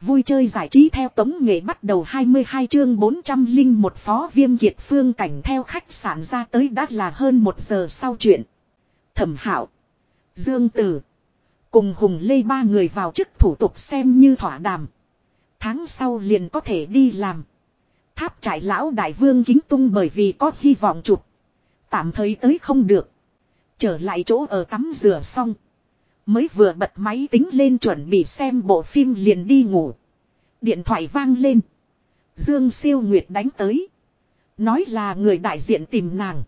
Vui chơi giải trí theo tống nghệ bắt đầu 22 chương 400 linh một phó viêm kiệt phương cảnh theo khách sạn ra tới đã là hơn một giờ sau chuyện. Thẩm hảo. Dương Tử. Cùng Hùng Lê ba người vào chức thủ tục xem như thỏa đàm. Tháng sau liền có thể đi làm. Tháp trại lão đại vương kính tung bởi vì có hy vọng chụp. Tạm thời tới không được. Trở lại chỗ ở tắm rửa xong. Mới vừa bật máy tính lên chuẩn bị xem bộ phim liền đi ngủ. Điện thoại vang lên. Dương siêu nguyệt đánh tới. Nói là người đại diện tìm nàng.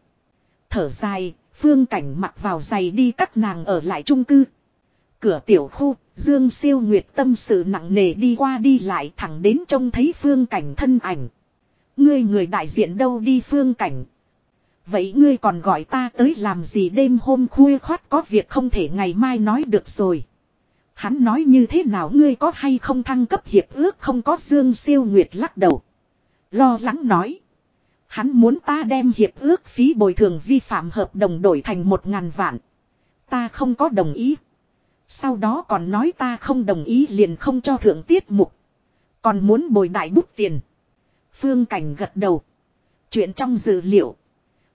Thở dài, phương cảnh mặc vào giày đi các nàng ở lại trung cư. Cửa tiểu khu, Dương siêu nguyệt tâm sự nặng nề đi qua đi lại thẳng đến trông thấy phương cảnh thân ảnh. Ngươi người đại diện đâu đi phương cảnh. Vậy ngươi còn gọi ta tới làm gì đêm hôm khuya khoát có việc không thể ngày mai nói được rồi. Hắn nói như thế nào ngươi có hay không thăng cấp hiệp ước không có Dương siêu nguyệt lắc đầu. Lo lắng nói. Hắn muốn ta đem hiệp ước phí bồi thường vi phạm hợp đồng đổi thành một ngàn vạn. Ta không có đồng ý. Sau đó còn nói ta không đồng ý liền không cho thượng tiết mục. Còn muốn bồi đại bút tiền. Phương Cảnh gật đầu. Chuyện trong dữ liệu.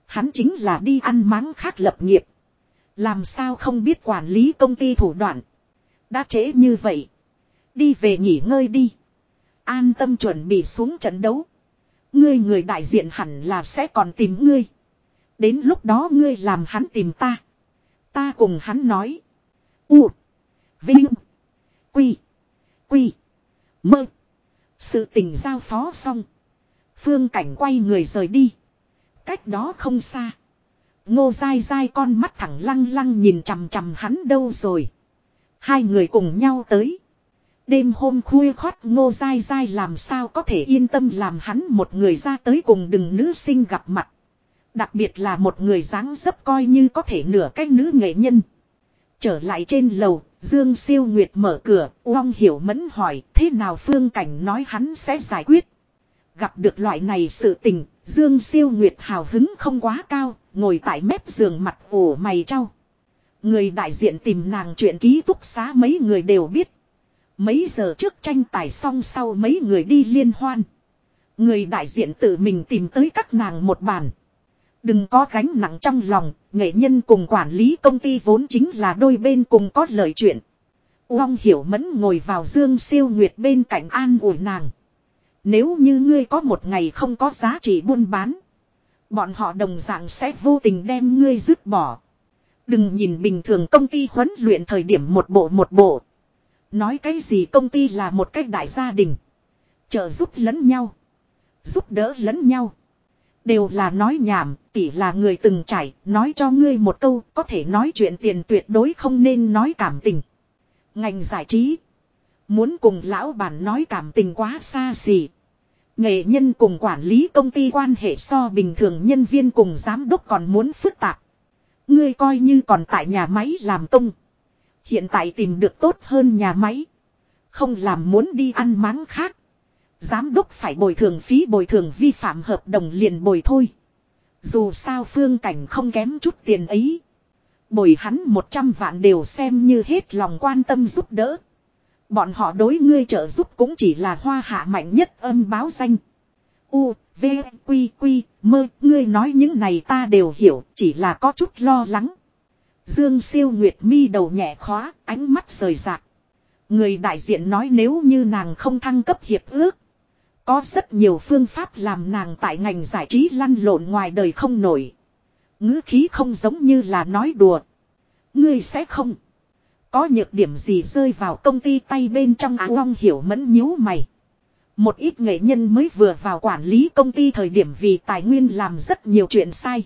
Hắn chính là đi ăn máng khác lập nghiệp. Làm sao không biết quản lý công ty thủ đoạn. Đã trễ như vậy. Đi về nghỉ ngơi đi. An tâm chuẩn bị xuống trận đấu. Ngươi người đại diện hẳn là sẽ còn tìm ngươi. Đến lúc đó ngươi làm hắn tìm ta. Ta cùng hắn nói. U. Vinh. Quy. Quy. Mơ. Sự tình giao phó xong. Phương cảnh quay người rời đi. Cách đó không xa. Ngô dai dai con mắt thẳng lăng lăng nhìn chằm chằm hắn đâu rồi. Hai người cùng nhau tới. Đêm hôm khuya khót ngô dai dai làm sao có thể yên tâm làm hắn một người ra tới cùng đừng nữ sinh gặp mặt. Đặc biệt là một người dáng dấp coi như có thể nửa cách nữ nghệ nhân. Trở lại trên lầu, Dương Siêu Nguyệt mở cửa, Uông Hiểu Mẫn hỏi thế nào Phương Cảnh nói hắn sẽ giải quyết. Gặp được loại này sự tình, Dương Siêu Nguyệt hào hứng không quá cao, ngồi tại mép giường mặt ổ mày trao. Người đại diện tìm nàng chuyện ký túc xá mấy người đều biết. Mấy giờ trước tranh tài xong sau mấy người đi liên hoan. Người đại diện tự mình tìm tới các nàng một bàn. Đừng có gánh nặng trong lòng, nghệ nhân cùng quản lý công ty vốn chính là đôi bên cùng có lợi chuyện. Uông Hiểu Mẫn ngồi vào Dương Siêu Nguyệt bên cạnh an ủi nàng. Nếu như ngươi có một ngày không có giá trị buôn bán. Bọn họ đồng dạng sẽ vô tình đem ngươi dứt bỏ. Đừng nhìn bình thường công ty huấn luyện thời điểm một bộ một bộ. Nói cái gì công ty là một cách đại gia đình. Trợ giúp lẫn nhau. Giúp đỡ lẫn nhau. Đều là nói nhảm, tỷ là người từng trải, nói cho ngươi một câu, có thể nói chuyện tiền tuyệt đối không nên nói cảm tình. Ngành giải trí. Muốn cùng lão bản nói cảm tình quá xa xỉ. Nghệ nhân cùng quản lý công ty quan hệ so bình thường nhân viên cùng giám đốc còn muốn phức tạp. Ngươi coi như còn tại nhà máy làm công. Hiện tại tìm được tốt hơn nhà máy. Không làm muốn đi ăn máng khác. Giám đốc phải bồi thường phí bồi thường vi phạm hợp đồng liền bồi thôi. Dù sao phương cảnh không kém chút tiền ấy. Bồi hắn 100 vạn đều xem như hết lòng quan tâm giúp đỡ. Bọn họ đối ngươi trợ giúp cũng chỉ là hoa hạ mạnh nhất âm báo danh. U, V, Quy, Quy, mơ, ngươi nói những này ta đều hiểu, chỉ là có chút lo lắng. Dương siêu nguyệt mi đầu nhẹ khóa, ánh mắt rời rạc. Người đại diện nói nếu như nàng không thăng cấp hiệp ước. Có rất nhiều phương pháp làm nàng tại ngành giải trí lăn lộn ngoài đời không nổi. ngữ khí không giống như là nói đùa. Ngươi sẽ không. Có nhược điểm gì rơi vào công ty tay bên trong á long hiểu mẫn nhíu mày. Một ít nghệ nhân mới vừa vào quản lý công ty thời điểm vì tài nguyên làm rất nhiều chuyện sai.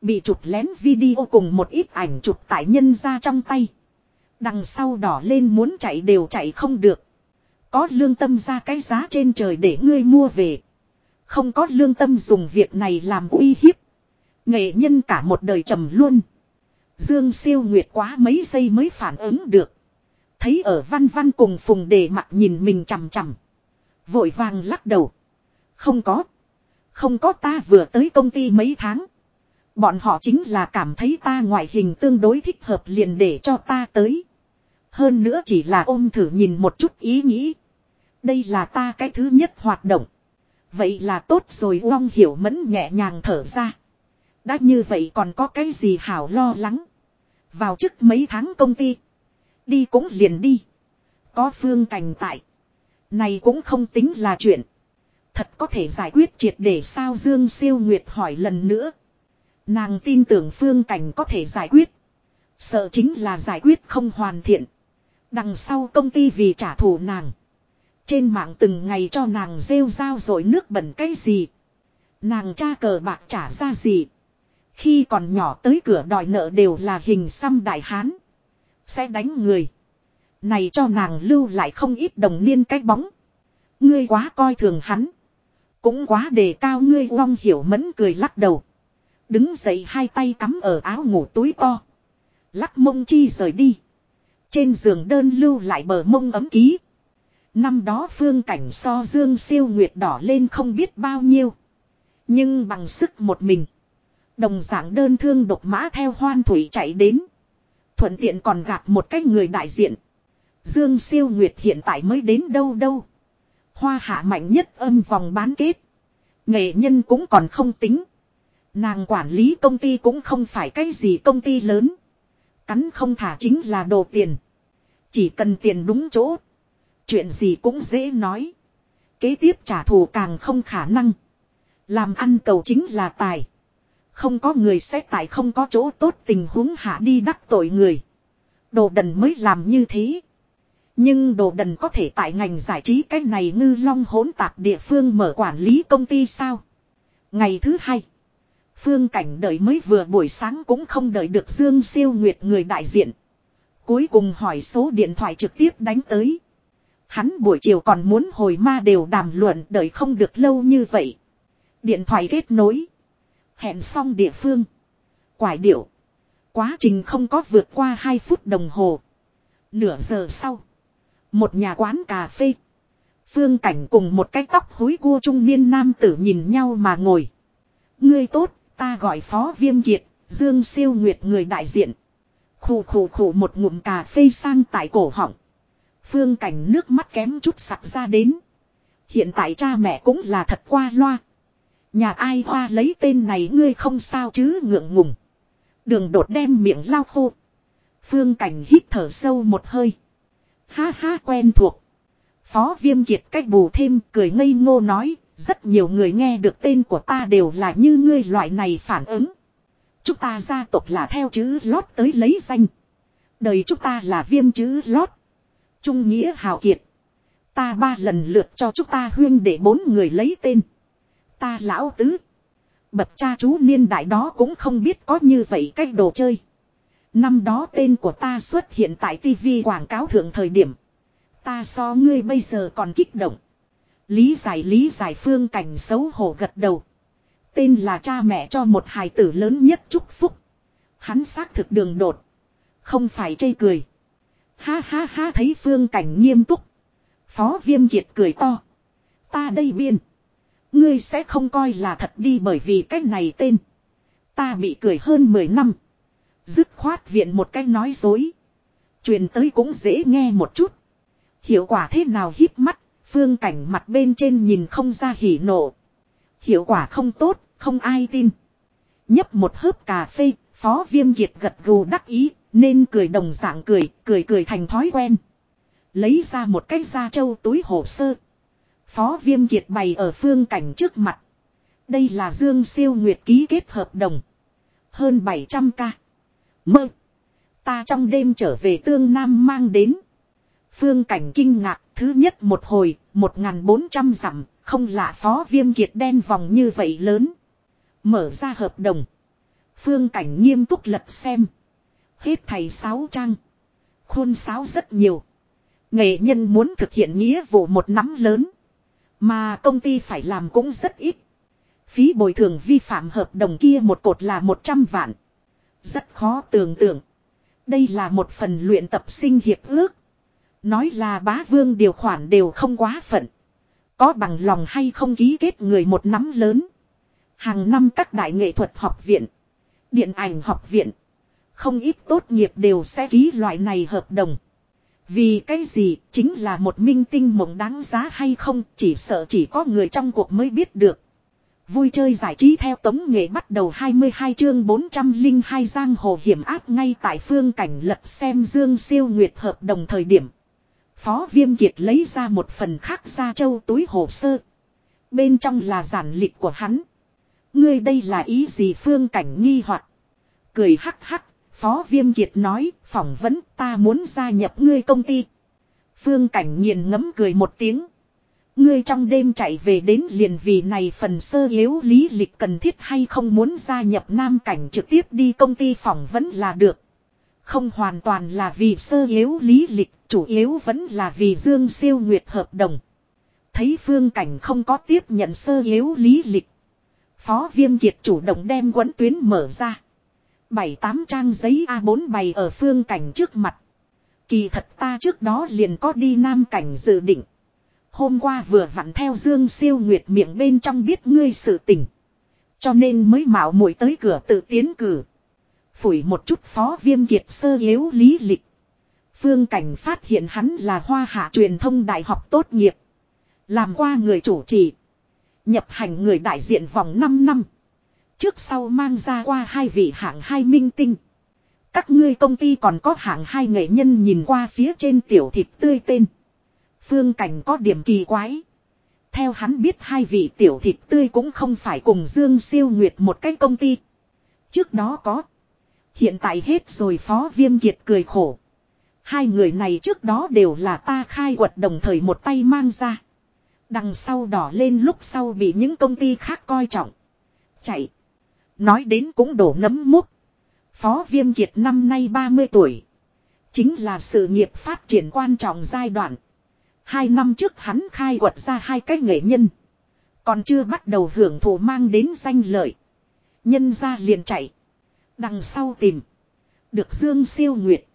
Bị chụp lén video cùng một ít ảnh chụp tại nhân ra trong tay. Đằng sau đỏ lên muốn chạy đều chạy không được. Có lương tâm ra cái giá trên trời để ngươi mua về. Không có lương tâm dùng việc này làm uy hiếp. Nghệ nhân cả một đời trầm luôn. Dương siêu nguyệt quá mấy giây mới phản ứng được. Thấy ở văn văn cùng phùng đề mặt nhìn mình chằm chằm. Vội vàng lắc đầu. Không có. Không có ta vừa tới công ty mấy tháng. Bọn họ chính là cảm thấy ta ngoại hình tương đối thích hợp liền để cho ta tới. Hơn nữa chỉ là ôm thử nhìn một chút ý nghĩ. Đây là ta cái thứ nhất hoạt động. Vậy là tốt rồi Uông Hiểu Mẫn nhẹ nhàng thở ra. Đã như vậy còn có cái gì hảo lo lắng. Vào chức mấy tháng công ty. Đi cũng liền đi. Có phương cảnh tại. Này cũng không tính là chuyện. Thật có thể giải quyết triệt để sao Dương Siêu Nguyệt hỏi lần nữa. Nàng tin tưởng phương cảnh có thể giải quyết. Sợ chính là giải quyết không hoàn thiện. Đằng sau công ty vì trả thù nàng. Trên mạng từng ngày cho nàng rêu rao rồi nước bẩn cái gì. Nàng cha cờ bạc trả ra gì. Khi còn nhỏ tới cửa đòi nợ đều là hình xăm đại hán. Sẽ đánh người. Này cho nàng lưu lại không ít đồng niên cái bóng. Ngươi quá coi thường hắn. Cũng quá đề cao ngươi long hiểu mẫn cười lắc đầu. Đứng dậy hai tay cắm ở áo ngủ túi to. Lắc mông chi rời đi. Trên giường đơn lưu lại bờ mông ấm ký. Năm đó phương cảnh so dương siêu nguyệt đỏ lên không biết bao nhiêu. Nhưng bằng sức một mình. Đồng dạng đơn thương độc mã theo hoan thủy chạy đến. Thuận tiện còn gặp một cái người đại diện. Dương siêu nguyệt hiện tại mới đến đâu đâu. Hoa hạ mạnh nhất âm vòng bán kết. Nghệ nhân cũng còn không tính. Nàng quản lý công ty cũng không phải cái gì công ty lớn. Cắn không thả chính là đồ tiền. Chỉ cần tiền đúng chỗ. Chuyện gì cũng dễ nói. Kế tiếp trả thù càng không khả năng. Làm ăn cầu chính là tài. Không có người sẽ tại không có chỗ tốt tình huống hạ đi đắc tội người. Đồ đần mới làm như thế. Nhưng đồ đần có thể tại ngành giải trí cái này ngư long hỗn tạp địa phương mở quản lý công ty sao. Ngày thứ hai. Phương cảnh đợi mới vừa buổi sáng cũng không đợi được Dương siêu nguyệt người đại diện. Cuối cùng hỏi số điện thoại trực tiếp đánh tới. Hắn buổi chiều còn muốn hồi ma đều đàm luận đợi không được lâu như vậy. Điện thoại kết nối. Hẹn xong địa phương. Quải điệu. Quá trình không có vượt qua 2 phút đồng hồ. Nửa giờ sau. Một nhà quán cà phê. Phương cảnh cùng một cái tóc hối cua trung niên nam tử nhìn nhau mà ngồi. Ngươi tốt, ta gọi phó viêm kiệt, dương siêu nguyệt người đại diện. Khủ khủ khủ một ngụm cà phê sang tại cổ họng. Phương cảnh nước mắt kém chút sặc ra đến. Hiện tại cha mẹ cũng là thật qua loa. Nhà ai hoa lấy tên này ngươi không sao chứ ngượng ngùng. Đường đột đem miệng lao khô. Phương cảnh hít thở sâu một hơi. Ha ha quen thuộc. Phó viêm kiệt cách bù thêm cười ngây ngô nói. Rất nhiều người nghe được tên của ta đều là như ngươi loại này phản ứng. Chúng ta gia tộc là theo chữ lót tới lấy danh. Đời chúng ta là viêm chữ lót. Trung nghĩa hào kiệt. Ta ba lần lượt cho chúng ta huyên để bốn người lấy tên. Ta lão tứ. Bậc cha chú niên đại đó cũng không biết có như vậy cách đồ chơi. Năm đó tên của ta xuất hiện tại TV quảng cáo thượng thời điểm. Ta so ngươi bây giờ còn kích động. Lý giải lý giải phương cảnh xấu hổ gật đầu. Tên là cha mẹ cho một hài tử lớn nhất chúc phúc. Hắn xác thực đường đột. Không phải chây cười. Ha ha ha, thấy phương cảnh nghiêm túc. Phó viêm kiệt cười to. Ta đây biên. Ngươi sẽ không coi là thật đi bởi vì cái này tên. Ta bị cười hơn 10 năm. Dứt khoát viện một cái nói dối. Truyền tới cũng dễ nghe một chút. Hiệu quả thế nào hít mắt, phương cảnh mặt bên trên nhìn không ra hỉ nộ. Hiệu quả không tốt, không ai tin. Nhấp một hớp cà phê, phó viêm kiệt gật gù đắc ý, nên cười đồng dạng cười, cười cười thành thói quen. Lấy ra một cái da trâu túi hồ sơ. Phó viêm kiệt bày ở phương cảnh trước mặt. Đây là Dương Siêu Nguyệt ký kết hợp đồng. Hơn 700 ca. Mơ. Ta trong đêm trở về tương Nam mang đến. Phương cảnh kinh ngạc, thứ nhất một hồi, 1.400 dặm, không lạ phó viêm kiệt đen vòng như vậy lớn. Mở ra hợp đồng. Phương cảnh nghiêm túc lật xem. Hết thầy sáu trang. Khôn sáo rất nhiều. Nghệ nhân muốn thực hiện nghĩa vụ một nắm lớn. Mà công ty phải làm cũng rất ít. Phí bồi thường vi phạm hợp đồng kia một cột là 100 vạn. Rất khó tưởng tượng. Đây là một phần luyện tập sinh hiệp ước. Nói là bá vương điều khoản đều không quá phận. Có bằng lòng hay không ký kết người một nắm lớn. Hàng năm các đại nghệ thuật học viện. Điện ảnh học viện. Không ít tốt nghiệp đều sẽ ký loại này hợp đồng. Vì cái gì chính là một minh tinh mộng đáng giá hay không chỉ sợ chỉ có người trong cuộc mới biết được. Vui chơi giải trí theo tống nghệ bắt đầu 22 chương 402 giang hồ hiểm áp ngay tại phương cảnh lật xem dương siêu nguyệt hợp đồng thời điểm. Phó Viêm Kiệt lấy ra một phần khác ra châu túi hồ sơ. Bên trong là giản lịch của hắn. Ngươi đây là ý gì phương cảnh nghi hoặc Cười hắc hắc, Phó Viêm Kiệt nói, phỏng vấn ta muốn gia nhập ngươi công ty. Phương cảnh nghiền ngấm cười một tiếng. Ngươi trong đêm chạy về đến liền vì này phần sơ yếu lý lịch cần thiết hay không muốn gia nhập nam cảnh trực tiếp đi công ty phỏng vấn là được. Không hoàn toàn là vì sơ yếu lý lịch, chủ yếu vẫn là vì Dương Siêu Nguyệt hợp đồng. Thấy phương cảnh không có tiếp nhận sơ yếu lý lịch. Phó Viêm Kiệt chủ động đem quấn tuyến mở ra. Bảy tám trang giấy A4 bày ở phương cảnh trước mặt. Kỳ thật ta trước đó liền có đi nam cảnh dự định. Hôm qua vừa vặn theo Dương Siêu Nguyệt miệng bên trong biết ngươi sự tình. Cho nên mới mạo muội tới cửa tự tiến cử. Phủi một chút phó viêm kiệt sơ yếu lý lịch. Phương Cảnh phát hiện hắn là hoa hạ truyền thông đại học tốt nghiệp. Làm qua người chủ trì. Nhập hành người đại diện vòng 5 năm. Trước sau mang ra qua hai vị hạng hai minh tinh. Các ngươi công ty còn có hạng hai nghệ nhân nhìn qua phía trên tiểu thịt tươi tên. Phương Cảnh có điểm kỳ quái. Theo hắn biết hai vị tiểu thịt tươi cũng không phải cùng Dương Siêu Nguyệt một cái công ty. Trước đó có. Hiện tại hết rồi Phó Viêm Kiệt cười khổ. Hai người này trước đó đều là ta khai quật đồng thời một tay mang ra. Đằng sau đỏ lên lúc sau bị những công ty khác coi trọng. Chạy. Nói đến cũng đổ nấm múc. Phó Viêm Kiệt năm nay 30 tuổi. Chính là sự nghiệp phát triển quan trọng giai đoạn. Hai năm trước hắn khai quật ra hai cái nghệ nhân. Còn chưa bắt đầu hưởng thụ mang đến danh lợi. Nhân ra liền chạy. Đằng sau tìm. Được Dương siêu nguyệt.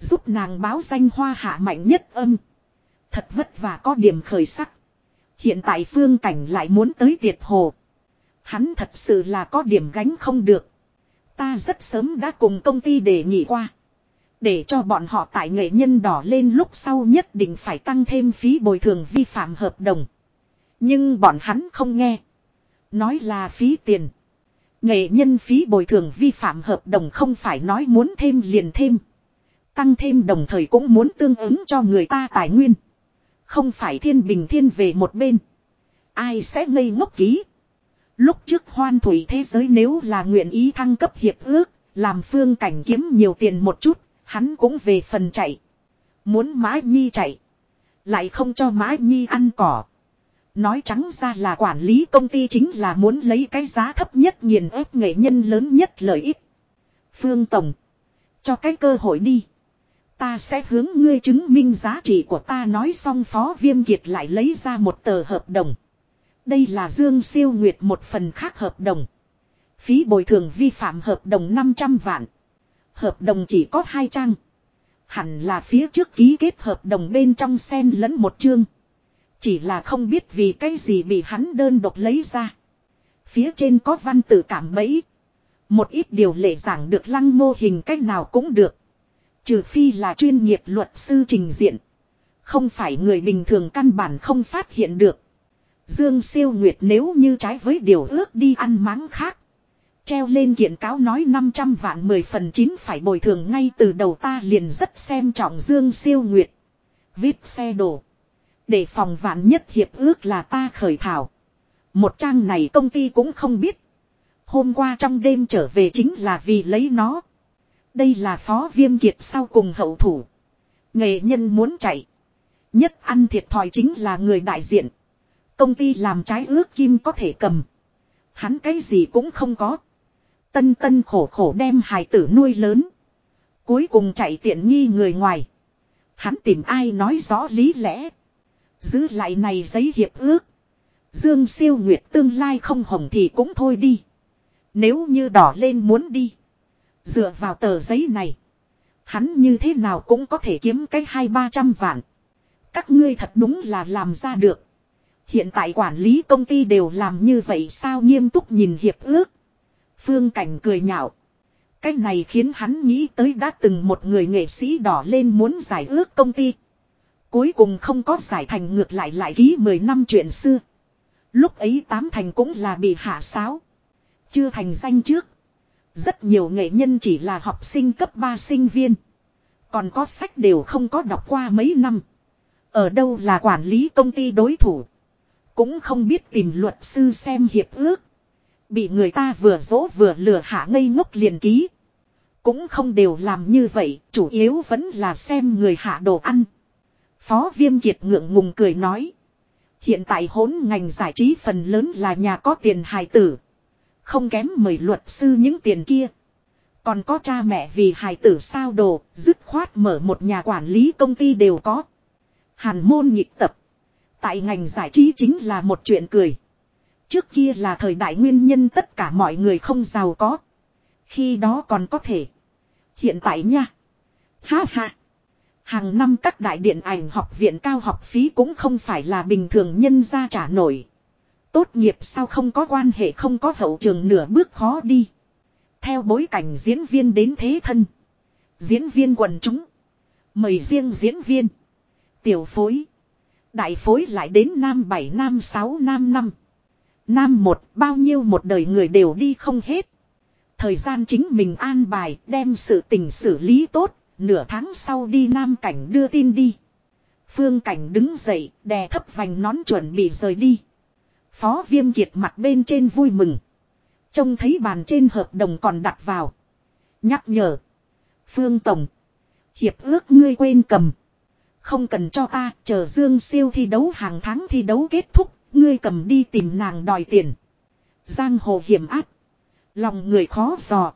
Giúp nàng báo danh hoa hạ mạnh nhất âm. Thật vất vả có điểm khởi sắc. Hiện tại phương cảnh lại muốn tới tiệt hồ. Hắn thật sự là có điểm gánh không được. Ta rất sớm đã cùng công ty đề nghị qua. Để cho bọn họ tại nghệ nhân đỏ lên lúc sau nhất định phải tăng thêm phí bồi thường vi phạm hợp đồng. Nhưng bọn hắn không nghe. Nói là phí tiền. Nghệ nhân phí bồi thường vi phạm hợp đồng không phải nói muốn thêm liền thêm. Tăng thêm đồng thời cũng muốn tương ứng cho người ta tài nguyên. Không phải thiên bình thiên về một bên. Ai sẽ ngây ngốc ký. Lúc trước hoan thủy thế giới nếu là nguyện ý thăng cấp hiệp ước, làm phương cảnh kiếm nhiều tiền một chút, hắn cũng về phần chạy. Muốn Mã Nhi chạy. Lại không cho Mã Nhi ăn cỏ. Nói trắng ra là quản lý công ty chính là muốn lấy cái giá thấp nhất nghiền ép nghệ nhân lớn nhất lợi ích. Phương Tổng. Cho cái cơ hội đi. Ta sẽ hướng ngươi chứng minh giá trị của ta nói xong Phó Viêm Kiệt lại lấy ra một tờ hợp đồng. Đây là Dương Siêu Nguyệt một phần khác hợp đồng. Phí bồi thường vi phạm hợp đồng 500 vạn. Hợp đồng chỉ có hai trang. Hẳn là phía trước ký kết hợp đồng bên trong sen lẫn một chương. Chỉ là không biết vì cái gì bị hắn đơn độc lấy ra. Phía trên có văn tự cảm bẫy. Một ít điều lệ giảng được lăng mô hình cách nào cũng được. Trừ phi là chuyên nghiệp luật sư trình diện. Không phải người bình thường căn bản không phát hiện được. Dương siêu nguyệt nếu như trái với điều ước đi ăn máng khác. Treo lên kiện cáo nói 500 vạn 10 phần 9 phải bồi thường ngay từ đầu ta liền rất xem trọng Dương siêu nguyệt. Viết xe đổ. Để phòng vạn nhất hiệp ước là ta khởi thảo. Một trang này công ty cũng không biết. Hôm qua trong đêm trở về chính là vì lấy nó. Đây là phó viêm kiệt sau cùng hậu thủ. Nghệ nhân muốn chạy. Nhất ăn thiệt thòi chính là người đại diện. Công ty làm trái ước kim có thể cầm. Hắn cái gì cũng không có. Tân tân khổ khổ đem hài tử nuôi lớn. Cuối cùng chạy tiện nghi người ngoài. Hắn tìm ai nói rõ lý lẽ. Giữ lại này giấy hiệp ước. Dương siêu nguyệt tương lai không hồng thì cũng thôi đi. Nếu như đỏ lên muốn đi. Dựa vào tờ giấy này. Hắn như thế nào cũng có thể kiếm cái hai ba trăm vạn. Các ngươi thật đúng là làm ra được. Hiện tại quản lý công ty đều làm như vậy sao nghiêm túc nhìn hiệp ước. Phương Cảnh cười nhạo. Cái này khiến hắn nghĩ tới đã từng một người nghệ sĩ đỏ lên muốn giải ước công ty. Cuối cùng không có giải thành ngược lại lại ký 10 năm chuyện xưa. Lúc ấy tám thành cũng là bị hạ sáo. Chưa thành danh trước. Rất nhiều nghệ nhân chỉ là học sinh cấp 3 sinh viên. Còn có sách đều không có đọc qua mấy năm. Ở đâu là quản lý công ty đối thủ. Cũng không biết tìm luật sư xem hiệp ước. Bị người ta vừa dỗ vừa lừa hạ ngây ngốc liền ký. Cũng không đều làm như vậy, chủ yếu vẫn là xem người hạ đồ ăn. Phó Viêm Kiệt ngượng ngùng cười nói. Hiện tại hỗn ngành giải trí phần lớn là nhà có tiền hài tử. Không kém mời luật sư những tiền kia. Còn có cha mẹ vì hài tử sao đồ, dứt khoát mở một nhà quản lý công ty đều có. Hàn môn nhịp tập. Tại ngành giải trí chính là một chuyện cười. Trước kia là thời đại nguyên nhân tất cả mọi người không giàu có. Khi đó còn có thể. Hiện tại nha. Ha ha. Hàng năm các đại điện ảnh học viện cao học phí cũng không phải là bình thường nhân ra trả nổi. Tốt nghiệp sao không có quan hệ không có hậu trường nửa bước khó đi. Theo bối cảnh diễn viên đến thế thân. Diễn viên quần chúng. Mời riêng diễn viên. Tiểu phối. Đại phối lại đến nam 7 nam 6 nam 5. Nam một, bao nhiêu một đời người đều đi không hết. Thời gian chính mình an bài, đem sự tình xử lý tốt. Nửa tháng sau đi nam cảnh đưa tin đi. Phương cảnh đứng dậy, đè thấp vành nón chuẩn bị rời đi. Phó viêm kiệt mặt bên trên vui mừng. Trông thấy bàn trên hợp đồng còn đặt vào. Nhắc nhở. Phương Tổng. Hiệp ước ngươi quên cầm. Không cần cho ta, chờ Dương siêu thi đấu hàng tháng thi đấu kết thúc, ngươi cầm đi tìm nàng đòi tiền. Giang hồ hiểm ác. Lòng người khó dò.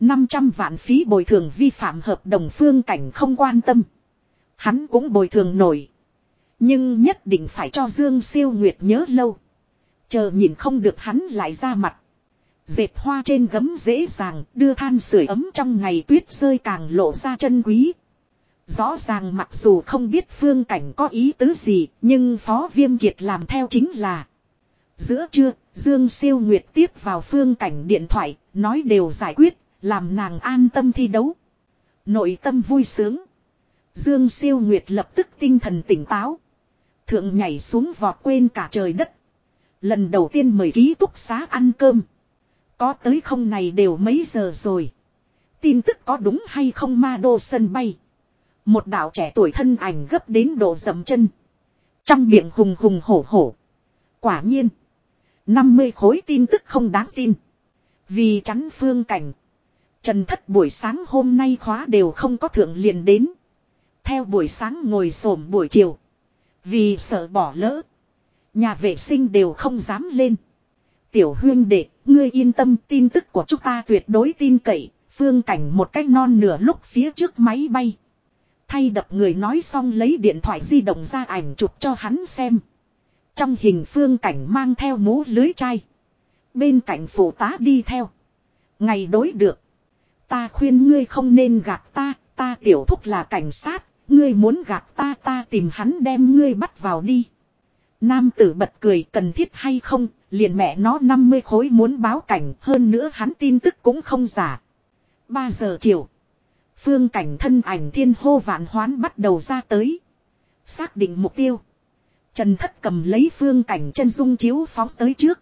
500 vạn phí bồi thường vi phạm hợp đồng phương cảnh không quan tâm. Hắn cũng bồi thường nổi. Nhưng nhất định phải cho Dương siêu nguyệt nhớ lâu. Chờ nhìn không được hắn lại ra mặt. Dệt hoa trên gấm dễ dàng đưa than sưởi ấm trong ngày tuyết rơi càng lộ ra chân quý. Rõ ràng mặc dù không biết phương cảnh có ý tứ gì, nhưng Phó Viêm Kiệt làm theo chính là. Giữa trưa, Dương Siêu Nguyệt tiếp vào phương cảnh điện thoại, nói đều giải quyết, làm nàng an tâm thi đấu. Nội tâm vui sướng. Dương Siêu Nguyệt lập tức tinh thần tỉnh táo. Thượng nhảy xuống vọt quên cả trời đất. Lần đầu tiên mời ký túc xá ăn cơm. Có tới không này đều mấy giờ rồi. Tin tức có đúng hay không ma đô sân bay. Một đạo trẻ tuổi thân ảnh gấp đến độ dầm chân. Trong miệng hùng hùng hổ hổ. Quả nhiên. 50 khối tin tức không đáng tin. Vì chắn phương cảnh. Trần thất buổi sáng hôm nay khóa đều không có thượng liền đến. Theo buổi sáng ngồi xổm buổi chiều. Vì sợ bỏ lỡ. Nhà vệ sinh đều không dám lên. Tiểu huyên đệ, ngươi yên tâm tin tức của chúng ta tuyệt đối tin cậy. Phương cảnh một cách non nửa lúc phía trước máy bay. Thay đập người nói xong lấy điện thoại di động ra ảnh chụp cho hắn xem. Trong hình phương cảnh mang theo mũ lưới chai. Bên cạnh phụ tá đi theo. Ngày đối được. Ta khuyên ngươi không nên gạt ta, ta tiểu thúc là cảnh sát, ngươi muốn gạt ta ta tìm hắn đem ngươi bắt vào đi. Nam tử bật cười cần thiết hay không, liền mẹ nó 50 khối muốn báo cảnh hơn nữa hắn tin tức cũng không giả. 3 giờ chiều. Phương cảnh thân ảnh thiên hô vạn hoán bắt đầu ra tới. Xác định mục tiêu. Trần thất cầm lấy phương cảnh chân dung chiếu phóng tới trước.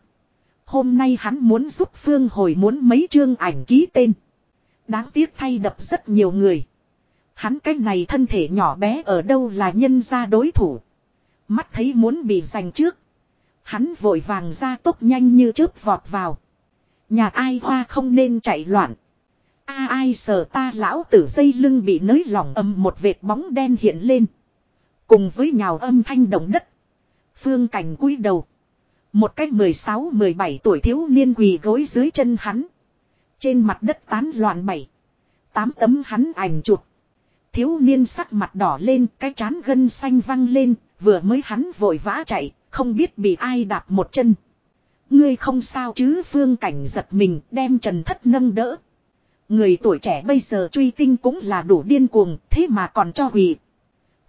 Hôm nay hắn muốn giúp phương hồi muốn mấy chương ảnh ký tên. Đáng tiếc thay đập rất nhiều người. Hắn cái này thân thể nhỏ bé ở đâu là nhân ra đối thủ. Mắt thấy muốn bị giành trước. Hắn vội vàng ra tốc nhanh như chớp vọt vào. Nhà ai hoa không nên chạy loạn. A ai sờ ta lão tử dây lưng bị nới lỏng âm một vệt bóng đen hiện lên. Cùng với nhào âm thanh động đất. Phương cảnh cúi đầu. Một cách 16-17 tuổi thiếu niên quỳ gối dưới chân hắn. Trên mặt đất tán loạn bảy. Tám tấm hắn ảnh chụp. Thiếu niên sắc mặt đỏ lên, cái chán gân xanh văng lên, vừa mới hắn vội vã chạy, không biết bị ai đạp một chân. Ngươi không sao chứ phương cảnh giật mình đem trần thất nâng đỡ. Người tuổi trẻ bây giờ truy tinh cũng là đủ điên cuồng, thế mà còn cho hủy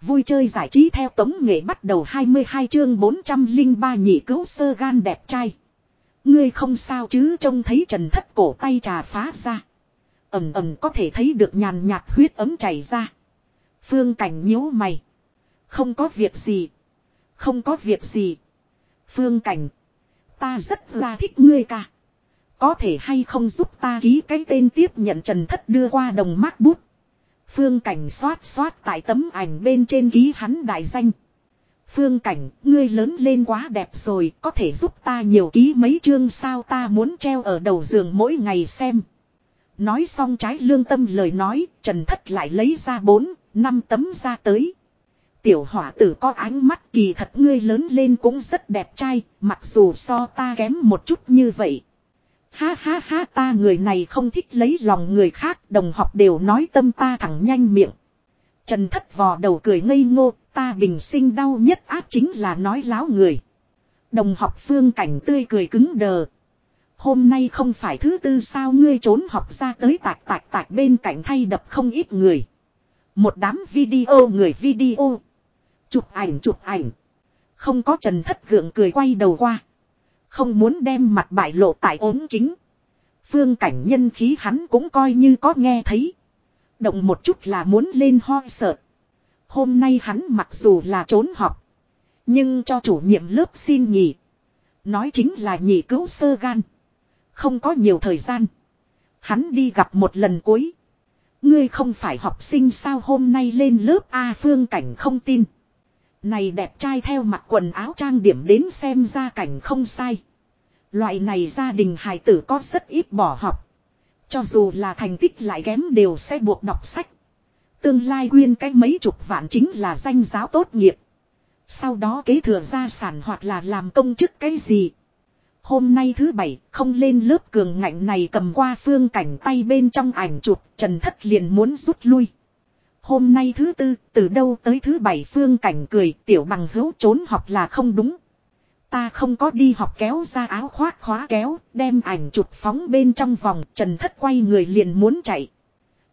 Vui chơi giải trí theo tống nghệ bắt đầu 22 chương 403 nhị cứu sơ gan đẹp trai. Ngươi không sao chứ trông thấy trần thất cổ tay trà phá ra. ẩm ẩm có thể thấy được nhàn nhạt huyết ấm chảy ra. Phương cảnh nhíu mày. Không có việc gì. Không có việc gì. Phương cảnh. Ta rất là thích ngươi cả có thể hay không giúp ta ký cái tên tiếp nhận Trần Thất đưa qua đồng mác bút. Phương cảnh xoát xoát tại tấm ảnh bên trên ký hắn đại danh. Phương cảnh, ngươi lớn lên quá đẹp rồi, có thể giúp ta nhiều ký mấy chương sao ta muốn treo ở đầu giường mỗi ngày xem. Nói xong trái lương tâm lời nói, Trần Thất lại lấy ra bốn, năm tấm ra tới. Tiểu hỏa tử có ánh mắt kỳ thật ngươi lớn lên cũng rất đẹp trai, mặc dù so ta kém một chút như vậy. Ha ha ha ta người này không thích lấy lòng người khác, đồng học đều nói tâm ta thẳng nhanh miệng. Trần thất vò đầu cười ngây ngô, ta bình sinh đau nhất ác chính là nói láo người. Đồng học phương cảnh tươi cười cứng đờ. Hôm nay không phải thứ tư sao ngươi trốn học ra tới tạc tạc tạc bên cạnh thay đập không ít người. Một đám video người video. Chụp ảnh chụp ảnh. Không có trần thất gượng cười quay đầu qua. Không muốn đem mặt bại lộ tại ốm kính. Phương cảnh nhân khí hắn cũng coi như có nghe thấy. Động một chút là muốn lên ho sợ. Hôm nay hắn mặc dù là trốn học. Nhưng cho chủ nhiệm lớp xin nghỉ. Nói chính là nhị cứu sơ gan. Không có nhiều thời gian. Hắn đi gặp một lần cuối. Ngươi không phải học sinh sao hôm nay lên lớp A phương cảnh không tin. Này đẹp trai theo mặt quần áo trang điểm đến xem ra cảnh không sai. Loại này gia đình hài tử có rất ít bỏ học. Cho dù là thành tích lại kém đều sẽ buộc đọc sách. Tương lai quyên cái mấy chục vạn chính là danh giáo tốt nghiệp. Sau đó kế thừa gia sản hoặc là làm công chức cái gì. Hôm nay thứ bảy, không lên lớp cường ngạnh này cầm qua phương cảnh tay bên trong ảnh chụp, Trần Thất liền muốn rút lui. Hôm nay thứ tư, từ đâu tới thứ bảy phương cảnh cười, tiểu bằng hữu trốn học là không đúng. Ta không có đi học kéo ra áo khoác khóa kéo, đem ảnh chụp phóng bên trong vòng, Trần Thất quay người liền muốn chạy.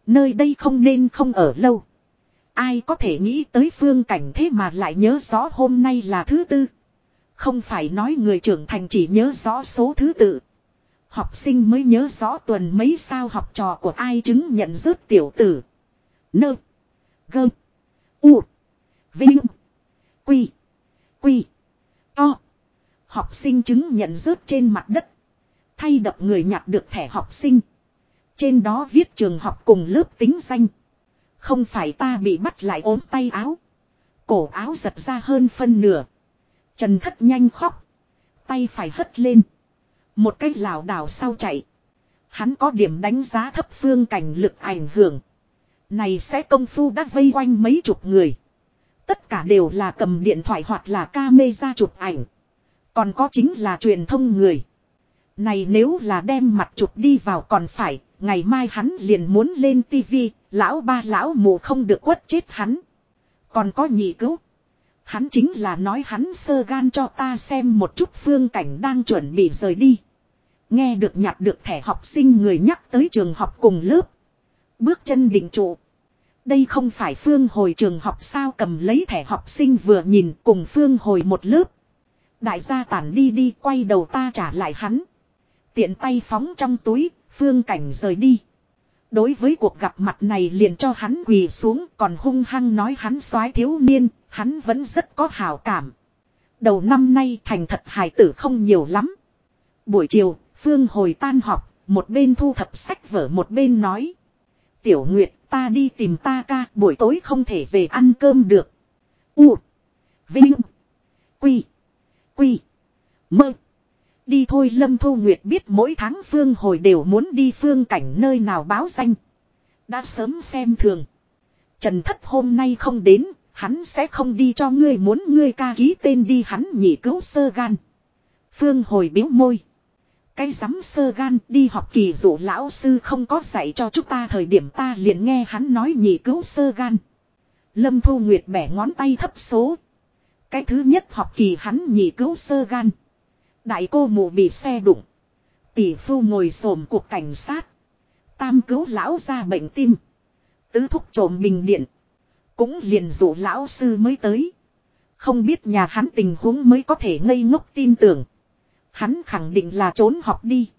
Nơi đây không nên không ở lâu. Ai có thể nghĩ tới phương cảnh thế mà lại nhớ rõ hôm nay là thứ tư. Không phải nói người trưởng thành chỉ nhớ rõ số thứ tự. Học sinh mới nhớ rõ tuần mấy sao học trò của ai chứng nhận rớt tiểu tử. Nơ. Gơ. U. Vinh. Quy. Quy. To. Học sinh chứng nhận rớt trên mặt đất. Thay đập người nhặt được thẻ học sinh. Trên đó viết trường học cùng lớp tính danh. Không phải ta bị bắt lại ốm tay áo. Cổ áo giật ra hơn phân nửa. Trần thất nhanh khóc. Tay phải hất lên. Một cái lảo đảo sau chạy. Hắn có điểm đánh giá thấp phương cảnh lực ảnh hưởng. Này sẽ công phu đã vây quanh mấy chục người. Tất cả đều là cầm điện thoại hoặc là ca mê ra chụp ảnh. Còn có chính là truyền thông người. Này nếu là đem mặt chụp đi vào còn phải, ngày mai hắn liền muốn lên tivi, lão ba lão mù không được quất chết hắn. Còn có nhị cứu. Hắn chính là nói hắn sơ gan cho ta xem một chút phương cảnh đang chuẩn bị rời đi. Nghe được nhặt được thẻ học sinh người nhắc tới trường học cùng lớp. Bước chân định trụ. Đây không phải phương hồi trường học sao cầm lấy thẻ học sinh vừa nhìn cùng phương hồi một lớp. Đại gia tản đi đi quay đầu ta trả lại hắn. Tiện tay phóng trong túi, phương cảnh rời đi. Đối với cuộc gặp mặt này liền cho hắn quỳ xuống còn hung hăng nói hắn soái thiếu niên, hắn vẫn rất có hào cảm. Đầu năm nay thành thật hài tử không nhiều lắm. Buổi chiều, Phương hồi tan học, một bên thu thập sách vở một bên nói. Tiểu Nguyệt, ta đi tìm ta ca, buổi tối không thể về ăn cơm được. U. Vinh. Quy. Quy. Mơ. Đi thôi Lâm Thu Nguyệt biết mỗi tháng Phương hồi đều muốn đi phương cảnh nơi nào báo danh. Đã sớm xem thường. Trần Thất hôm nay không đến, hắn sẽ không đi cho ngươi muốn ngươi ca ký tên đi hắn nhị cứu sơ gan. Phương hồi biếu môi. Cái rắm sơ gan đi học kỳ dụ lão sư không có dạy cho chúng ta thời điểm ta liền nghe hắn nói nhị cứu sơ gan. Lâm Thu Nguyệt bẻ ngón tay thấp số. Cái thứ nhất học kỳ hắn nhị cứu sơ gan. Đại cô mụ bị xe đụng. Tỷ phu ngồi xổm cuộc cảnh sát. Tam cứu lão ra bệnh tim. Tứ thúc trộm bình điện. Cũng liền dụ lão sư mới tới. Không biết nhà hắn tình huống mới có thể ngây ngốc tin tưởng. Hắn khẳng định là trốn học đi.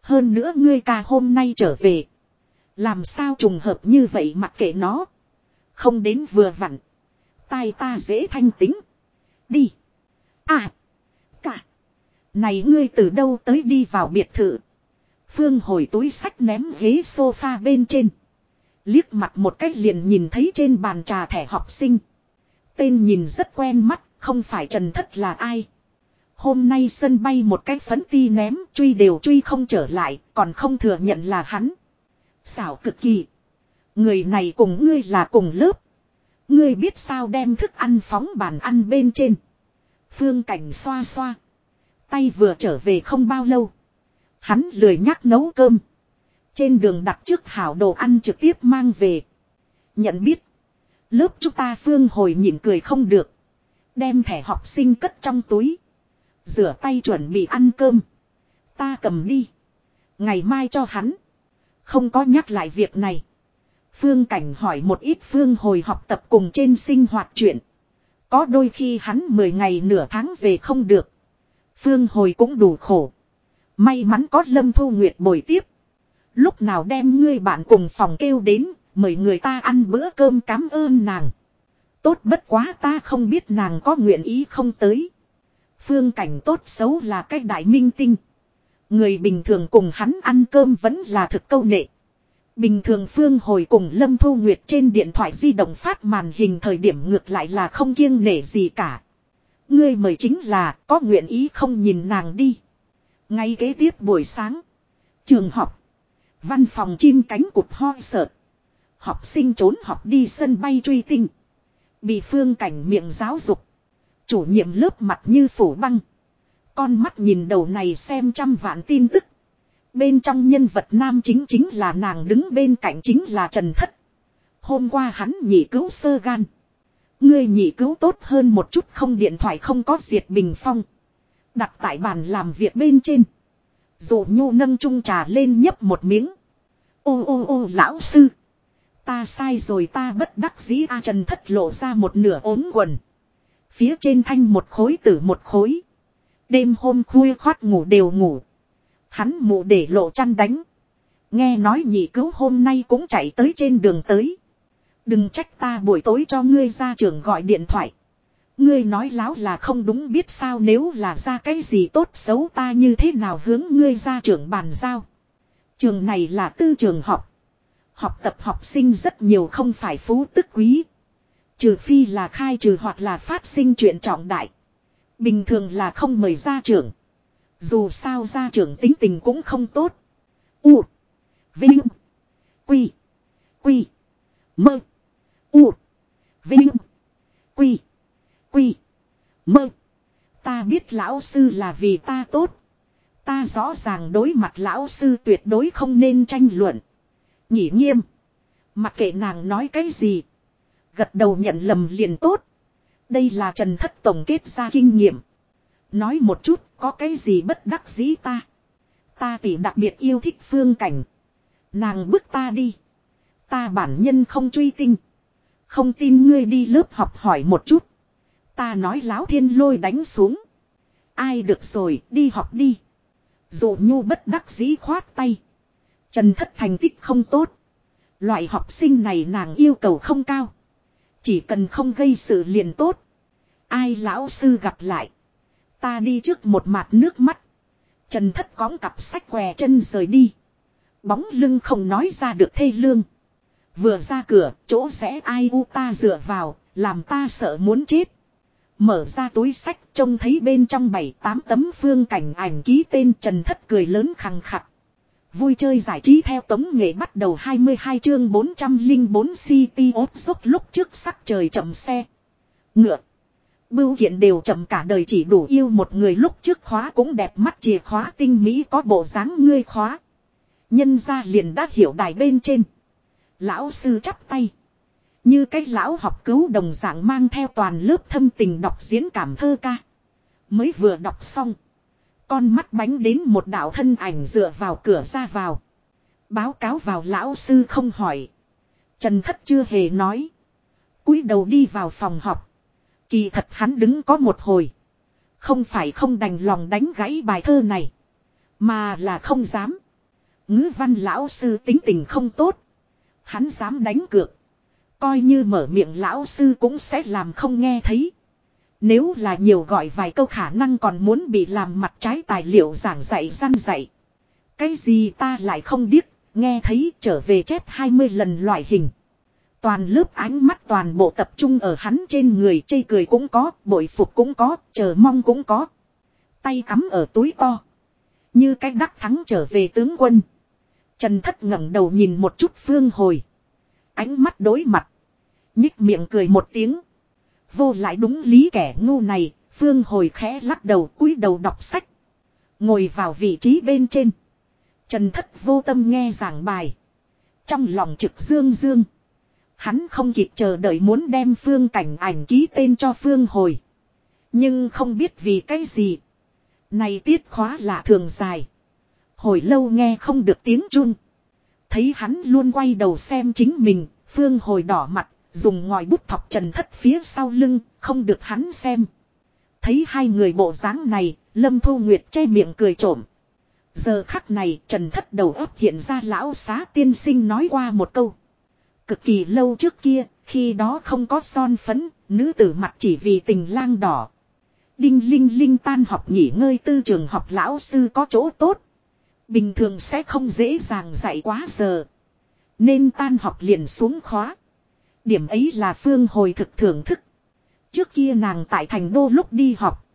Hơn nữa ngươi ca hôm nay trở về. Làm sao trùng hợp như vậy mặc kệ nó. Không đến vừa vặn. Tai ta dễ thanh tính. Đi. À. Cả. Này ngươi từ đâu tới đi vào biệt thự. Phương hồi túi sách ném ghế sofa bên trên. Liếc mặt một cách liền nhìn thấy trên bàn trà thẻ học sinh. Tên nhìn rất quen mắt, không phải Trần Thất là ai. Hôm nay sân bay một cái phấn ti ném, truy đều truy không trở lại, còn không thừa nhận là hắn. Xảo cực kỳ. Người này cùng ngươi là cùng lớp. Ngươi biết sao đem thức ăn phóng bàn ăn bên trên. Phương cảnh xoa xoa. Tay vừa trở về không bao lâu. Hắn lười nhắc nấu cơm. Trên đường đặt trước hảo đồ ăn trực tiếp mang về. Nhận biết. Lớp chúng ta phương hồi nhịn cười không được. Đem thẻ học sinh cất trong túi. Rửa tay chuẩn bị ăn cơm. Ta cầm đi. Ngày mai cho hắn. Không có nhắc lại việc này. Phương Cảnh hỏi một ít Phương hồi học tập cùng trên sinh hoạt chuyện. Có đôi khi hắn 10 ngày nửa tháng về không được. Phương hồi cũng đủ khổ. May mắn có Lâm Thu Nguyệt bồi tiếp. Lúc nào đem ngươi bạn cùng phòng kêu đến, mời người ta ăn bữa cơm cảm ơn nàng. Tốt bất quá ta không biết nàng có nguyện ý không tới. Phương cảnh tốt xấu là cái đại minh tinh. Người bình thường cùng hắn ăn cơm vẫn là thực câu nệ. Bình thường Phương hồi cùng Lâm Thu Nguyệt trên điện thoại di động phát màn hình thời điểm ngược lại là không kiêng nể gì cả. Ngươi mời chính là, có nguyện ý không nhìn nàng đi. Ngay kế tiếp buổi sáng. Trường học. Văn phòng chim cánh cụt ho sợ. Học sinh trốn học đi sân bay truy tinh. Bị phương cảnh miệng giáo dục. Chủ nhiệm lớp mặt như phủ băng. Con mắt nhìn đầu này xem trăm vạn tin tức. Bên trong nhân vật nam chính chính là nàng đứng bên cạnh chính là Trần Thất. Hôm qua hắn nhị cứu sơ gan. Ngươi nhị cứu tốt hơn một chút không điện thoại không có diệt bình phong. Đặt tại bàn làm việc bên trên. Dụ nhu nâng chung trà lên nhấp một miếng. Ô ô ô, lão sư. Ta sai rồi ta bất đắc dĩ A Trần thất lộ ra một nửa ốm quần. Phía trên thanh một khối tử một khối. Đêm hôm khuya khoát ngủ đều ngủ. Hắn mụ để lộ chăn đánh. Nghe nói nhị cứu hôm nay cũng chạy tới trên đường tới. Đừng trách ta buổi tối cho ngươi ra trường gọi điện thoại. Ngươi nói láo là không đúng biết sao nếu là ra cái gì tốt xấu ta như thế nào hướng ngươi ra trường bàn giao. Trường này là tư trường học. Học tập học sinh rất nhiều không phải phú tức quý. Trừ phi là khai trừ hoặc là phát sinh chuyện trọng đại. Bình thường là không mời gia trưởng Dù sao gia trưởng tính tình cũng không tốt. U. Vinh. Quy. Quy. Mơ. U. Vinh. Quy. Quy. Mơ. Ta biết lão sư là vì ta tốt. Ta rõ ràng đối mặt lão sư tuyệt đối không nên tranh luận. Nhỉ nghiêm. Mặc kệ nàng nói cái gì. Gật đầu nhận lầm liền tốt. Đây là Trần Thất tổng kết ra kinh nghiệm. Nói một chút, có cái gì bất đắc dĩ ta. Ta tỷ đặc biệt yêu thích phương cảnh. Nàng bước ta đi. Ta bản nhân không truy tinh. Không tin ngươi đi lớp học hỏi một chút. Ta nói láo thiên lôi đánh xuống. Ai được rồi, đi học đi. Dụ nhu bất đắc dĩ khoát tay. Trần thất thành tích không tốt. Loại học sinh này nàng yêu cầu không cao. Chỉ cần không gây sự liền tốt. Ai lão sư gặp lại. Ta đi trước một mặt nước mắt. Trần thất cõng cặp sách què chân rời đi. Bóng lưng không nói ra được thê lương. Vừa ra cửa, chỗ sẽ ai u ta dựa vào, làm ta sợ muốn chết. Mở ra túi sách, trông thấy bên trong bảy tám tấm phương cảnh ảnh ký tên Trần Thất cười lớn khằng khặt. Vui chơi giải trí theo tống nghệ bắt đầu 22 chương 404 City ốp dốc lúc trước sắc trời chậm xe. Ngựa. Bưu kiện đều chậm cả đời chỉ đủ yêu một người lúc trước khóa cũng đẹp mắt chìa khóa tinh mỹ có bộ dáng ngươi khóa. Nhân ra liền đã hiểu đài bên trên. Lão sư chắp tay. Như cái lão học cứu đồng dạng mang theo toàn lớp thâm tình đọc diễn cảm thơ ca. Mới vừa đọc xong. Con mắt bánh đến một đạo thân ảnh dựa vào cửa ra vào. Báo cáo vào lão sư không hỏi. Trần thất chưa hề nói. cúi đầu đi vào phòng học. Kỳ thật hắn đứng có một hồi. Không phải không đành lòng đánh gãy bài thơ này. Mà là không dám. Ngữ văn lão sư tính tình không tốt. Hắn dám đánh cược. Coi như mở miệng lão sư cũng sẽ làm không nghe thấy. Nếu là nhiều gọi vài câu khả năng còn muốn bị làm mặt trái tài liệu giảng dạy gian dạy. Cái gì ta lại không biết, nghe thấy trở về chép 20 lần loại hình. Toàn lớp ánh mắt toàn bộ tập trung ở hắn trên người chây cười cũng có, bội phục cũng có, chờ mong cũng có. Tay cắm ở túi to. Như cái đắc thắng trở về tướng quân. Trần thất ngẩng đầu nhìn một chút phương hồi. Ánh mắt đối mặt. Nhích miệng cười một tiếng. Vô lại đúng lý kẻ ngu này, phương hồi khẽ lắc đầu cúi đầu đọc sách. Ngồi vào vị trí bên trên. Trần thất vô tâm nghe giảng bài. Trong lòng trực dương dương. Hắn không kịp chờ đợi muốn đem phương cảnh ảnh ký tên cho phương hồi. Nhưng không biết vì cái gì. Này tiết khóa lạ thường dài. Hồi lâu nghe không được tiếng chun. Thấy hắn luôn quay đầu xem chính mình, phương hồi đỏ mặt, dùng ngòi bút thọc trần thất phía sau lưng, không được hắn xem. Thấy hai người bộ dáng này, Lâm Thu Nguyệt che miệng cười trộm. Giờ khắc này trần thất đầu óc hiện ra lão xá tiên sinh nói qua một câu. Cực kỳ lâu trước kia, khi đó không có son phấn, nữ tử mặt chỉ vì tình lang đỏ. Đinh linh linh tan học nghỉ ngơi tư trường học lão sư có chỗ tốt. Bình thường sẽ không dễ dàng dạy quá giờ. Nên tan học liền xuống khóa. Điểm ấy là phương hồi thực thưởng thức. Trước kia nàng tại thành đô lúc đi học.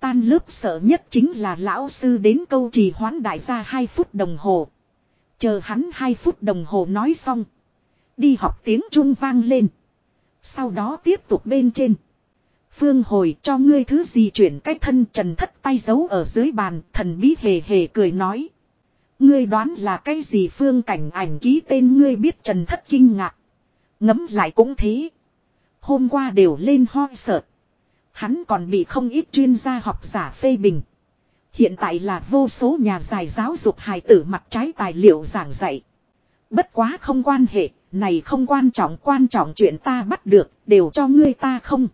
Tan lớp sợ nhất chính là lão sư đến câu trì hoãn đại gia 2 phút đồng hồ. Chờ hắn 2 phút đồng hồ nói xong. Đi học tiếng trung vang lên. Sau đó tiếp tục bên trên. Phương hồi cho ngươi thứ gì chuyển cách thân trần thất tay giấu ở dưới bàn, thần bí hề hề cười nói. Ngươi đoán là cái gì phương cảnh ảnh ký tên ngươi biết trần thất kinh ngạc. Ngấm lại cũng thế. Hôm qua đều lên ho sợ. Hắn còn bị không ít chuyên gia học giả phê bình. Hiện tại là vô số nhà giải giáo dục hài tử mặt trái tài liệu giảng dạy. Bất quá không quan hệ, này không quan trọng quan trọng chuyện ta bắt được, đều cho ngươi ta không.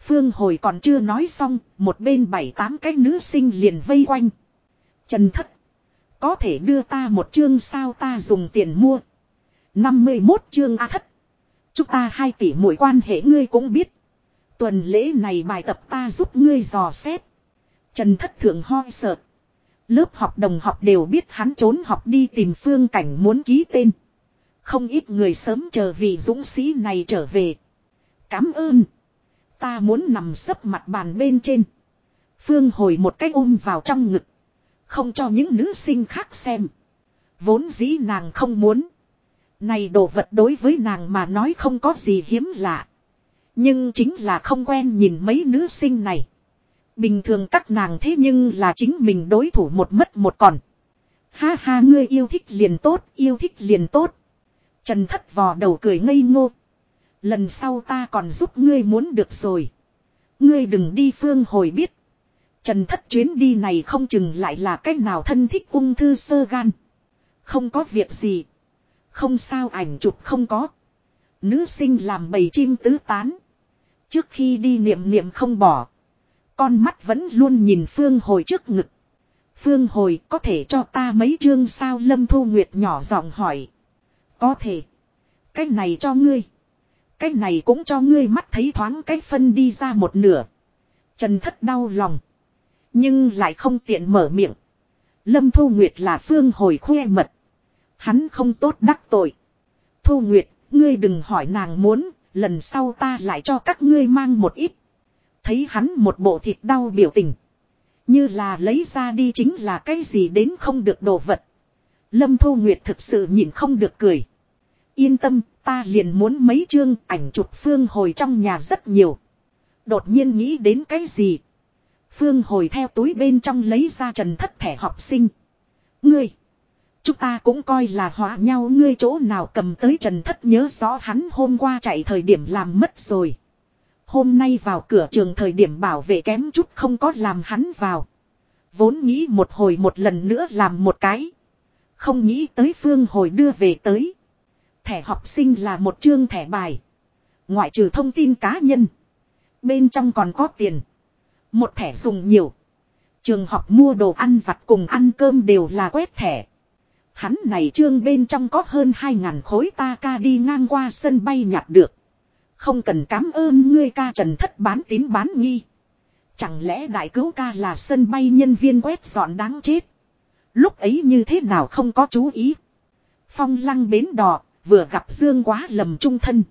Phương hồi còn chưa nói xong, một bên bảy tám cái nữ sinh liền vây quanh. Trần thất. Có thể đưa ta một chương sao ta dùng tiền mua. 51 chương A thất. Chúng ta hai tỷ mỗi quan hệ ngươi cũng biết. Tuần lễ này bài tập ta giúp ngươi dò xét. Trần thất thượng ho sợ. Lớp học đồng học đều biết hắn trốn học đi tìm phương cảnh muốn ký tên. Không ít người sớm chờ vì dũng sĩ này trở về. Cám ơn. Ta muốn nằm sấp mặt bàn bên trên. Phương hồi một cách ôm vào trong ngực. Không cho những nữ sinh khác xem. Vốn dĩ nàng không muốn. Này đồ vật đối với nàng mà nói không có gì hiếm lạ. Nhưng chính là không quen nhìn mấy nữ sinh này. Bình thường các nàng thế nhưng là chính mình đối thủ một mất một còn. Ha ha ngươi yêu thích liền tốt, yêu thích liền tốt. Trần thất vò đầu cười ngây ngô. Lần sau ta còn giúp ngươi muốn được rồi. Ngươi đừng đi phương hồi biết. Trần thất chuyến đi này không chừng lại là cách nào thân thích ung thư sơ gan. Không có việc gì. Không sao ảnh chụp không có. Nữ sinh làm bầy chim tứ tán. Trước khi đi niệm niệm không bỏ. Con mắt vẫn luôn nhìn Phương Hồi trước ngực. Phương Hồi có thể cho ta mấy chương sao Lâm Thu Nguyệt nhỏ giọng hỏi. Có thể. Cái này cho ngươi. Cái này cũng cho ngươi mắt thấy thoáng cái phân đi ra một nửa. Trần thất đau lòng. Nhưng lại không tiện mở miệng. Lâm Thu Nguyệt là Phương Hồi khoe mật. Hắn không tốt đắc tội. Thu Nguyệt, ngươi đừng hỏi nàng muốn, lần sau ta lại cho các ngươi mang một ít. Thấy hắn một bộ thịt đau biểu tình. Như là lấy ra đi chính là cái gì đến không được đồ vật. Lâm Thu Nguyệt thực sự nhìn không được cười. Yên tâm, ta liền muốn mấy chương ảnh chụp phương hồi trong nhà rất nhiều. Đột nhiên nghĩ đến cái gì. Phương hồi theo túi bên trong lấy ra trần thất thẻ học sinh. Ngươi. Chúng ta cũng coi là hóa nhau, ngươi chỗ nào cầm tới trần thất nhớ rõ hắn hôm qua chạy thời điểm làm mất rồi. Hôm nay vào cửa trường thời điểm bảo vệ kém chút không có làm hắn vào. Vốn nghĩ một hồi một lần nữa làm một cái. Không nghĩ tới phương hồi đưa về tới. Thẻ học sinh là một chương thẻ bài. Ngoại trừ thông tin cá nhân. Bên trong còn có tiền. Một thẻ dùng nhiều. Trường học mua đồ ăn vặt cùng ăn cơm đều là quét thẻ. Hắn này trương bên trong có hơn 2.000 khối ta ca đi ngang qua sân bay nhặt được. Không cần cảm ơn ngươi ca trần thất bán tín bán nghi. Chẳng lẽ đại cứu ca là sân bay nhân viên quét dọn đáng chết. Lúc ấy như thế nào không có chú ý. Phong lăng bến đò, vừa gặp Dương quá lầm trung thân.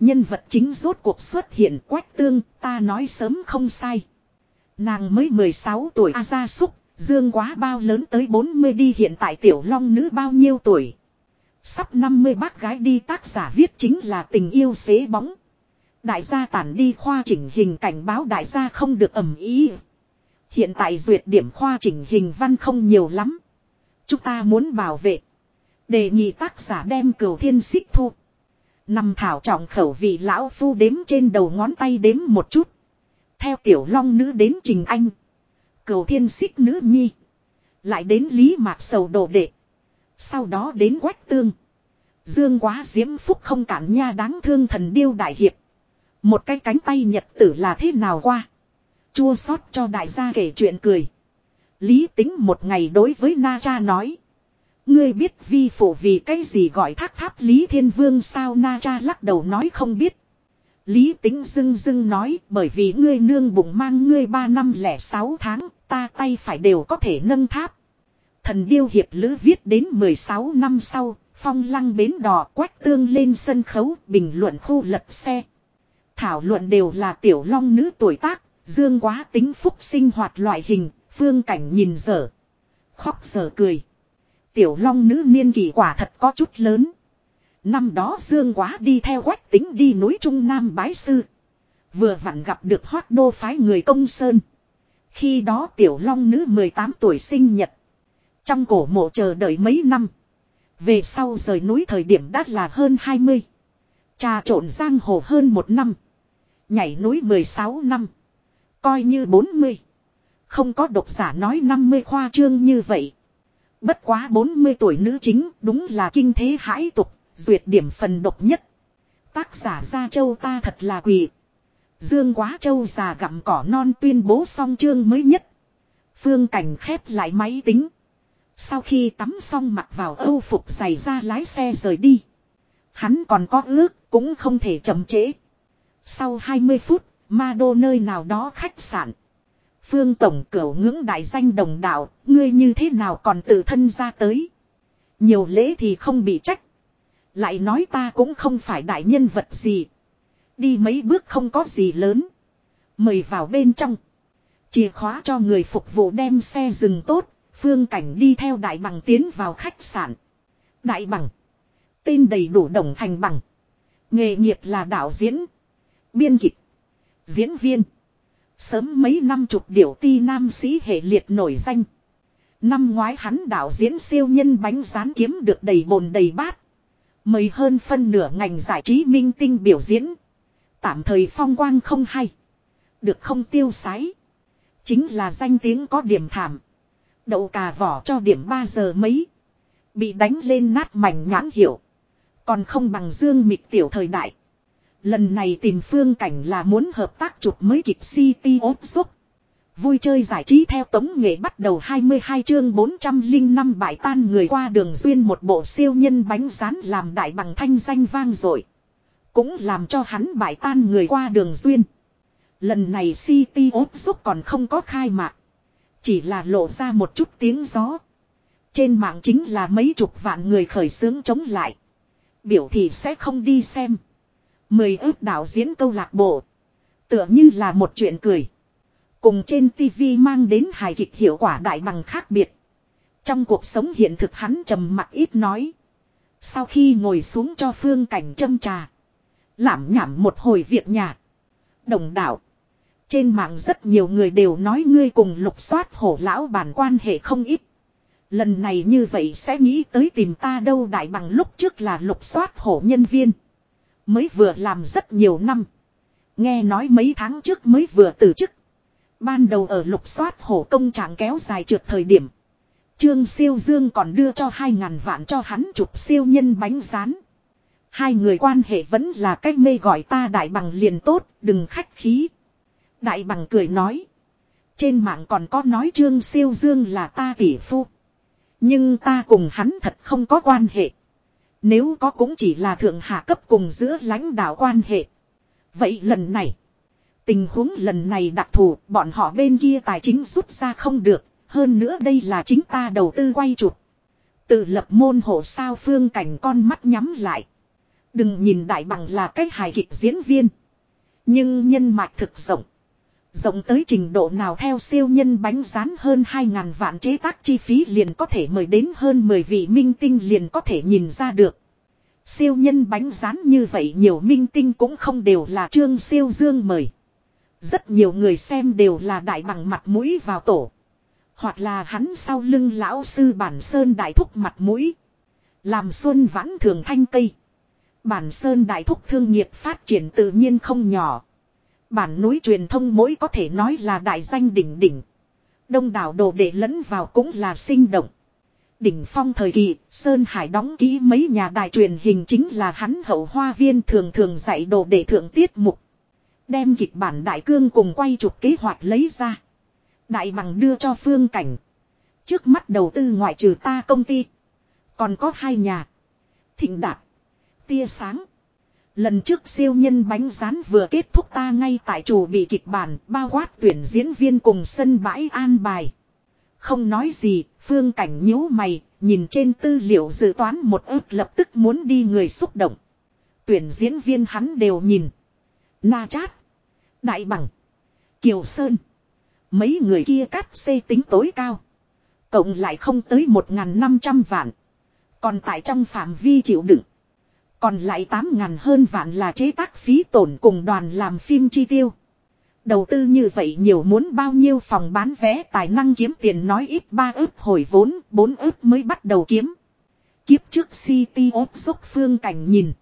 Nhân vật chính rốt cuộc xuất hiện quách tương, ta nói sớm không sai. Nàng mới 16 tuổi A gia súc, Dương quá bao lớn tới 40 đi, hiện tại tiểu long nữ bao nhiêu tuổi. Sắp 50 bác gái đi, tác giả viết chính là tình yêu xế bóng. Đại gia tản đi khoa chỉnh hình cảnh báo đại gia không được ẩm ý. Hiện tại duyệt điểm khoa chỉnh hình văn không nhiều lắm. Chúng ta muốn bảo vệ. Đề nghị tác giả đem cửu thiên xích thu. Nằm thảo trọng khẩu vị lão phu đếm trên đầu ngón tay đếm một chút. Theo tiểu long nữ đến trình anh cầu thiên xích nữ nhi. Lại đến lý mạc sầu đồ đệ. Sau đó đến quách tương. Dương quá diễm phúc không cản nha đáng thương thần điêu đại hiệp. Một cái cánh tay nhật tử là thế nào qua. Chua xót cho đại gia kể chuyện cười. Lý tính một ngày đối với Na Cha nói. Ngươi biết vi phụ vì cái gì gọi thác tháp Lý Thiên Vương sao Na Cha lắc đầu nói không biết. Lý tính dưng dưng nói bởi vì ngươi nương bụng mang ngươi ba năm lẻ sáu tháng ta tay phải đều có thể nâng tháp. Thần Điêu Hiệp Lữ viết đến 16 năm sau, phong lăng bến đò quách tương lên sân khấu bình luận khu lật xe. Thảo luận đều là tiểu long nữ tuổi tác, dương quá tính phúc sinh hoạt loại hình, phương cảnh nhìn dở. Khóc dở cười. Tiểu long nữ niên kỳ quả thật có chút lớn. Năm đó dương quá đi theo quách tính đi núi Trung Nam bái sư. Vừa vặn gặp được hoác đô phái người công sơn. Khi đó tiểu long nữ 18 tuổi sinh nhật. Trong cổ mộ chờ đợi mấy năm. Về sau rời núi thời điểm đã là hơn 20. Trà trộn giang hồ hơn một năm. Nhảy núi 16 năm. Coi như 40. Không có độc giả nói 50 khoa trương như vậy. Bất quá 40 tuổi nữ chính đúng là kinh thế hãi tục, duyệt điểm phần độc nhất. Tác giả Gia Châu ta thật là quỷ. Dương Quá Châu già gặm cỏ non tuyên bố xong chương mới nhất. Phương Cảnh khép lại máy tính. Sau khi tắm xong mặc vào âu phục giày ra lái xe rời đi. Hắn còn có ước, cũng không thể chậm trễ. Sau 20 phút, ma đô nơi nào đó khách sạn. Phương Tổng cửu ngưỡng đại danh đồng đạo, ngươi như thế nào còn tự thân ra tới. Nhiều lễ thì không bị trách. Lại nói ta cũng không phải đại nhân vật gì. Đi mấy bước không có gì lớn. Mời vào bên trong. Chìa khóa cho người phục vụ đem xe dừng tốt. Phương Cảnh đi theo đại bằng tiến vào khách sạn. Đại bằng. Tên đầy đủ đồng thành bằng. Nghề nghiệp là đạo diễn. Biên kịch. Diễn viên. Sớm mấy năm chục điểu ti nam sĩ hệ liệt nổi danh. Năm ngoái hắn đạo diễn siêu nhân bánh rán kiếm được đầy bồn đầy bát. Mời hơn phân nửa ngành giải trí minh tinh biểu diễn. Tạm thời phong quang không hay. Được không tiêu sái. Chính là danh tiếng có điểm thảm. Đậu cà vỏ cho điểm 3 giờ mấy. Bị đánh lên nát mảnh nhãn hiểu. Còn không bằng dương mịch tiểu thời đại. Lần này tìm phương cảnh là muốn hợp tác chụp mới kịch City ốp xúc. Vui chơi giải trí theo tống nghệ bắt đầu 22 chương 405 bại tan người qua đường duyên một bộ siêu nhân bánh rán làm đại bằng thanh danh vang rồi. Cũng làm cho hắn bại tan người qua đường duyên. Lần này City ốp giúp còn không có khai mạc. Chỉ là lộ ra một chút tiếng gió. Trên mạng chính là mấy chục vạn người khởi xướng chống lại. Biểu thị sẽ không đi xem. Mười ước đạo diễn câu lạc bộ. Tựa như là một chuyện cười. Cùng trên TV mang đến hài kịch hiệu quả đại bằng khác biệt. Trong cuộc sống hiện thực hắn trầm mặc ít nói. Sau khi ngồi xuống cho phương cảnh châm trà. Làm nhảm một hồi việc nhà. Đồng đạo. Trên mạng rất nhiều người đều nói ngươi cùng lục soát hổ lão bản quan hệ không ít. Lần này như vậy sẽ nghĩ tới tìm ta đâu đại bằng lúc trước là lục soát hổ nhân viên. Mới vừa làm rất nhiều năm. Nghe nói mấy tháng trước mới vừa từ chức. Ban đầu ở lục soát hổ công trạng kéo dài trượt thời điểm. Trương siêu dương còn đưa cho hai ngàn vạn cho hắn chụp siêu nhân bánh rán. Hai người quan hệ vẫn là cách mê gọi ta đại bằng liền tốt, đừng khách khí. Đại bằng cười nói. Trên mạng còn có nói trương siêu dương là ta tỷ phu. Nhưng ta cùng hắn thật không có quan hệ. Nếu có cũng chỉ là thượng hạ cấp cùng giữa lãnh đạo quan hệ. Vậy lần này. Tình huống lần này đặc thù bọn họ bên kia tài chính rút ra không được. Hơn nữa đây là chính ta đầu tư quay chụp. Tự lập môn hộ sao phương cảnh con mắt nhắm lại. Đừng nhìn đại bằng là cái hài kịch diễn viên. Nhưng nhân mạch thực rộng. Rộng tới trình độ nào theo siêu nhân bánh rán hơn 2.000 vạn chế tác chi phí liền có thể mời đến hơn 10 vị minh tinh liền có thể nhìn ra được. Siêu nhân bánh rán như vậy nhiều minh tinh cũng không đều là trương siêu dương mời. Rất nhiều người xem đều là đại bằng mặt mũi vào tổ. Hoặc là hắn sau lưng lão sư bản sơn đại thúc mặt mũi. Làm xuân vãn thường thanh cây. Bản sơn đại thúc thương nghiệp phát triển tự nhiên không nhỏ. Bản núi truyền thông mỗi có thể nói là đại danh đỉnh đỉnh. Đông đảo đồ để lẫn vào cũng là sinh động. Đỉnh phong thời kỳ, Sơn Hải đóng ký mấy nhà đài truyền hình chính là hắn hậu hoa viên thường thường dạy đồ để thượng tiết mục. Đem kịch bản đại cương cùng quay chụp kế hoạch lấy ra. Đại bằng đưa cho phương cảnh. Trước mắt đầu tư ngoại trừ ta công ty. Còn có hai nhà. Thịnh đạt. Tia sáng. Lần trước siêu nhân bánh rán vừa kết thúc ta ngay tại chủ bị kịch bản bao quát tuyển diễn viên cùng sân bãi an bài. Không nói gì, phương cảnh nhíu mày, nhìn trên tư liệu dự toán một ước lập tức muốn đi người xúc động. Tuyển diễn viên hắn đều nhìn. Na chát. Đại bằng. Kiều Sơn. Mấy người kia cắt xê tính tối cao. Cộng lại không tới 1.500 vạn. Còn tại trong phạm vi chịu đựng. Còn lại 8 ngàn hơn vạn là chế tác phí tổn cùng đoàn làm phim chi tiêu. Đầu tư như vậy nhiều muốn bao nhiêu phòng bán vé tài năng kiếm tiền nói ít 3 ước hồi vốn, 4 ước mới bắt đầu kiếm. Kiếp trước City of dốc phương cảnh nhìn.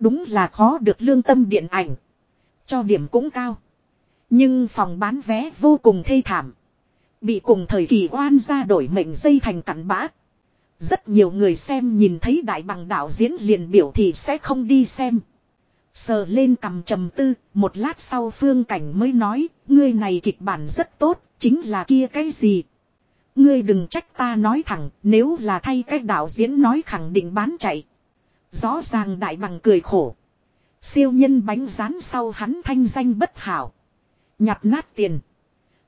Đúng là khó được lương tâm điện ảnh. Cho điểm cũng cao. Nhưng phòng bán vé vô cùng thê thảm. Bị cùng thời kỳ oan ra đổi mệnh dây thành cặn bã. Rất nhiều người xem nhìn thấy đại bằng đạo diễn liền biểu thì sẽ không đi xem. Sờ lên cầm trầm tư, một lát sau phương cảnh mới nói, ngươi này kịch bản rất tốt, chính là kia cái gì. Ngươi đừng trách ta nói thẳng, nếu là thay cái đạo diễn nói khẳng định bán chạy. Rõ ràng đại bằng cười khổ. Siêu nhân bánh rán sau hắn thanh danh bất hảo. Nhặt nát tiền.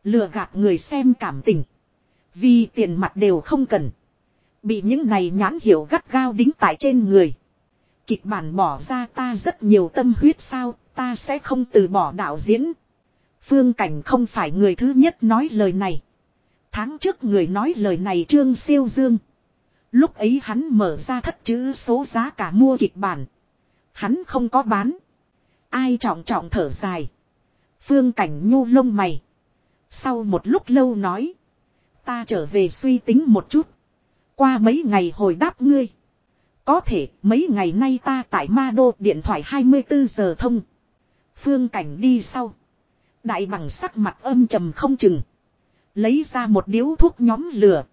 Lừa gạt người xem cảm tình. Vì tiền mặt đều không cần. Bị những này nhãn hiểu gắt gao đính tại trên người. Kịch bản bỏ ra ta rất nhiều tâm huyết sao, ta sẽ không từ bỏ đạo diễn. Phương Cảnh không phải người thứ nhất nói lời này. Tháng trước người nói lời này Trương Siêu Dương. Lúc ấy hắn mở ra thất chữ số giá cả mua kịch bản. Hắn không có bán. Ai trọng trọng thở dài. Phương Cảnh nhu lông mày. Sau một lúc lâu nói. Ta trở về suy tính một chút. Qua mấy ngày hồi đáp ngươi. Có thể, mấy ngày nay ta tại ma đô, điện thoại 24 giờ thông. Phương cảnh đi sau. Đại bằng sắc mặt âm trầm không chừng. Lấy ra một điếu thuốc nhóm lửa.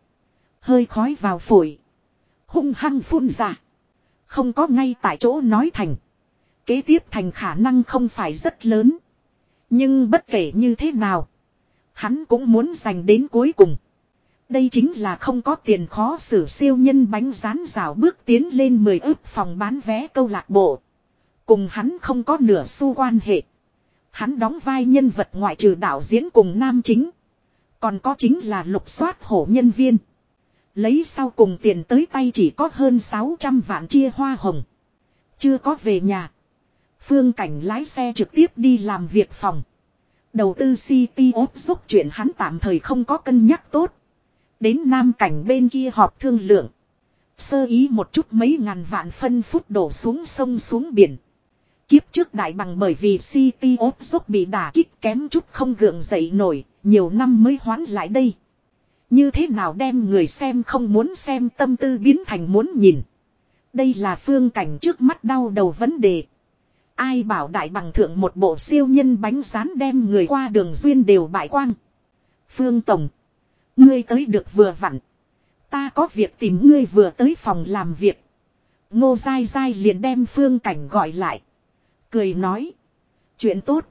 Hơi khói vào phổi. Hung hăng phun ra. Không có ngay tại chỗ nói thành. Kế tiếp thành khả năng không phải rất lớn. Nhưng bất kể như thế nào. Hắn cũng muốn giành đến cuối cùng. Đây chính là không có tiền khó xử siêu nhân bánh rán rào bước tiến lên 10 ước phòng bán vé câu lạc bộ. Cùng hắn không có nửa xu quan hệ. Hắn đóng vai nhân vật ngoại trừ đạo diễn cùng nam chính. Còn có chính là lục soát hổ nhân viên. Lấy sau cùng tiền tới tay chỉ có hơn 600 vạn chia hoa hồng. Chưa có về nhà. Phương cảnh lái xe trực tiếp đi làm việc phòng. Đầu tư City ốp giúp chuyện hắn tạm thời không có cân nhắc tốt. Đến nam cảnh bên kia họp thương lượng. Sơ ý một chút mấy ngàn vạn phân phút đổ xuống sông xuống biển. Kiếp trước đại bằng bởi vì City ốp dốc bị đả kích kém chút không gượng dậy nổi, nhiều năm mới hoán lại đây. Như thế nào đem người xem không muốn xem tâm tư biến thành muốn nhìn. Đây là phương cảnh trước mắt đau đầu vấn đề. Ai bảo đại bằng thượng một bộ siêu nhân bánh rán đem người qua đường duyên đều bại quang. Phương Tổng. Ngươi tới được vừa vặn. Ta có việc tìm ngươi vừa tới phòng làm việc. Ngô dai dai liền đem phương cảnh gọi lại. Cười nói. Chuyện tốt.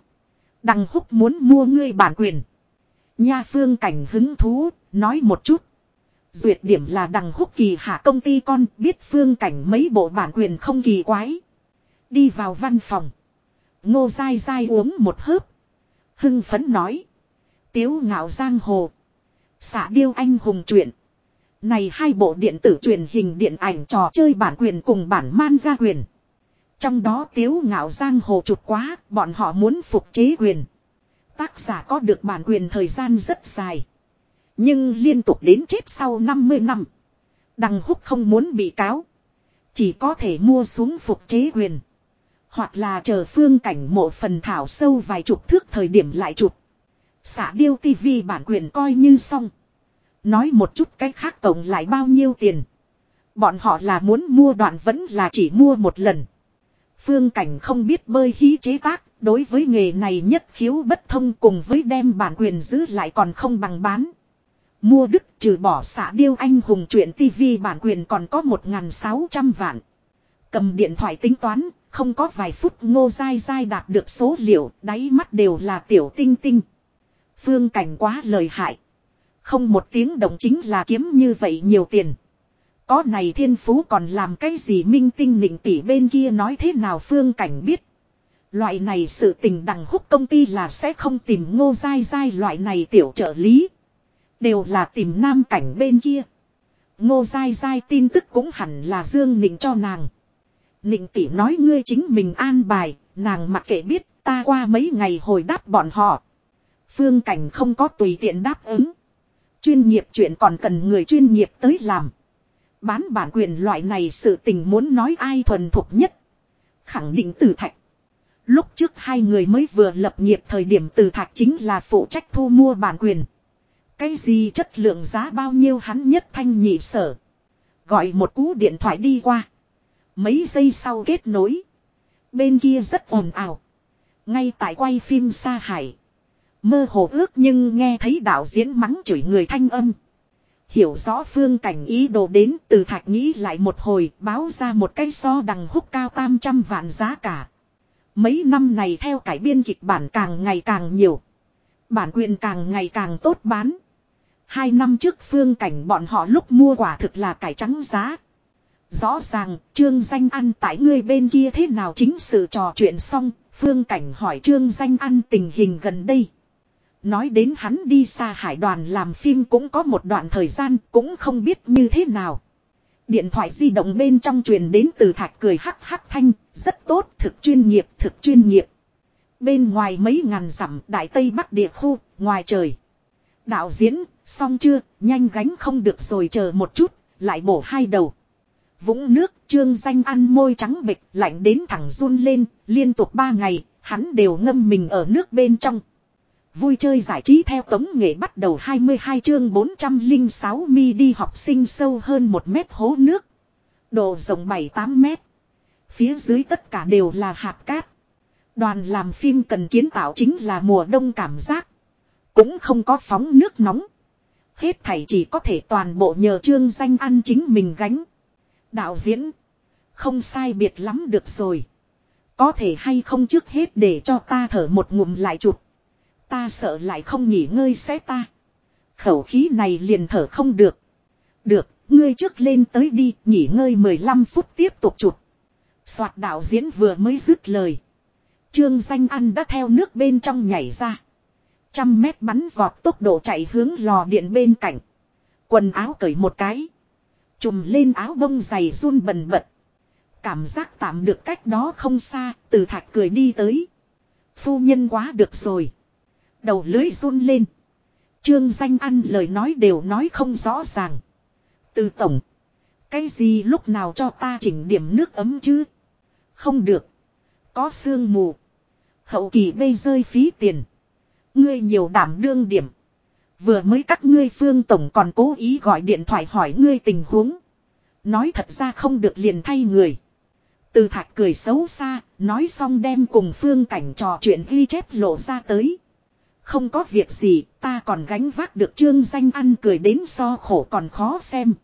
Đằng húc muốn mua ngươi bản quyền. Nha phương cảnh hứng thú, nói một chút. Duyệt điểm là đằng húc kỳ hạ công ty con biết phương cảnh mấy bộ bản quyền không kỳ quái. Đi vào văn phòng. Ngô dai dai uống một hớp. Hưng phấn nói. Tiếu ngạo giang hồ. Xả điêu anh hùng truyện. Này hai bộ điện tử truyền hình điện ảnh trò chơi bản quyền cùng bản man ra quyền. Trong đó tiếu ngạo giang hồ chụp quá, bọn họ muốn phục chế quyền. Tác giả có được bản quyền thời gian rất dài. Nhưng liên tục đến chết sau 50 năm. Đằng húc không muốn bị cáo. Chỉ có thể mua xuống phục chế quyền. Hoặc là chờ phương cảnh mộ phần thảo sâu vài chục thước thời điểm lại chụp. Xả điêu TV bản quyền coi như xong. Nói một chút cái khác tổng lại bao nhiêu tiền. Bọn họ là muốn mua đoạn vẫn là chỉ mua một lần. Phương cảnh không biết bơi hí chế tác, đối với nghề này nhất khiếu bất thông cùng với đem bản quyền giữ lại còn không bằng bán. Mua đức trừ bỏ xả điêu anh hùng chuyện TV bản quyền còn có 1.600 vạn. Cầm điện thoại tính toán, không có vài phút ngô dai dai đạt được số liệu, đáy mắt đều là tiểu tinh tinh. Phương cảnh quá lời hại. Không một tiếng động chính là kiếm như vậy nhiều tiền. Có này thiên phú còn làm cái gì minh tinh nịnh tỷ bên kia nói thế nào phương cảnh biết. Loại này sự tình đằng húc công ty là sẽ không tìm ngô dai dai loại này tiểu trợ lý. Đều là tìm nam cảnh bên kia. Ngô dai dai tin tức cũng hẳn là Dương Nịnh cho nàng. Nịnh tỷ nói ngươi chính mình an bài, nàng mặc kệ biết ta qua mấy ngày hồi đáp bọn họ. Phương cảnh không có tùy tiện đáp ứng. Chuyên nghiệp chuyện còn cần người chuyên nghiệp tới làm. Bán bản quyền loại này sự tình muốn nói ai thuần thục nhất. Khẳng định từ thạch. Lúc trước hai người mới vừa lập nghiệp thời điểm từ thạch chính là phụ trách thu mua bản quyền. Cái gì chất lượng giá bao nhiêu hắn nhất thanh nhị sở. Gọi một cú điện thoại đi qua. Mấy giây sau kết nối. Bên kia rất ồn ào. Ngay tại quay phim xa hải. Mơ hồ ước nhưng nghe thấy đạo diễn mắng chửi người thanh âm. Hiểu rõ phương cảnh ý đồ đến từ thạch nghĩ lại một hồi báo ra một cây so đằng húc cao tam trăm vạn giá cả. Mấy năm này theo cải biên kịch bản càng ngày càng nhiều. Bản quyền càng ngày càng tốt bán. Hai năm trước phương cảnh bọn họ lúc mua quả thực là cải trắng giá. Rõ ràng, trương danh ăn tại ngươi bên kia thế nào chính sự trò chuyện xong, phương cảnh hỏi trương danh ăn tình hình gần đây. Nói đến hắn đi xa hải đoàn làm phim cũng có một đoạn thời gian cũng không biết như thế nào. Điện thoại di động bên trong truyền đến từ thạch cười hắc hắc thanh, rất tốt, thực chuyên nghiệp, thực chuyên nghiệp. Bên ngoài mấy ngàn dặm đại tây bắc địa khu, ngoài trời. Đạo diễn, xong chưa, nhanh gánh không được rồi chờ một chút, lại bổ hai đầu. Vũng nước, trương danh ăn môi trắng bịch, lạnh đến thẳng run lên, liên tục ba ngày, hắn đều ngâm mình ở nước bên trong. Vui chơi giải trí theo tống nghệ bắt đầu 22 chương 406 mi đi học sinh sâu hơn 1 mét hố nước. Độ rộng 7-8 mét. Phía dưới tất cả đều là hạt cát. Đoàn làm phim cần kiến tạo chính là mùa đông cảm giác. Cũng không có phóng nước nóng. Hết thảy chỉ có thể toàn bộ nhờ trương danh ăn chính mình gánh. Đạo diễn. Không sai biệt lắm được rồi. Có thể hay không trước hết để cho ta thở một ngụm lại chụp. Ta sợ lại không nghỉ ngơi sẽ ta. Khẩu khí này liền thở không được. Được, ngươi trước lên tới đi, nghỉ ngơi 15 phút tiếp tục chụp. Soạt đạo diễn vừa mới dứt lời. Trương danh ăn đã theo nước bên trong nhảy ra. Trăm mét bắn vọt tốc độ chạy hướng lò điện bên cạnh. Quần áo cởi một cái. Chùm lên áo bông dày run bần bật. Cảm giác tạm được cách đó không xa, từ thạch cười đi tới. Phu nhân quá được rồi. Đầu lưới run lên. Trương danh ăn lời nói đều nói không rõ ràng. Từ tổng. Cái gì lúc nào cho ta chỉnh điểm nước ấm chứ? Không được. Có sương mù. Hậu kỳ bây rơi phí tiền. Ngươi nhiều đảm đương điểm. Vừa mới các ngươi phương tổng còn cố ý gọi điện thoại hỏi ngươi tình huống. Nói thật ra không được liền thay người. Từ thạch cười xấu xa, nói xong đem cùng phương cảnh trò chuyện ghi chép lộ ra tới. Không có việc gì, ta còn gánh vác được trương danh ăn cười đến so khổ còn khó xem.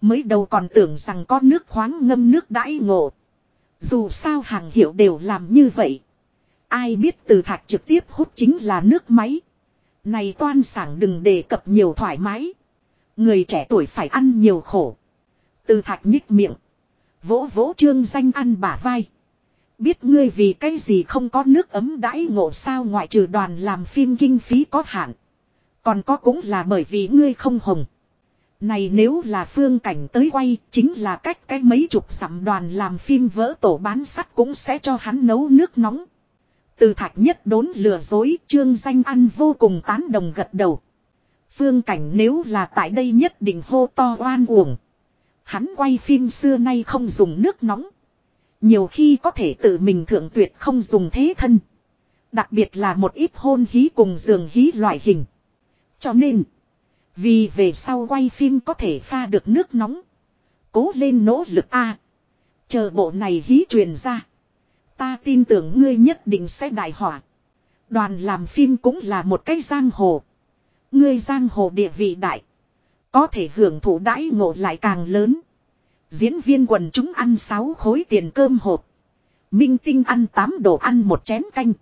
Mới đầu còn tưởng rằng có nước khoáng ngâm nước đãi ngộ. Dù sao hàng hiệu đều làm như vậy. Ai biết từ thạch trực tiếp hút chính là nước máy. Này toan sảng đừng đề cập nhiều thoải mái. Người trẻ tuổi phải ăn nhiều khổ. Từ thạch nhích miệng. Vỗ vỗ trương danh ăn bả vai. Biết ngươi vì cái gì không có nước ấm đãi ngộ sao ngoại trừ đoàn làm phim kinh phí có hạn. Còn có cũng là bởi vì ngươi không hồng. Này nếu là phương cảnh tới quay, chính là cách cái mấy chục dặm đoàn làm phim vỡ tổ bán sắt cũng sẽ cho hắn nấu nước nóng. Từ thạch nhất đốn lừa dối, trương danh ăn vô cùng tán đồng gật đầu. Phương cảnh nếu là tại đây nhất định hô to oan uổng. Hắn quay phim xưa nay không dùng nước nóng. Nhiều khi có thể tự mình thượng tuyệt không dùng thế thân. Đặc biệt là một ít hôn hí cùng giường hí loại hình. Cho nên, vì về sau quay phim có thể pha được nước nóng. Cố lên nỗ lực a Chờ bộ này hí truyền ra. Ta tin tưởng ngươi nhất định sẽ đại hỏa. Đoàn làm phim cũng là một cái giang hồ. Ngươi giang hồ địa vị đại. Có thể hưởng thụ đãi ngộ lại càng lớn. Diễn viên quần chúng ăn 6 khối tiền cơm hộp. Minh tinh ăn 8 đồ ăn một chén canh.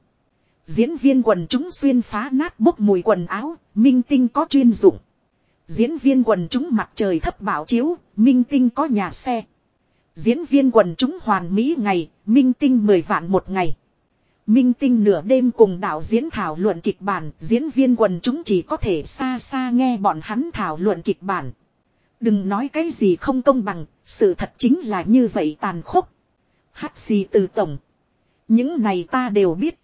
Diễn viên quần chúng xuyên phá nát bốc mùi quần áo, minh tinh có chuyên dụng. Diễn viên quần chúng mặt trời thấp bảo chiếu, minh tinh có nhà xe. Diễn viên quần chúng hoàn mỹ ngày, minh tinh 10 vạn một ngày. Minh tinh nửa đêm cùng đạo diễn thảo luận kịch bản, diễn viên quần chúng chỉ có thể xa xa nghe bọn hắn thảo luận kịch bản. Đừng nói cái gì không công bằng, sự thật chính là như vậy tàn khốc. Hát gì từ tổng. Những này ta đều biết.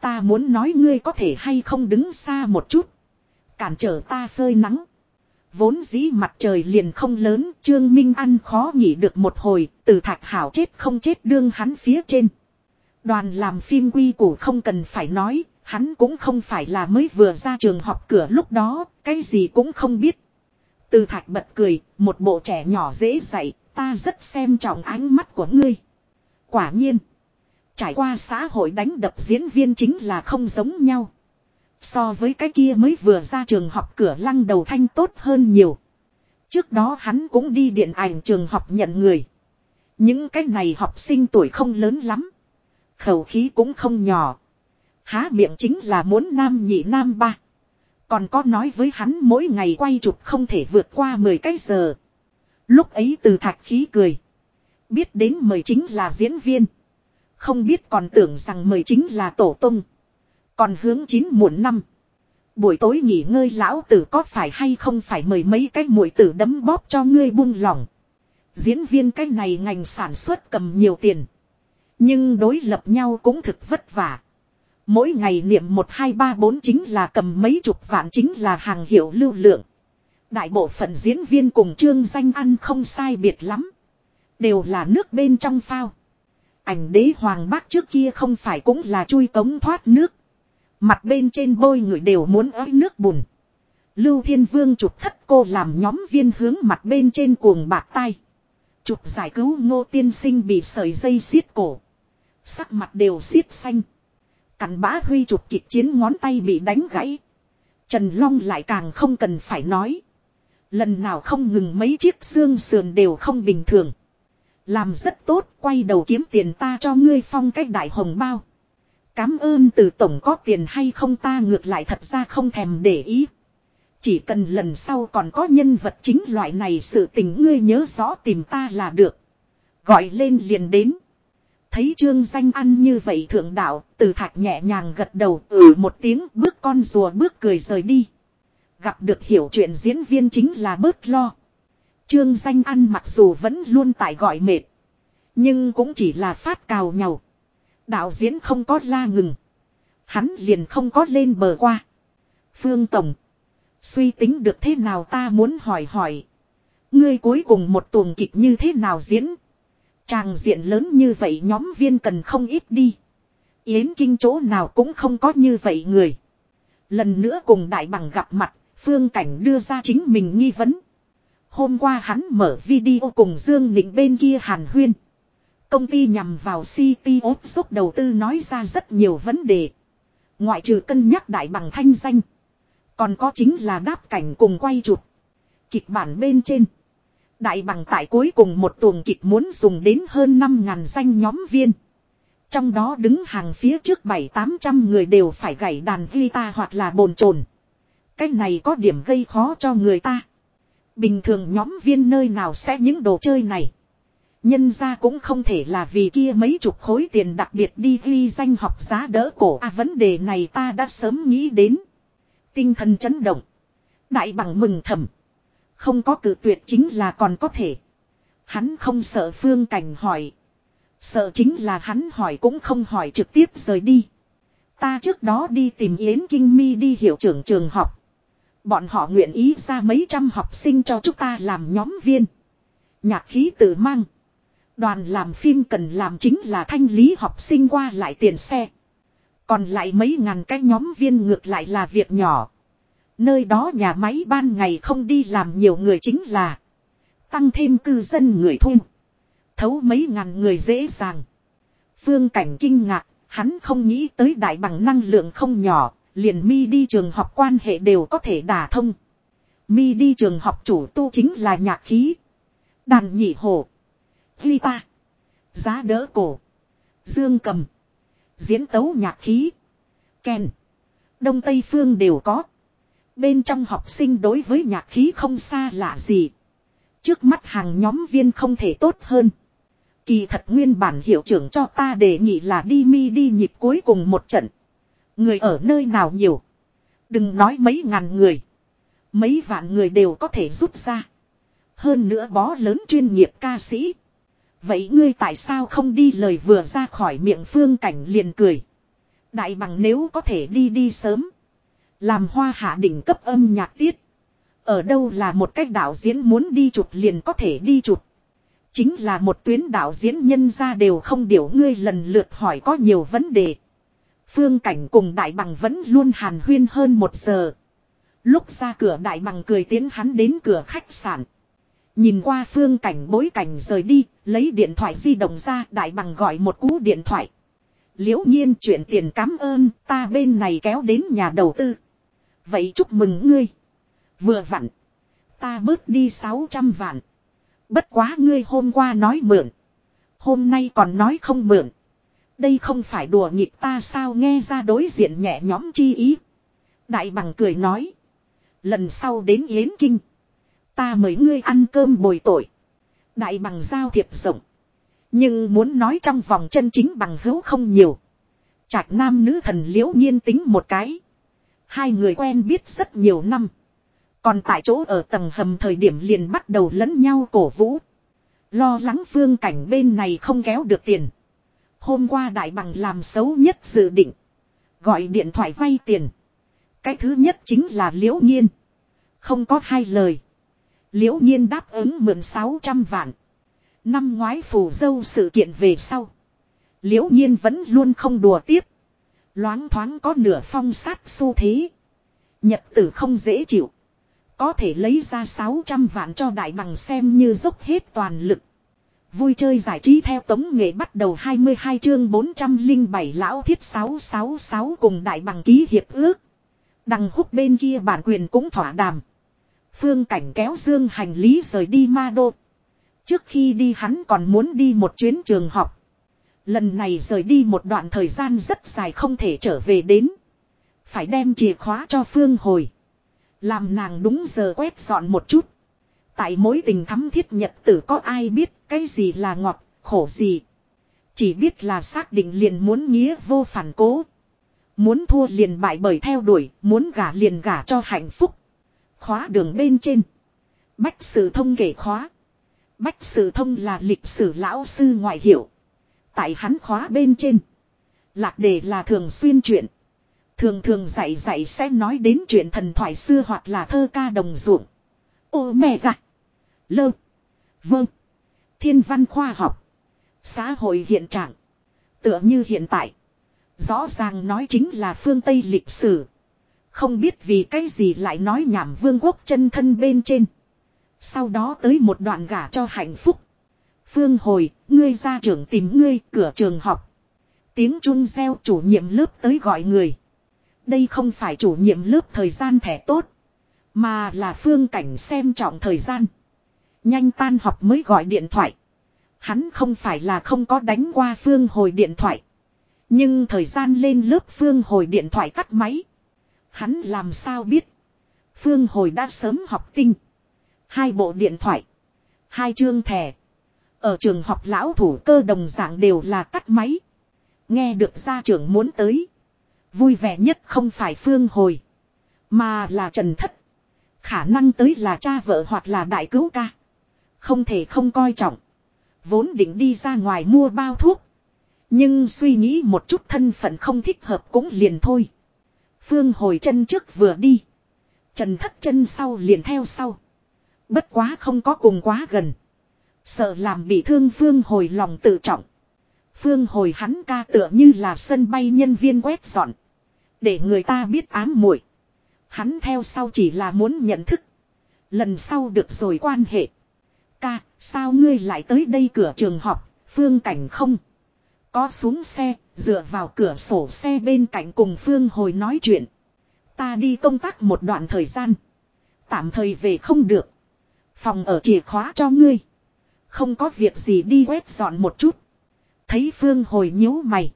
Ta muốn nói ngươi có thể hay không đứng xa một chút. Cản trở ta phơi nắng. Vốn dĩ mặt trời liền không lớn, Trương Minh ăn khó nghỉ được một hồi, từ thạch hảo chết không chết đương hắn phía trên. Đoàn làm phim quy củ không cần phải nói, hắn cũng không phải là mới vừa ra trường học cửa lúc đó, cái gì cũng không biết. Từ thạch bật cười, một bộ trẻ nhỏ dễ dạy, ta rất xem trọng ánh mắt của ngươi. Quả nhiên, trải qua xã hội đánh đập diễn viên chính là không giống nhau. So với cái kia mới vừa ra trường học cửa lăng đầu thanh tốt hơn nhiều. Trước đó hắn cũng đi điện ảnh trường học nhận người. Những cái này học sinh tuổi không lớn lắm. Khẩu khí cũng không nhỏ. Há miệng chính là muốn nam nhị nam ba. Còn có nói với hắn mỗi ngày quay chụp không thể vượt qua 10 cái giờ. Lúc ấy từ thạch khí cười. Biết đến mời chính là diễn viên. Không biết còn tưởng rằng mời chính là tổ tung. Còn hướng chín muộn năm. Buổi tối nghỉ ngơi lão tử có phải hay không phải mời mấy cái mũi tử đấm bóp cho ngươi buông lỏng. Diễn viên cái này ngành sản xuất cầm nhiều tiền. Nhưng đối lập nhau cũng thực vất vả. Mỗi ngày niệm 1234 chính là cầm mấy chục vạn chính là hàng hiệu lưu lượng. Đại bộ phận diễn viên cùng trương danh ăn không sai biệt lắm. Đều là nước bên trong phao. Ảnh đế hoàng bác trước kia không phải cũng là chui cống thoát nước. Mặt bên trên bôi người đều muốn ới nước bùn. Lưu Thiên Vương chụp thất cô làm nhóm viên hướng mặt bên trên cuồng bạc tay. Chụp giải cứu ngô tiên sinh bị sợi dây xiết cổ. Sắc mặt đều xiết xanh. Cặn bá huy chụp kịch chiến ngón tay bị đánh gãy. Trần Long lại càng không cần phải nói. Lần nào không ngừng mấy chiếc xương sườn đều không bình thường. Làm rất tốt, quay đầu kiếm tiền ta cho ngươi phong cách đại hồng bao. Cám ơn từ tổng có tiền hay không ta ngược lại thật ra không thèm để ý. Chỉ cần lần sau còn có nhân vật chính loại này sự tình ngươi nhớ rõ tìm ta là được. Gọi lên liền đến. Thấy trương danh ăn như vậy thượng đạo, từ thạch nhẹ nhàng gật đầu ừ một tiếng bước con rùa bước cười rời đi. Gặp được hiểu chuyện diễn viên chính là bớt lo. Trương danh ăn mặc dù vẫn luôn tại gọi mệt. Nhưng cũng chỉ là phát cào nhau. Đạo diễn không có la ngừng. Hắn liền không có lên bờ qua. Phương Tổng. Suy tính được thế nào ta muốn hỏi hỏi. Ngươi cuối cùng một tuồng kịch như thế nào diễn. Tràng diện lớn như vậy nhóm viên cần không ít đi. Yến kinh chỗ nào cũng không có như vậy người. Lần nữa cùng đại bằng gặp mặt, phương cảnh đưa ra chính mình nghi vấn. Hôm qua hắn mở video cùng Dương Nịnh bên kia hàn huyên. Công ty nhằm vào City ốp xúc đầu tư nói ra rất nhiều vấn đề. Ngoại trừ cân nhắc đại bằng thanh danh. Còn có chính là đáp cảnh cùng quay chụp. Kịch bản bên trên. Đại bằng tại cuối cùng một tuồng kịch muốn dùng đến hơn 5.000 danh nhóm viên. Trong đó đứng hàng phía trước 7-800 người đều phải gảy đàn guitar hoặc là bồn chồn. Cái này có điểm gây khó cho người ta. Bình thường nhóm viên nơi nào sẽ những đồ chơi này. Nhân ra cũng không thể là vì kia mấy chục khối tiền đặc biệt đi ghi danh học giá đỡ cổ. À vấn đề này ta đã sớm nghĩ đến. Tinh thần chấn động. Đại bằng mừng thầm. Không có cử tuyệt chính là còn có thể. Hắn không sợ phương cảnh hỏi. Sợ chính là hắn hỏi cũng không hỏi trực tiếp rời đi. Ta trước đó đi tìm Yến Kinh Mi đi hiệu trưởng trường học. Bọn họ nguyện ý ra mấy trăm học sinh cho chúng ta làm nhóm viên. Nhạc khí tự mang. Đoàn làm phim cần làm chính là thanh lý học sinh qua lại tiền xe. Còn lại mấy ngàn cái nhóm viên ngược lại là việc nhỏ. Nơi đó nhà máy ban ngày không đi làm nhiều người chính là. Tăng thêm cư dân người thu. Thấu mấy ngàn người dễ dàng. Phương cảnh kinh ngạc, hắn không nghĩ tới đại bằng năng lượng không nhỏ, liền mi đi trường học quan hệ đều có thể đả thông. Mi đi trường học chủ tu chính là nhạc khí. Đàn nhị hồ. Guitar. Giá đỡ cổ. Dương cầm. Diễn tấu nhạc khí. Kèn. Đông Tây Phương đều có. Bên trong học sinh đối với nhạc khí không xa lạ gì. Trước mắt hàng nhóm viên không thể tốt hơn. Kỳ thật nguyên bản hiệu trưởng cho ta đề nghị là đi mi đi nhịp cuối cùng một trận. Người ở nơi nào nhiều. Đừng nói mấy ngàn người. Mấy vạn người đều có thể rút ra. Hơn nữa bó lớn chuyên nghiệp ca sĩ. Vậy ngươi tại sao không đi lời vừa ra khỏi miệng phương cảnh liền cười. Đại bằng nếu có thể đi đi sớm. Làm hoa hạ đỉnh cấp âm nhạc tiết. Ở đâu là một cách đạo diễn muốn đi chụp liền có thể đi chụp. Chính là một tuyến đạo diễn nhân ra đều không điều ngươi lần lượt hỏi có nhiều vấn đề. Phương cảnh cùng đại bằng vẫn luôn hàn huyên hơn một giờ. Lúc ra cửa đại bằng cười tiến hắn đến cửa khách sạn. Nhìn qua phương cảnh bối cảnh rời đi, lấy điện thoại di động ra đại bằng gọi một cú điện thoại. Liễu nhiên chuyển tiền cảm ơn, ta bên này kéo đến nhà đầu tư. Vậy chúc mừng ngươi. Vừa vặn. Ta bớt đi 600 vạn. Bất quá ngươi hôm qua nói mượn. Hôm nay còn nói không mượn. Đây không phải đùa nghịch ta sao nghe ra đối diện nhẹ nhõm chi ý. Đại bằng cười nói. Lần sau đến Yến Kinh. Ta mời ngươi ăn cơm bồi tội. Đại bằng giao thiệp rộng. Nhưng muốn nói trong vòng chân chính bằng hữu không nhiều. Trạch nam nữ thần liễu nhiên tính một cái. Hai người quen biết rất nhiều năm. Còn tại chỗ ở tầng hầm thời điểm liền bắt đầu lẫn nhau cổ vũ. Lo lắng phương cảnh bên này không kéo được tiền. Hôm qua đại bằng làm xấu nhất dự định. Gọi điện thoại vay tiền. Cái thứ nhất chính là liễu nhiên. Không có hai lời. Liễu nhiên đáp ứng mượn 600 vạn. Năm ngoái phù dâu sự kiện về sau. Liễu nhiên vẫn luôn không đùa tiếp. Loáng thoáng có nửa phong sát xu thế. Nhật tử không dễ chịu. Có thể lấy ra 600 vạn cho đại bằng xem như dốc hết toàn lực. Vui chơi giải trí theo tống nghệ bắt đầu 22 chương 407 lão thiết 666 cùng đại bằng ký hiệp ước. Đằng húc bên kia bản quyền cũng thỏa đàm. Phương cảnh kéo dương hành lý rời đi ma đô. Trước khi đi hắn còn muốn đi một chuyến trường học. Lần này rời đi một đoạn thời gian rất dài không thể trở về đến. Phải đem chìa khóa cho Phương hồi. Làm nàng đúng giờ quét dọn một chút. Tại mối tình thắm thiết nhật tử có ai biết cái gì là ngọt, khổ gì. Chỉ biết là xác định liền muốn nghĩa vô phản cố. Muốn thua liền bại bởi theo đuổi, muốn gả liền gả cho hạnh phúc. Khóa đường bên trên. Bách sự thông kể khóa. Bách sự thông là lịch sử lão sư ngoại hiệu. Tại hắn khóa bên trên. Lạc đề là thường xuyên chuyện. Thường thường dạy dạy sẽ nói đến chuyện thần thoại xưa hoặc là thơ ca đồng ruộng. Ô mẹ gà. Lơ. Vâng. Thiên văn khoa học. Xã hội hiện trạng. Tựa như hiện tại. Rõ ràng nói chính là phương Tây lịch sử. Không biết vì cái gì lại nói nhảm vương quốc chân thân bên trên. Sau đó tới một đoạn gả cho hạnh phúc. Phương hồi, ngươi ra trưởng tìm ngươi, cửa trường học. Tiếng chun reo chủ nhiệm lớp tới gọi người. Đây không phải chủ nhiệm lớp thời gian thẻ tốt. Mà là phương cảnh xem trọng thời gian. Nhanh tan học mới gọi điện thoại. Hắn không phải là không có đánh qua phương hồi điện thoại. Nhưng thời gian lên lớp phương hồi điện thoại tắt máy. Hắn làm sao biết. Phương hồi đã sớm học tinh. Hai bộ điện thoại. Hai chương thẻ. Ở trường học lão thủ cơ đồng dạng đều là tắt máy. Nghe được gia trưởng muốn tới. Vui vẻ nhất không phải phương hồi. Mà là trần thất. Khả năng tới là cha vợ hoặc là đại cứu ca. Không thể không coi trọng. Vốn định đi ra ngoài mua bao thuốc. Nhưng suy nghĩ một chút thân phận không thích hợp cũng liền thôi. Phương hồi chân trước vừa đi. Trần thất chân sau liền theo sau. Bất quá không có cùng quá gần. Sợ làm bị thương Phương hồi lòng tự trọng. Phương hồi hắn ca tựa như là sân bay nhân viên quét dọn. Để người ta biết ám muội Hắn theo sau chỉ là muốn nhận thức. Lần sau được rồi quan hệ. Ca, sao ngươi lại tới đây cửa trường học, phương cảnh không? Có xuống xe, dựa vào cửa sổ xe bên cạnh cùng phương hồi nói chuyện. Ta đi công tác một đoạn thời gian. Tạm thời về không được. Phòng ở chìa khóa cho ngươi. Không có việc gì đi quét dọn một chút. Thấy Phương hồi nhíu mày.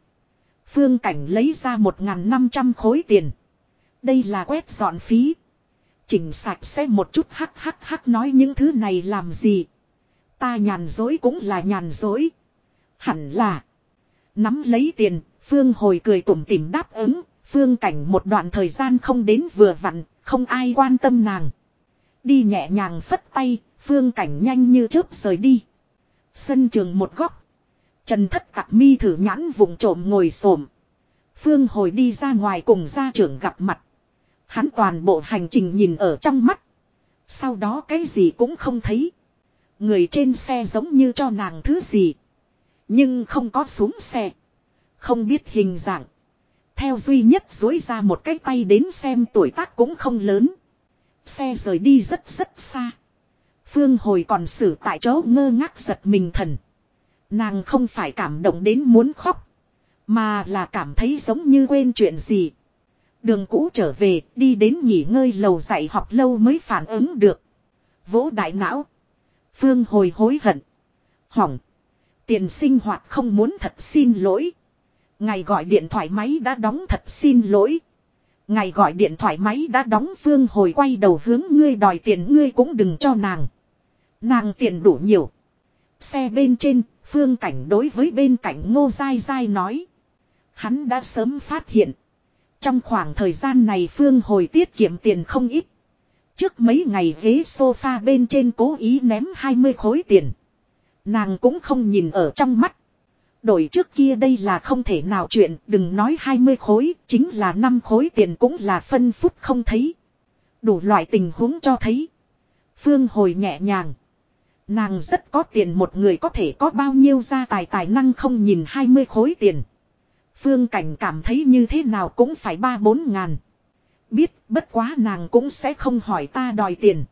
Phương cảnh lấy ra một năm trăm khối tiền. Đây là quét dọn phí. Chỉnh sạch sẽ một chút hắc hắc hắc nói những thứ này làm gì. Ta nhàn dối cũng là nhàn dối. Hẳn là. Nắm lấy tiền, Phương hồi cười tủm tỉm đáp ứng. Phương cảnh một đoạn thời gian không đến vừa vặn, không ai quan tâm nàng. Đi nhẹ nhàng phất tay, Phương cảnh nhanh như chớp rời đi. Sân trường một góc. Trần thất tặc mi thử nhãn vùng trộm ngồi xổm Phương hồi đi ra ngoài cùng gia trưởng gặp mặt. Hắn toàn bộ hành trình nhìn ở trong mắt. Sau đó cái gì cũng không thấy. Người trên xe giống như cho nàng thứ gì. Nhưng không có xuống xe. Không biết hình dạng. Theo duy nhất dối ra một cái tay đến xem tuổi tác cũng không lớn. Xe rời đi rất rất xa. Phương hồi còn xử tại chỗ ngơ ngác giật mình thần. Nàng không phải cảm động đến muốn khóc. Mà là cảm thấy giống như quên chuyện gì. Đường cũ trở về, đi đến nghỉ ngơi lầu dạy học lâu mới phản ứng được. Vỗ đại não. Phương hồi hối hận. Hỏng. Tiền sinh hoạt không muốn thật xin lỗi. Ngày gọi điện thoại máy đã đóng thật xin lỗi. Ngày gọi điện thoại máy đã đóng Phương hồi quay đầu hướng ngươi đòi tiền ngươi cũng đừng cho nàng. Nàng tiền đủ nhiều. Xe bên trên, Phương Cảnh đối với bên cạnh Ngô dai dai nói. Hắn đã sớm phát hiện. Trong khoảng thời gian này Phương hồi tiết kiệm tiền không ít. Trước mấy ngày ghế sofa bên trên cố ý ném 20 khối tiền. Nàng cũng không nhìn ở trong mắt. Đổi trước kia đây là không thể nào chuyện, đừng nói 20 khối, chính là 5 khối tiền cũng là phân phút không thấy. Đủ loại tình huống cho thấy. Phương hồi nhẹ nhàng. Nàng rất có tiền một người có thể có bao nhiêu gia tài tài năng không nhìn 20 khối tiền. Phương Cảnh cảm thấy như thế nào cũng phải ba bốn ngàn. Biết bất quá nàng cũng sẽ không hỏi ta đòi tiền.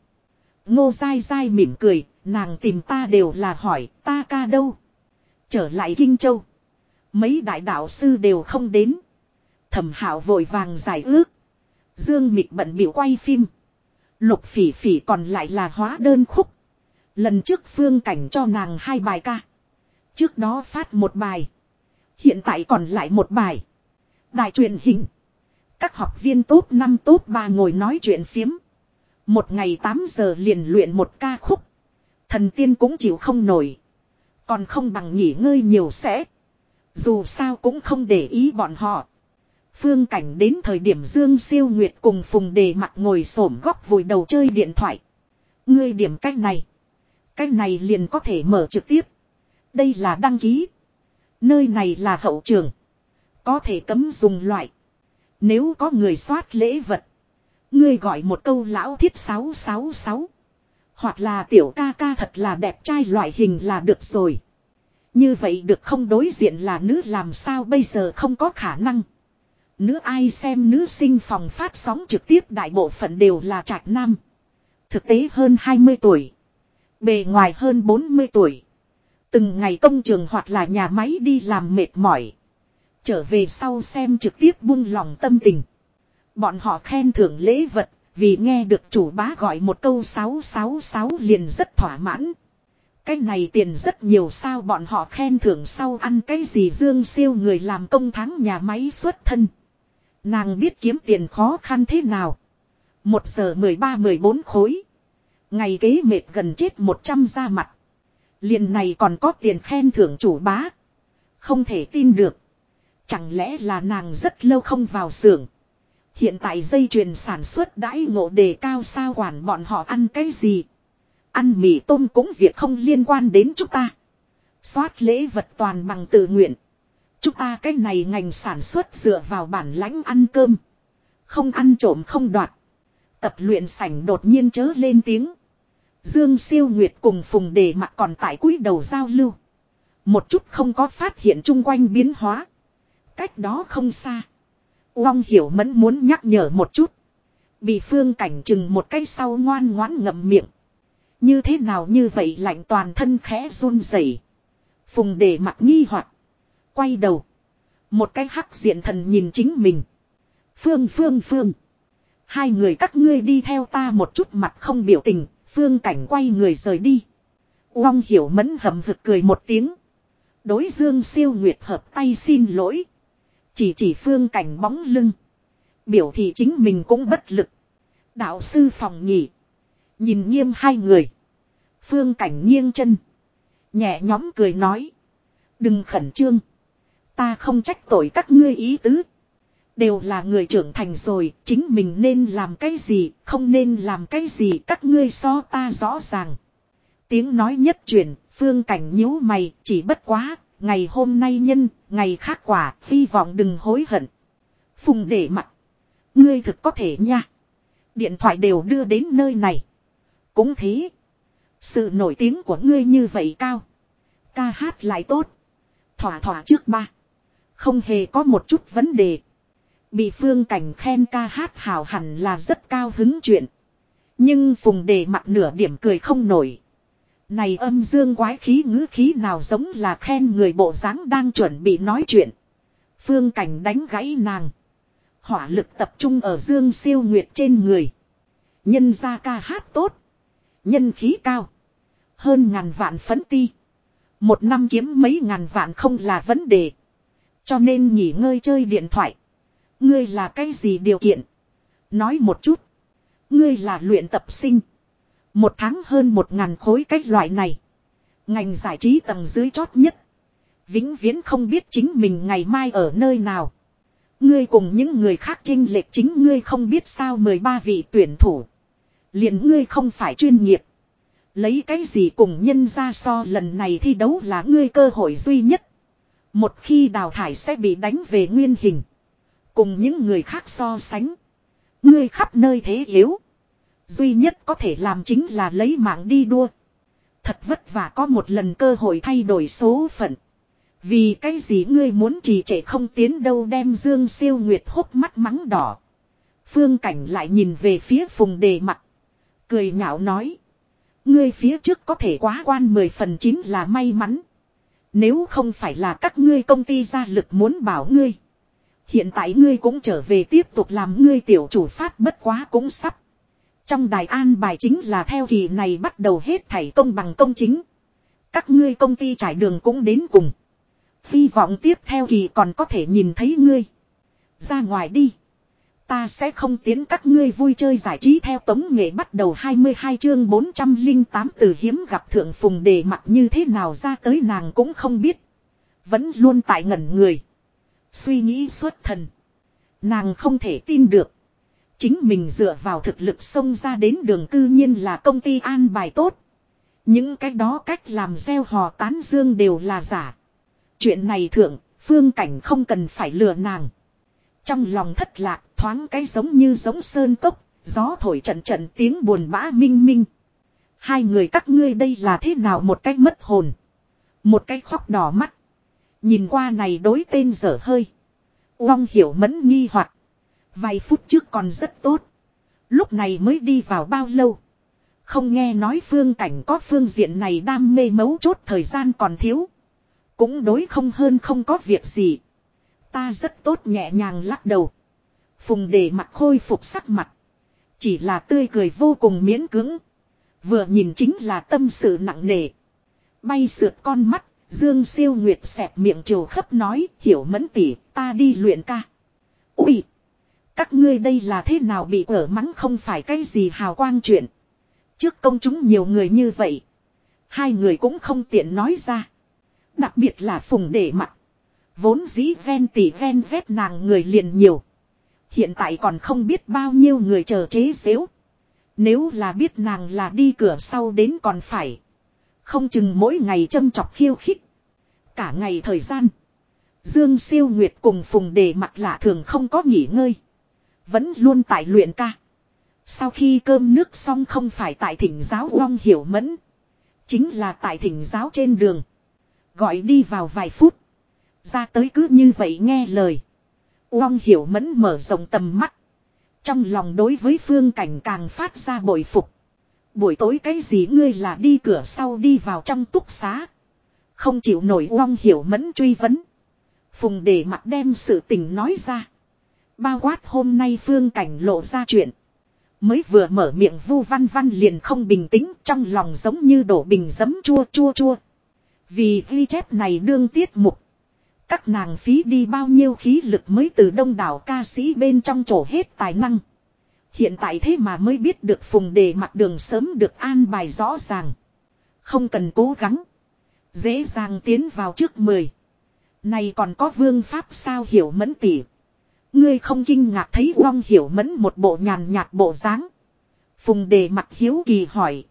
Ngô dai dai mỉm cười, nàng tìm ta đều là hỏi ta ca đâu. Trở lại Kinh Châu. Mấy đại đạo sư đều không đến. Thẩm hạo vội vàng giải ước. Dương mịch bận biểu quay phim. Lục phỉ phỉ còn lại là hóa đơn khúc. Lần trước phương cảnh cho nàng hai bài ca. Trước đó phát một bài. Hiện tại còn lại một bài. Đài truyền hình. Các học viên tốt 5 tốt 3 ngồi nói chuyện phiếm. Một ngày 8 giờ liền luyện một ca khúc. Thần tiên cũng chịu không nổi. Còn không bằng nghỉ ngơi nhiều sẽ. Dù sao cũng không để ý bọn họ. Phương cảnh đến thời điểm Dương Siêu Nguyệt cùng Phùng Đề mặt ngồi xổm góc vùi đầu chơi điện thoại. Ngươi điểm cách này. Cách này liền có thể mở trực tiếp. Đây là đăng ký. Nơi này là hậu trường. Có thể cấm dùng loại. Nếu có người soát lễ vật. Ngươi gọi một câu lão thiết 666. Hoặc là tiểu ca ca thật là đẹp trai loại hình là được rồi. Như vậy được không đối diện là nữ làm sao bây giờ không có khả năng. Nữ ai xem nữ sinh phòng phát sóng trực tiếp đại bộ phận đều là trạch nam. Thực tế hơn 20 tuổi. Bề ngoài hơn 40 tuổi. Từng ngày công trường hoặc là nhà máy đi làm mệt mỏi. Trở về sau xem trực tiếp buông lòng tâm tình. Bọn họ khen thưởng lễ vật, vì nghe được chủ bá gọi một câu 666 liền rất thỏa mãn. Cái này tiền rất nhiều sao bọn họ khen thưởng sau ăn cái gì dương siêu người làm công thắng nhà máy xuất thân. Nàng biết kiếm tiền khó khăn thế nào. Một giờ 13-14 khối. Ngày kế mệt gần chết 100 ra mặt. Liền này còn có tiền khen thưởng chủ bá. Không thể tin được. Chẳng lẽ là nàng rất lâu không vào xưởng. Hiện tại dây chuyền sản xuất đãi ngộ đề cao sao quản bọn họ ăn cái gì. Ăn mì tôm cũng việc không liên quan đến chúng ta. Xoát lễ vật toàn bằng tự nguyện. Chúng ta cái này ngành sản xuất dựa vào bản lãnh ăn cơm. Không ăn trộm không đoạt. Tập luyện sảnh đột nhiên chớ lên tiếng. Dương siêu nguyệt cùng phùng đề mặt còn tại cúi đầu giao lưu. Một chút không có phát hiện chung quanh biến hóa. Cách đó không xa. Uông hiểu mẫn muốn nhắc nhở một chút. Bị phương cảnh chừng một cái sau ngoan ngoãn ngậm miệng. Như thế nào như vậy lạnh toàn thân khẽ run rẩy. Phùng đề mặt nghi hoặc Quay đầu. Một cái hắc diện thần nhìn chính mình. Phương phương phương. Hai người các ngươi đi theo ta một chút mặt không biểu tình. Phương cảnh quay người rời đi. Uông hiểu mẫn hầm hực cười một tiếng. Đối dương siêu nguyệt hợp tay xin lỗi. Chỉ chỉ phương cảnh bóng lưng. Biểu thị chính mình cũng bất lực. Đạo sư phòng nhỉ. Nhìn nghiêm hai người. Phương cảnh nghiêng chân. Nhẹ nhóm cười nói. Đừng khẩn trương. Ta không trách tội các ngươi ý tứ. Đều là người trưởng thành rồi, chính mình nên làm cái gì, không nên làm cái gì các ngươi so ta rõ ràng. Tiếng nói nhất truyền, phương cảnh nhíu mày, chỉ bất quá, ngày hôm nay nhân, ngày khác quả, hy vọng đừng hối hận. Phùng để mặt. Ngươi thực có thể nha. Điện thoại đều đưa đến nơi này. Cũng thế. Sự nổi tiếng của ngươi như vậy cao. Ca hát lại tốt. Thỏa thỏa trước ba. Không hề có một chút vấn đề. Bị phương cảnh khen ca hát hào hẳn là rất cao hứng chuyện. Nhưng phùng đề mặt nửa điểm cười không nổi. Này âm dương quái khí ngữ khí nào giống là khen người bộ dáng đang chuẩn bị nói chuyện. Phương cảnh đánh gãy nàng. Hỏa lực tập trung ở dương siêu nguyệt trên người. Nhân ra ca hát tốt. Nhân khí cao. Hơn ngàn vạn phấn ti. Một năm kiếm mấy ngàn vạn không là vấn đề. Cho nên nghỉ ngơi chơi điện thoại. Ngươi là cái gì điều kiện? Nói một chút. Ngươi là luyện tập sinh. Một tháng hơn một ngàn khối cách loại này. Ngành giải trí tầng dưới chót nhất. Vĩnh viễn không biết chính mình ngày mai ở nơi nào. Ngươi cùng những người khác chinh lệch chính ngươi không biết sao 13 vị tuyển thủ. liền ngươi không phải chuyên nghiệp. Lấy cái gì cùng nhân ra so lần này thi đấu là ngươi cơ hội duy nhất. Một khi đào thải sẽ bị đánh về nguyên hình. Cùng những người khác so sánh. Ngươi khắp nơi thế yếu. Duy nhất có thể làm chính là lấy mạng đi đua. Thật vất vả có một lần cơ hội thay đổi số phận. Vì cái gì ngươi muốn trì trệ không tiến đâu đem Dương siêu nguyệt hốc mắt mắng đỏ. Phương cảnh lại nhìn về phía phùng đề mặt. Cười nhạo nói. Ngươi phía trước có thể quá quan mười phần chín là may mắn. Nếu không phải là các ngươi công ty ra lực muốn bảo ngươi. Hiện tại ngươi cũng trở về tiếp tục làm ngươi tiểu chủ phát bất quá cũng sắp. Trong đài an bài chính là theo kỳ này bắt đầu hết thảy công bằng công chính. Các ngươi công ty trải đường cũng đến cùng. Hy vọng tiếp theo kỳ còn có thể nhìn thấy ngươi. Ra ngoài đi. Ta sẽ không tiến các ngươi vui chơi giải trí theo tống nghệ bắt đầu 22 chương 408 từ hiếm gặp thượng phùng đề mặt như thế nào ra tới nàng cũng không biết. Vẫn luôn tại ngẩn người. Suy nghĩ suốt thần. Nàng không thể tin được. Chính mình dựa vào thực lực xông ra đến đường cư nhiên là công ty an bài tốt. Những cái đó cách làm gieo hò tán dương đều là giả. Chuyện này thượng, phương cảnh không cần phải lừa nàng. Trong lòng thất lạc thoáng cái giống như giống sơn cốc, gió thổi trận trận tiếng buồn bã minh minh. Hai người các ngươi đây là thế nào một cách mất hồn. Một cái khóc đỏ mắt. Nhìn qua này đối tên dở hơi. Uông hiểu mẫn nghi hoặc Vài phút trước còn rất tốt. Lúc này mới đi vào bao lâu. Không nghe nói phương cảnh có phương diện này đam mê mấu chốt thời gian còn thiếu. Cũng đối không hơn không có việc gì. Ta rất tốt nhẹ nhàng lắc đầu. Phùng để mặt khôi phục sắc mặt. Chỉ là tươi cười vô cùng miễn cưỡng. Vừa nhìn chính là tâm sự nặng nề. Bay sượt con mắt, Dương siêu nguyệt xẹp miệng trầu khấp nói, hiểu mẫn tỉ, ta đi luyện ca. Ui! Các ngươi đây là thế nào bị ở mắng không phải cái gì hào quang chuyện. Trước công chúng nhiều người như vậy. Hai người cũng không tiện nói ra. Đặc biệt là phùng để mặt. Vốn dĩ ven tỉ ven vét nàng người liền nhiều. Hiện tại còn không biết bao nhiêu người chờ chế xếu. Nếu là biết nàng là đi cửa sau đến còn phải. Không chừng mỗi ngày châm chọc khiêu khích. Cả ngày thời gian. Dương siêu nguyệt cùng phùng đề mặt lạ thường không có nghỉ ngơi. Vẫn luôn tại luyện ca. Sau khi cơm nước xong không phải tại thỉnh giáo uong Hiểu Mẫn. Chính là tại thỉnh giáo trên đường. Gọi đi vào vài phút. Ra tới cứ như vậy nghe lời. Uong Hiểu Mẫn mở rộng tầm mắt. Trong lòng đối với phương cảnh càng phát ra bội phục. Buổi tối cái gì ngươi là đi cửa sau đi vào trong túc xá. Không chịu nổi uong Hiểu Mẫn truy vấn. Phùng để mặt đem sự tình nói ra. Bao quát hôm nay phương cảnh lộ ra chuyện. Mới vừa mở miệng vu văn văn liền không bình tĩnh, trong lòng giống như đổ bình giấm chua chua chua. Vì ghi chép này đương tiết mục. Các nàng phí đi bao nhiêu khí lực mới từ đông đảo ca sĩ bên trong chỗ hết tài năng. Hiện tại thế mà mới biết được phùng đề mặt đường sớm được an bài rõ ràng. Không cần cố gắng. Dễ dàng tiến vào trước mười. Này còn có vương pháp sao hiểu mẫn tỉ. Ngươi không kinh ngạc thấy Uông hiểu mẫn một bộ nhàn nhạt bộ dáng. Phùng đề mặt hiếu kỳ hỏi.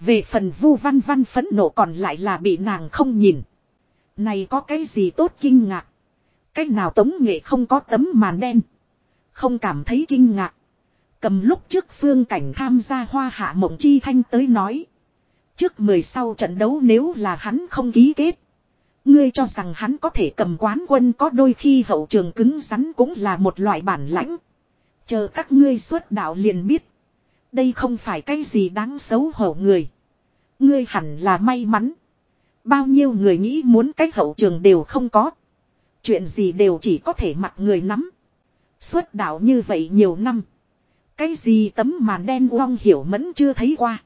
Về phần vu văn văn phẫn nộ còn lại là bị nàng không nhìn. Này có cái gì tốt kinh ngạc. Cách nào tống nghệ không có tấm màn đen. Không cảm thấy kinh ngạc. Cầm lúc trước phương cảnh tham gia hoa hạ mộng chi thanh tới nói. Trước mười sau trận đấu nếu là hắn không ký kết. Ngươi cho rằng hắn có thể cầm quán quân có đôi khi hậu trường cứng rắn cũng là một loại bản lãnh. Chờ các ngươi xuất đạo liền biết. Đây không phải cái gì đáng xấu hổ người. Ngươi hẳn là may mắn. Bao nhiêu người nghĩ muốn cái hậu trường đều không có. Chuyện gì đều chỉ có thể mặc người nắm. Xuất đạo như vậy nhiều năm. Cái gì tấm màn đen uong hiểu mẫn chưa thấy qua.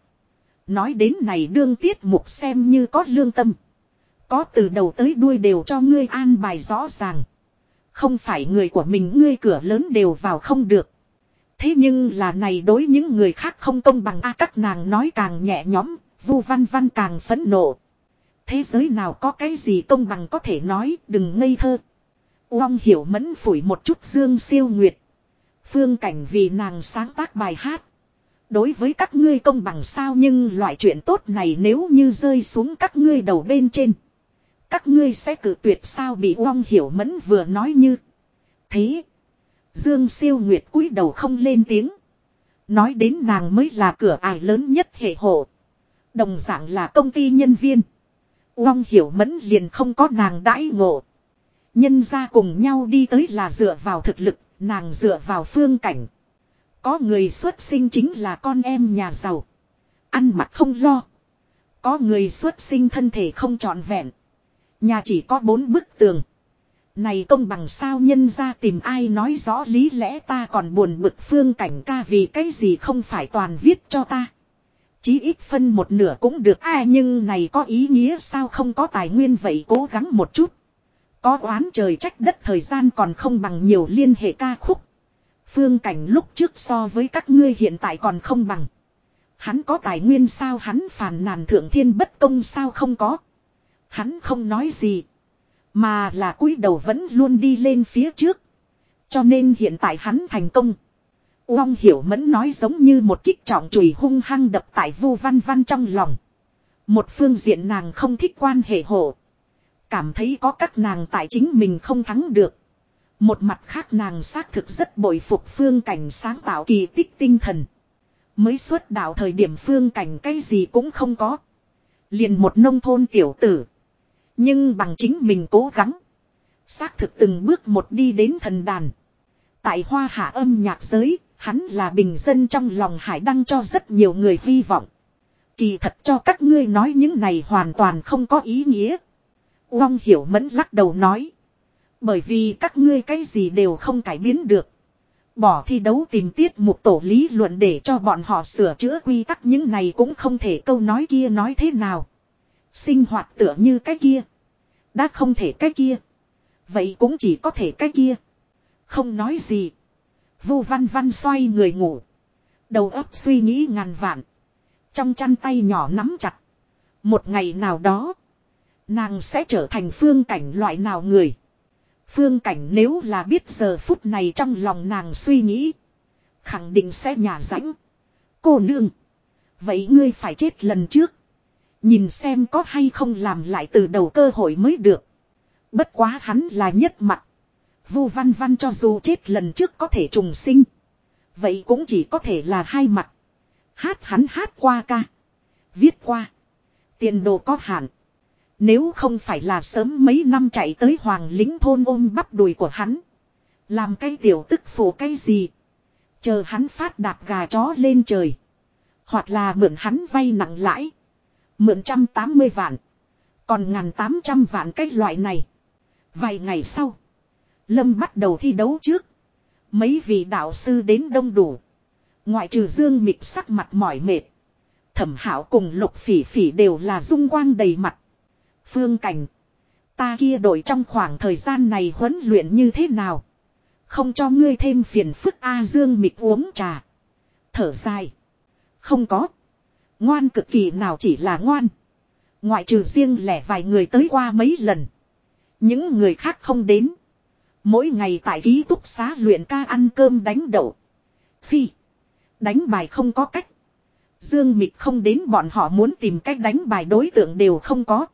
Nói đến này đương tiết mục xem như có lương tâm. Có từ đầu tới đuôi đều cho ngươi an bài rõ ràng. Không phải người của mình ngươi cửa lớn đều vào không được. Thế nhưng là này đối những người khác không công bằng a các nàng nói càng nhẹ nhõm, vu văn văn càng phẫn nộ. Thế giới nào có cái gì công bằng có thể nói, đừng ngây thơ. Uông hiểu mẫn phủi một chút dương siêu nguyệt. Phương cảnh vì nàng sáng tác bài hát. Đối với các ngươi công bằng sao nhưng loại chuyện tốt này nếu như rơi xuống các ngươi đầu bên trên. Các ngươi sẽ cử tuyệt sao bị Uông Hiểu Mẫn vừa nói như. Thế. Dương siêu nguyệt cúi đầu không lên tiếng. Nói đến nàng mới là cửa ải lớn nhất hệ hộ. Đồng dạng là công ty nhân viên. Uông Hiểu Mẫn liền không có nàng đãi ngộ. Nhân ra cùng nhau đi tới là dựa vào thực lực, nàng dựa vào phương cảnh. Có người xuất sinh chính là con em nhà giàu. Ăn mặc không lo. Có người xuất sinh thân thể không trọn vẹn. Nhà chỉ có bốn bức tường. Này công bằng sao nhân ra tìm ai nói rõ lý lẽ ta còn buồn bực phương cảnh ca vì cái gì không phải toàn viết cho ta. Chí ít phân một nửa cũng được ai nhưng này có ý nghĩa sao không có tài nguyên vậy cố gắng một chút. Có oán trời trách đất thời gian còn không bằng nhiều liên hệ ca khúc. Phương cảnh lúc trước so với các ngươi hiện tại còn không bằng. Hắn có tài nguyên sao hắn phàn nàn thượng thiên bất công sao không có. Hắn không nói gì. Mà là cúi đầu vẫn luôn đi lên phía trước. Cho nên hiện tại hắn thành công. Uông hiểu mẫn nói giống như một kích trọng chùy hung hăng đập tại vu văn văn trong lòng. Một phương diện nàng không thích quan hệ hộ. Cảm thấy có các nàng tại chính mình không thắng được. Một mặt khác nàng xác thực rất bội phục phương cảnh sáng tạo kỳ tích tinh thần. Mới xuất đạo thời điểm phương cảnh cái gì cũng không có. Liền một nông thôn tiểu tử. Nhưng bằng chính mình cố gắng. Xác thực từng bước một đi đến thần đàn. Tại hoa hạ âm nhạc giới, hắn là bình dân trong lòng hải đăng cho rất nhiều người hy vọng. Kỳ thật cho các ngươi nói những này hoàn toàn không có ý nghĩa. Uông hiểu mẫn lắc đầu nói. Bởi vì các ngươi cái gì đều không cải biến được. Bỏ thi đấu tìm tiết một tổ lý luận để cho bọn họ sửa chữa quy tắc những này cũng không thể câu nói kia nói thế nào. Sinh hoạt tựa như cái kia. Đã không thể cái kia. Vậy cũng chỉ có thể cái kia. Không nói gì. Vu văn văn xoay người ngủ. Đầu óc suy nghĩ ngàn vạn. Trong chăn tay nhỏ nắm chặt. Một ngày nào đó. Nàng sẽ trở thành phương cảnh loại nào người. Phương cảnh nếu là biết giờ phút này trong lòng nàng suy nghĩ. Khẳng định sẽ nhà rãnh. Cô nương. Vậy ngươi phải chết lần trước. Nhìn xem có hay không làm lại từ đầu cơ hội mới được. Bất quá hắn là nhất mặt. Vu văn văn cho dù chết lần trước có thể trùng sinh. Vậy cũng chỉ có thể là hai mặt. Hát hắn hát qua ca. Viết qua. Tiền đồ có hạn. Nếu không phải là sớm mấy năm chạy tới hoàng lính thôn ôm bắp đùi của hắn. Làm cái tiểu tức phủ cái gì. Chờ hắn phát đạt gà chó lên trời. Hoặc là mượn hắn vay nặng lãi. Mượn trăm tám mươi vạn. Còn ngàn tám trăm vạn cái loại này. Vài ngày sau. Lâm bắt đầu thi đấu trước. Mấy vị đạo sư đến đông đủ. Ngoại trừ dương mịt sắc mặt mỏi mệt. Thẩm hảo cùng lục phỉ phỉ đều là dung quang đầy mặt. Phương cảnh. Ta kia đổi trong khoảng thời gian này huấn luyện như thế nào. Không cho ngươi thêm phiền phức A Dương mịt uống trà. Thở dài. Không có. Ngoan cực kỳ nào chỉ là ngoan. Ngoại trừ riêng lẻ vài người tới qua mấy lần. Những người khác không đến. Mỗi ngày tại ký túc xá luyện ca ăn cơm đánh đậu. Phi. Đánh bài không có cách. Dương Mịch không đến bọn họ muốn tìm cách đánh bài đối tượng đều không có.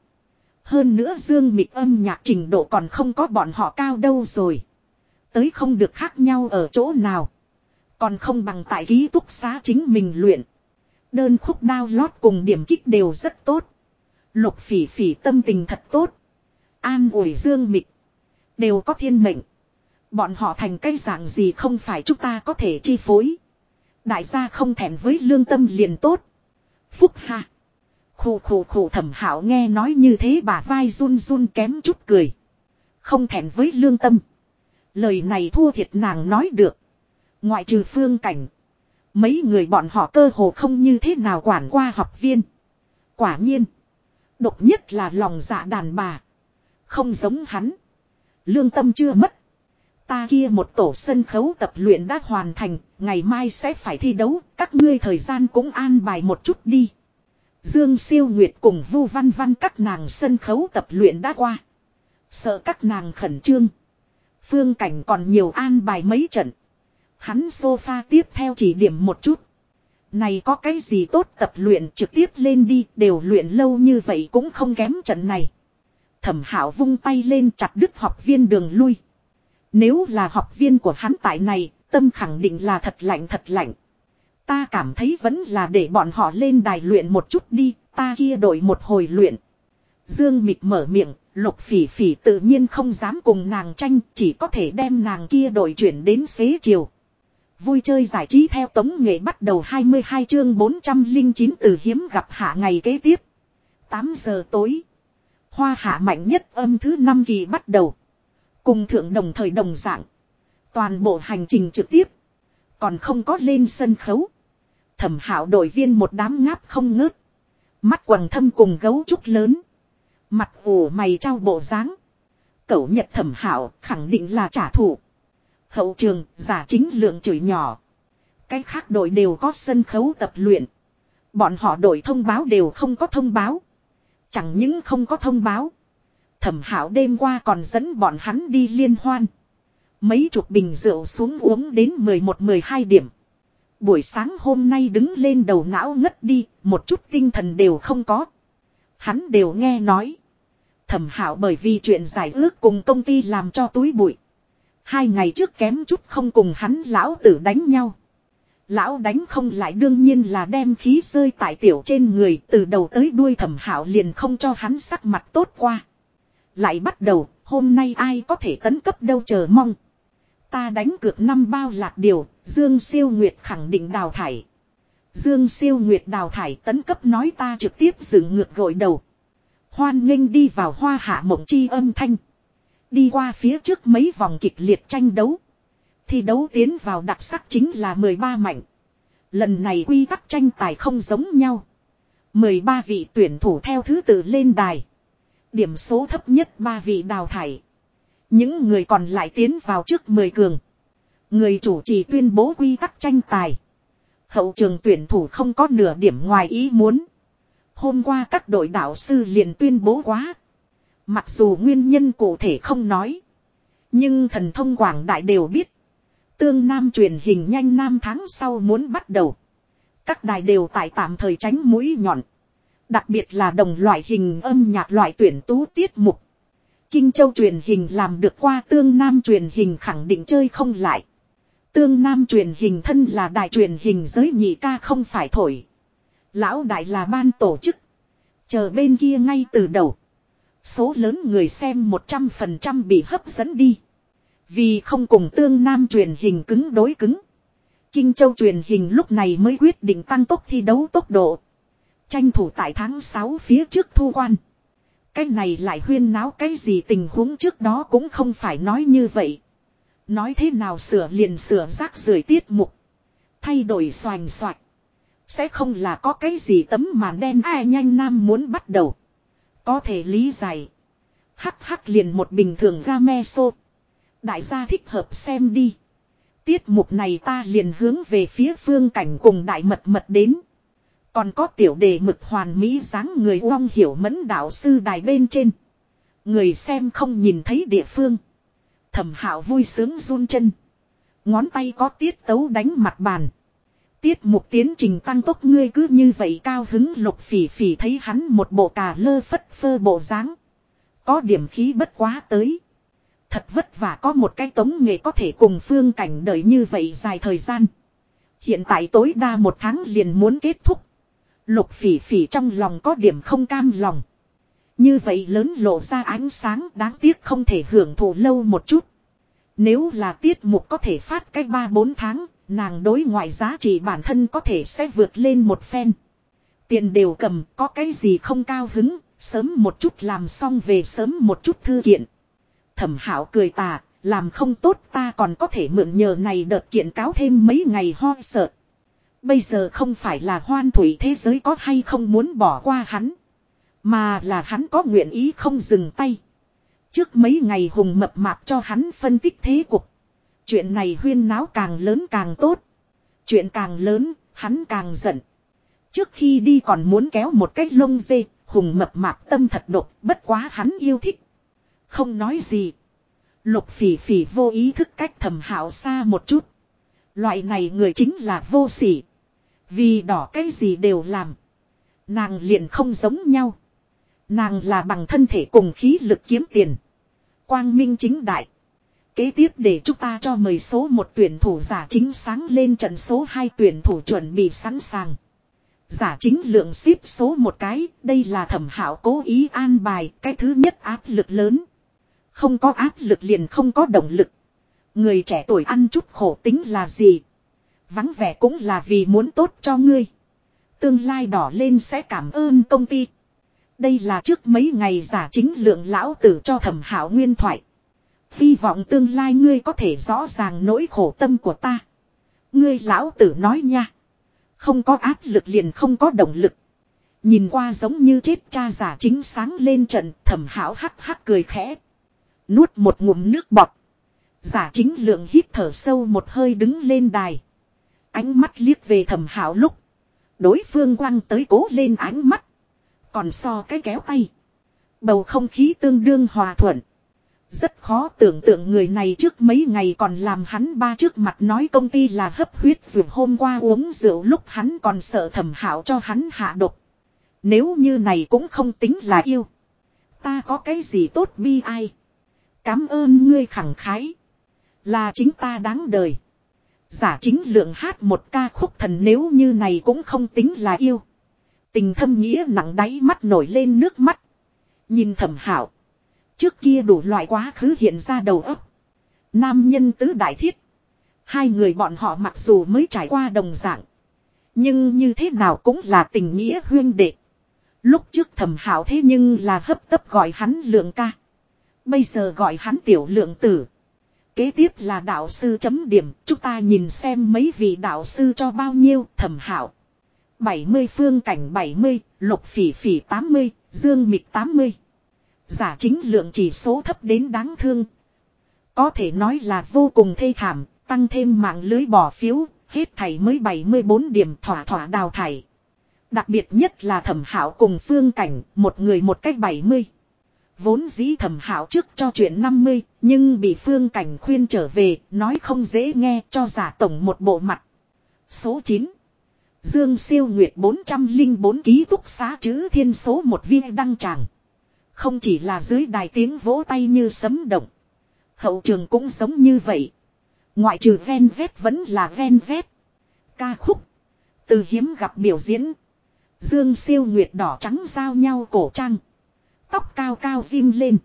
Hơn nữa Dương Mịch âm nhạc trình độ còn không có bọn họ cao đâu rồi. Tới không được khác nhau ở chỗ nào. Còn không bằng tại ký túc xá chính mình luyện. Đơn khúc download lót cùng điểm kích đều rất tốt. Lục phỉ phỉ tâm tình thật tốt. An ủi Dương Mịch. Đều có thiên mệnh. Bọn họ thành cái dạng gì không phải chúng ta có thể chi phối. Đại gia không thèm với lương tâm liền tốt. Phúc ha khụ khụ khụ thẩm hảo nghe nói như thế bà vai run run kém chút cười. Không thèm với lương tâm. Lời này thua thiệt nàng nói được. Ngoại trừ phương cảnh. Mấy người bọn họ cơ hồ không như thế nào quản qua học viên. Quả nhiên. Độc nhất là lòng dạ đàn bà. Không giống hắn. Lương tâm chưa mất. Ta kia một tổ sân khấu tập luyện đã hoàn thành, ngày mai sẽ phải thi đấu, các ngươi thời gian cũng an bài một chút đi. Dương siêu nguyệt cùng vu văn văn các nàng sân khấu tập luyện đã qua. Sợ các nàng khẩn trương. Phương cảnh còn nhiều an bài mấy trận. Hắn sofa tiếp theo chỉ điểm một chút. Này có cái gì tốt tập luyện trực tiếp lên đi đều luyện lâu như vậy cũng không kém trận này. Thẩm hảo vung tay lên chặt đứt học viên đường lui. Nếu là học viên của hắn tại này, tâm khẳng định là thật lạnh thật lạnh. Ta cảm thấy vẫn là để bọn họ lên đài luyện một chút đi, ta kia đổi một hồi luyện. Dương Mịch mở miệng, lục phỉ phỉ tự nhiên không dám cùng nàng tranh, chỉ có thể đem nàng kia đổi chuyển đến xế chiều. Vui chơi giải trí theo tống nghệ bắt đầu 22 chương 409 từ hiếm gặp hạ ngày kế tiếp. 8 giờ tối. Hoa hạ mạnh nhất âm thứ 5 kỳ bắt đầu. Cùng thượng đồng thời đồng dạng. Toàn bộ hành trình trực tiếp. Còn không có lên sân khấu. Thẩm hảo đội viên một đám ngáp không ngớt. Mắt quầng thâm cùng gấu trúc lớn. Mặt ủ mày trao bộ dáng Cậu nhật thẩm hảo khẳng định là trả thù. Hậu trường, giả chính lượng chửi nhỏ. Cái khác đội đều có sân khấu tập luyện. Bọn họ đội thông báo đều không có thông báo. Chẳng những không có thông báo. Thẩm hảo đêm qua còn dẫn bọn hắn đi liên hoan. Mấy chục bình rượu xuống uống đến 11-12 điểm. Buổi sáng hôm nay đứng lên đầu não ngất đi, một chút tinh thần đều không có. Hắn đều nghe nói. Thẩm hảo bởi vì chuyện giải ước cùng công ty làm cho túi bụi. Hai ngày trước kém chút không cùng hắn lão tử đánh nhau. Lão đánh không lại đương nhiên là đem khí rơi tại tiểu trên người từ đầu tới đuôi thẩm hảo liền không cho hắn sắc mặt tốt qua. Lại bắt đầu, hôm nay ai có thể tấn cấp đâu chờ mong. Ta đánh cược năm bao lạc điều, Dương Siêu Nguyệt khẳng định đào thải. Dương Siêu Nguyệt đào thải tấn cấp nói ta trực tiếp dựng ngược gội đầu. Hoan nghênh đi vào hoa hạ mộng chi âm thanh. Đi qua phía trước mấy vòng kịch liệt tranh đấu. Thi đấu tiến vào đặc sắc chính là 13 mạnh. Lần này quy tắc tranh tài không giống nhau. 13 vị tuyển thủ theo thứ tự lên đài. Điểm số thấp nhất ba vị đào thải. Những người còn lại tiến vào trước 10 cường. Người chủ trì tuyên bố quy tắc tranh tài. Hậu trường tuyển thủ không có nửa điểm ngoài ý muốn. Hôm qua các đội đạo sư liền tuyên bố quá. Mặc dù nguyên nhân cụ thể không nói. Nhưng thần thông quảng đại đều biết. Tương Nam truyền hình nhanh Nam tháng sau muốn bắt đầu. Các đài đều tại tạm thời tránh mũi nhọn. Đặc biệt là đồng loại hình âm nhạc loại tuyển tú tiết mục. Kinh Châu truyền hình làm được qua, Tương Nam truyền hình khẳng định chơi không lại. Tương Nam truyền hình thân là đài truyền hình giới nhị ca không phải thổi. Lão đại là ban tổ chức. Chờ bên kia ngay từ đầu. Số lớn người xem 100% bị hấp dẫn đi. Vì không cùng tương nam truyền hình cứng đối cứng. Kinh Châu truyền hình lúc này mới quyết định tăng tốc thi đấu tốc độ. Tranh thủ tại tháng 6 phía trước thu quan. Cái này lại huyên náo cái gì tình huống trước đó cũng không phải nói như vậy. Nói thế nào sửa liền sửa rác rưởi tiết mục. Thay đổi xoành xoạch. Sẽ không là có cái gì tấm màn đen ai nhanh nam muốn bắt đầu. Có thể lý giải. Hắc hắc liền một bình thường ga me xô. Đại gia thích hợp xem đi. Tiết mục này ta liền hướng về phía phương cảnh cùng đại mật mật đến. Còn có tiểu đề mực hoàn mỹ dáng người uong hiểu mẫn đạo sư đài bên trên. Người xem không nhìn thấy địa phương. Thẩm hạo vui sướng run chân. Ngón tay có tiết tấu đánh mặt bàn. Tiết mục tiến trình tăng tốc ngươi cứ như vậy cao hứng lục phỉ phỉ thấy hắn một bộ cà lơ phất phơ bộ dáng Có điểm khí bất quá tới. Thật vất vả có một cái tống nghề có thể cùng phương cảnh đợi như vậy dài thời gian. Hiện tại tối đa một tháng liền muốn kết thúc. Lục phỉ phỉ trong lòng có điểm không cam lòng. Như vậy lớn lộ ra ánh sáng đáng tiếc không thể hưởng thụ lâu một chút. Nếu là tiết mục có thể phát cách 3-4 tháng, nàng đối ngoại giá trị bản thân có thể sẽ vượt lên một phen. Tiền đều cầm, có cái gì không cao hứng, sớm một chút làm xong về sớm một chút thư kiện. Thẩm hảo cười tà, làm không tốt ta còn có thể mượn nhờ này đợt kiện cáo thêm mấy ngày ho sợ. Bây giờ không phải là hoan thủy thế giới có hay không muốn bỏ qua hắn. Mà là hắn có nguyện ý không dừng tay. Trước mấy ngày hùng mập mạp cho hắn phân tích thế cục. Chuyện này huyên náo càng lớn càng tốt. Chuyện càng lớn, hắn càng giận. Trước khi đi còn muốn kéo một cái lông dê, hùng mập mạp tâm thật độc, bất quá hắn yêu thích. Không nói gì. Lục phỉ phỉ vô ý thức cách thầm hảo xa một chút. Loại này người chính là vô sỉ. Vì đỏ cái gì đều làm. Nàng liền không giống nhau. Nàng là bằng thân thể cùng khí lực kiếm tiền. Quang minh chính đại. Kế tiếp để chúng ta cho mời số một tuyển thủ giả chính sáng lên trận số 2 tuyển thủ chuẩn bị sẵn sàng. Giả chính lượng ship số một cái, đây là thẩm hảo cố ý an bài, cái thứ nhất áp lực lớn. Không có áp lực liền không có động lực. Người trẻ tuổi ăn chút khổ tính là gì? Vắng vẻ cũng là vì muốn tốt cho ngươi. Tương lai đỏ lên sẽ cảm ơn công ty. Đây là trước mấy ngày giả chính lượng lão tử cho thẩm hảo nguyên thoại. Hy vọng tương lai ngươi có thể rõ ràng nỗi khổ tâm của ta. Ngươi lão tử nói nha. Không có áp lực liền không có động lực. Nhìn qua giống như chết cha giả chính sáng lên trận, thẩm hảo hắc hắc cười khẽ. Nuốt một ngụm nước bọt. Giả chính lượng hít thở sâu một hơi đứng lên đài. Ánh mắt liếc về thẩm hảo lúc. Đối phương quăng tới cố lên ánh mắt. Còn so cái kéo tay. Bầu không khí tương đương hòa thuận. Rất khó tưởng tượng người này trước mấy ngày còn làm hắn ba trước mặt nói công ty là hấp huyết dù hôm qua uống rượu lúc hắn còn sợ thẩm hảo cho hắn hạ độc. Nếu như này cũng không tính là yêu. Ta có cái gì tốt bi ai. Cám ơn ngươi khẳng khái. Là chính ta đáng đời. Giả chính lượng hát một ca khúc thần nếu như này cũng không tính là yêu. Tình thâm nghĩa nặng đáy mắt nổi lên nước mắt. Nhìn thẩm hảo. Trước kia đủ loại quá khứ hiện ra đầu óc. Nam nhân tứ đại thiết. Hai người bọn họ mặc dù mới trải qua đồng dạng. Nhưng như thế nào cũng là tình nghĩa huyên đệ. Lúc trước thẩm hảo thế nhưng là hấp tấp gọi hắn lượng ca. Bây giờ gọi hắn tiểu lượng tử. Kế tiếp là đạo sư chấm điểm. Chúng ta nhìn xem mấy vị đạo sư cho bao nhiêu thẩm hảo. 70 phương cảnh 70, lục phỉ phỉ 80, dương mịch 80. Giả chính lượng chỉ số thấp đến đáng thương. Có thể nói là vô cùng thê thảm, tăng thêm mạng lưới bỏ phiếu, hết thảy mới 74 điểm thỏa thỏa đào thải. Đặc biệt nhất là thẩm hảo cùng phương cảnh, một người một cách 70. Vốn dĩ thẩm hảo trước cho chuyện 50, nhưng bị phương cảnh khuyên trở về, nói không dễ nghe cho giả tổng một bộ mặt. Số 9. Dương siêu nguyệt 404 ký túc xá chữ thiên số một viên đăng tràng. Không chỉ là dưới đài tiếng vỗ tay như sấm động. Hậu trường cũng giống như vậy. Ngoại trừ ven vét vẫn là ven vét. Ca khúc. Từ hiếm gặp biểu diễn. Dương siêu nguyệt đỏ trắng giao nhau cổ trang. Tóc cao cao ghim lên.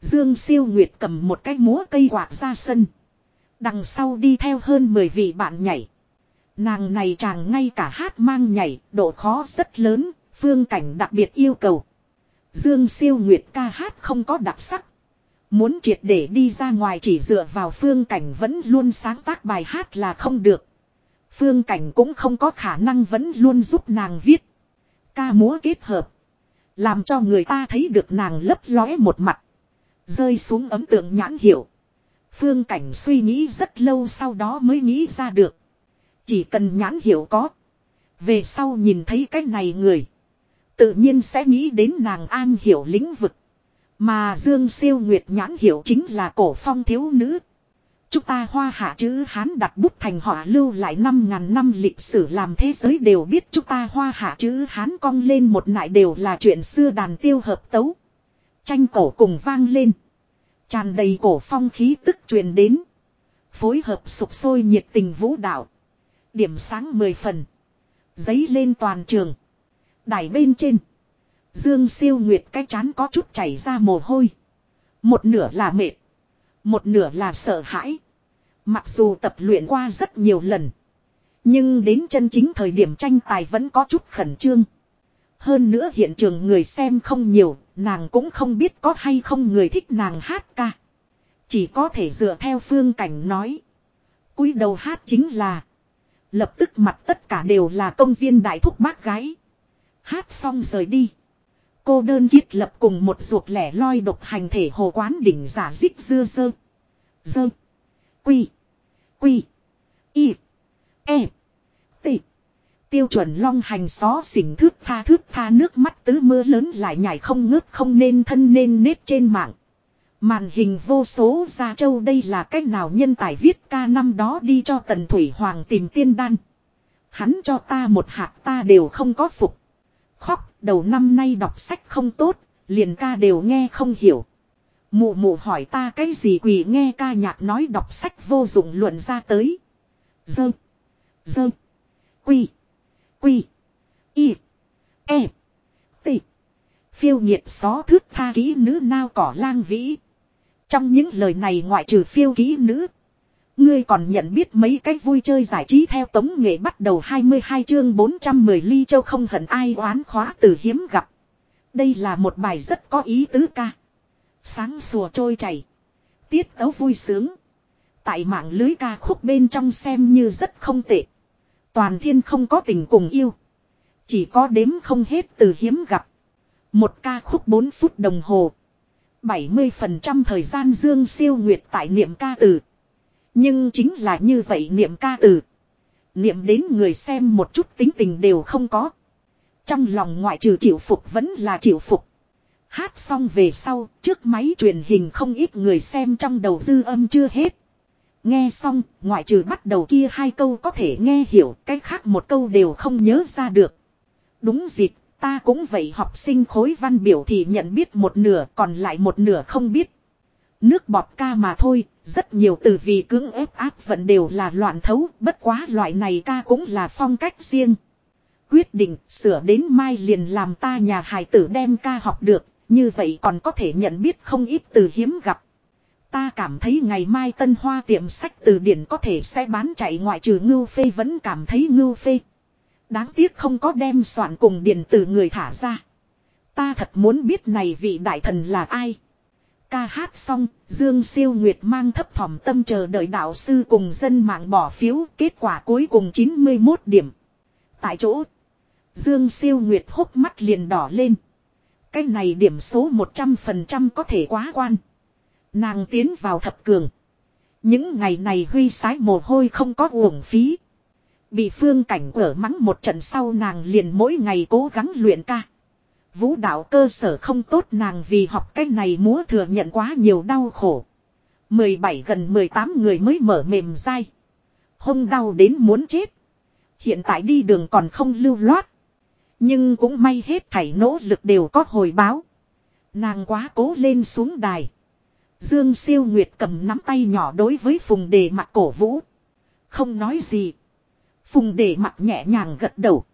Dương siêu nguyệt cầm một cái múa cây quạt ra sân. Đằng sau đi theo hơn 10 vị bạn nhảy. Nàng này chàng ngay cả hát mang nhảy, độ khó rất lớn, phương cảnh đặc biệt yêu cầu. Dương siêu nguyệt ca hát không có đặc sắc. Muốn triệt để đi ra ngoài chỉ dựa vào phương cảnh vẫn luôn sáng tác bài hát là không được. Phương cảnh cũng không có khả năng vẫn luôn giúp nàng viết. Ca múa kết hợp. Làm cho người ta thấy được nàng lấp lóe một mặt. Rơi xuống ấm tượng nhãn hiệu. Phương cảnh suy nghĩ rất lâu sau đó mới nghĩ ra được. Chỉ cần nhãn hiệu có. Về sau nhìn thấy cái này người. Tự nhiên sẽ nghĩ đến nàng an hiểu lĩnh vực. Mà Dương Siêu Nguyệt nhãn hiệu chính là cổ phong thiếu nữ. Chúng ta hoa hạ chữ Hán đặt bút thành họa lưu lại 5.000 năm lịch sử làm thế giới đều biết chúng ta hoa hạ chữ Hán cong lên một nại đều là chuyện xưa đàn tiêu hợp tấu. Tranh cổ cùng vang lên. Tràn đầy cổ phong khí tức truyền đến. Phối hợp sục sôi nhiệt tình vũ đạo. Điểm sáng mười phần. Giấy lên toàn trường. Đài bên trên. Dương siêu nguyệt cái chán có chút chảy ra mồ hôi. Một nửa là mệt. Một nửa là sợ hãi. Mặc dù tập luyện qua rất nhiều lần. Nhưng đến chân chính thời điểm tranh tài vẫn có chút khẩn trương. Hơn nữa hiện trường người xem không nhiều, nàng cũng không biết có hay không người thích nàng hát ca. Chỉ có thể dựa theo phương cảnh nói. cúi đầu hát chính là. Lập tức mặt tất cả đều là công viên đại thúc bác gái. Hát xong rời đi. Cô đơn kiết lập cùng một ruột lẻ loi độc hành thể hồ quán đỉnh giả dích dưa dơ. Dơ. Quy. Quy. Y. E. T. Tiêu chuẩn long hành xó xỉnh thước tha thước tha nước mắt tứ mưa lớn lại nhảy không ngớt không nên thân nên nết trên mạng. Màn hình vô số ra châu đây là cách nào nhân tài viết ca năm đó đi cho tần thủy hoàng tìm tiên đan. Hắn cho ta một hạt ta đều không có phục. Khóc đầu năm nay đọc sách không tốt, liền ca đều nghe không hiểu. Mụ mụ hỏi ta cái gì quỳ nghe ca nhạc nói đọc sách vô dụng luận ra tới. Dơ. Dơ. Quy. Quy. Y. E. T. Phiêu nhiệt xó thước tha ký nữ nao cỏ lang vĩ. Trong những lời này ngoại trừ phiêu ký nữ. Ngươi còn nhận biết mấy cách vui chơi giải trí theo tống nghệ bắt đầu 22 chương 410 ly châu không hận ai oán khóa từ hiếm gặp. Đây là một bài rất có ý tứ ca. Sáng sủa trôi chảy. Tiết tấu vui sướng. Tại mạng lưới ca khúc bên trong xem như rất không tệ. Toàn thiên không có tình cùng yêu. Chỉ có đếm không hết từ hiếm gặp. Một ca khúc 4 phút đồng hồ. 70% thời gian dương siêu nguyệt tại niệm ca từ. Nhưng chính là như vậy niệm ca từ. Niệm đến người xem một chút tính tình đều không có. Trong lòng ngoại trừ chịu phục vẫn là chịu phục. Hát xong về sau, trước máy truyền hình không ít người xem trong đầu dư âm chưa hết. Nghe xong, ngoại trừ bắt đầu kia hai câu có thể nghe hiểu, cái khác một câu đều không nhớ ra được. Đúng dịp, ta cũng vậy học sinh khối văn biểu thì nhận biết một nửa còn lại một nửa không biết. Nước bọt ca mà thôi, rất nhiều từ vì cưỡng ép áp vẫn đều là loạn thấu, bất quá loại này ca cũng là phong cách riêng. Quyết định sửa đến mai liền làm ta nhà hài tử đem ca học được, như vậy còn có thể nhận biết không ít từ hiếm gặp. Ta cảm thấy ngày mai tân hoa tiệm sách từ điển có thể sẽ bán chạy ngoại trừ ngưu phê vẫn cảm thấy ngưu phê. Đáng tiếc không có đem soạn cùng điển từ người thả ra. Ta thật muốn biết này vị đại thần là ai. Ca hát xong, Dương Siêu Nguyệt mang thấp thỏm tâm chờ đợi đạo sư cùng dân mạng bỏ phiếu, kết quả cuối cùng 91 điểm. Tại chỗ, Dương Siêu Nguyệt hốc mắt liền đỏ lên. Cái này điểm số 100% có thể quá quan. Nàng tiến vào thập cường. Những ngày này huy sái mồ hôi không có uổng phí. Bị phương cảnh ở mắng một trận sau nàng liền mỗi ngày cố gắng luyện ca. Vũ đạo cơ sở không tốt nàng vì học cách này múa thừa nhận quá nhiều đau khổ. 17 gần 18 người mới mở mềm dai. Hông đau đến muốn chết. Hiện tại đi đường còn không lưu loát. Nhưng cũng may hết thảy nỗ lực đều có hồi báo. Nàng quá cố lên xuống đài. Dương siêu nguyệt cầm nắm tay nhỏ đối với phùng đề mặt cổ vũ. Không nói gì. Phùng đề mặt nhẹ nhàng gật đầu.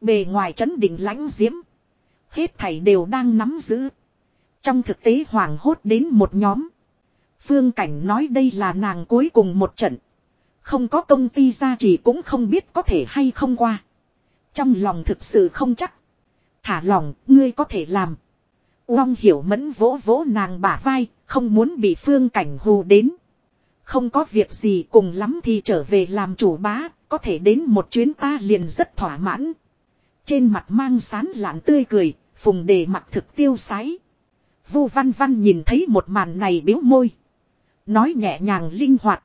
Bề ngoài chấn định lãnh diễm. Hết thảy đều đang nắm giữ. Trong thực tế hoàng hốt đến một nhóm. Phương Cảnh nói đây là nàng cuối cùng một trận. Không có công ty ra chỉ cũng không biết có thể hay không qua. Trong lòng thực sự không chắc. Thả lòng, ngươi có thể làm. Uông hiểu mẫn vỗ vỗ nàng bả vai, không muốn bị phương cảnh hù đến. Không có việc gì cùng lắm thì trở về làm chủ bá, có thể đến một chuyến ta liền rất thỏa mãn. Trên mặt mang sán lạn tươi cười, phùng đề mặt thực tiêu sái. Vu văn văn nhìn thấy một màn này biếu môi. Nói nhẹ nhàng linh hoạt.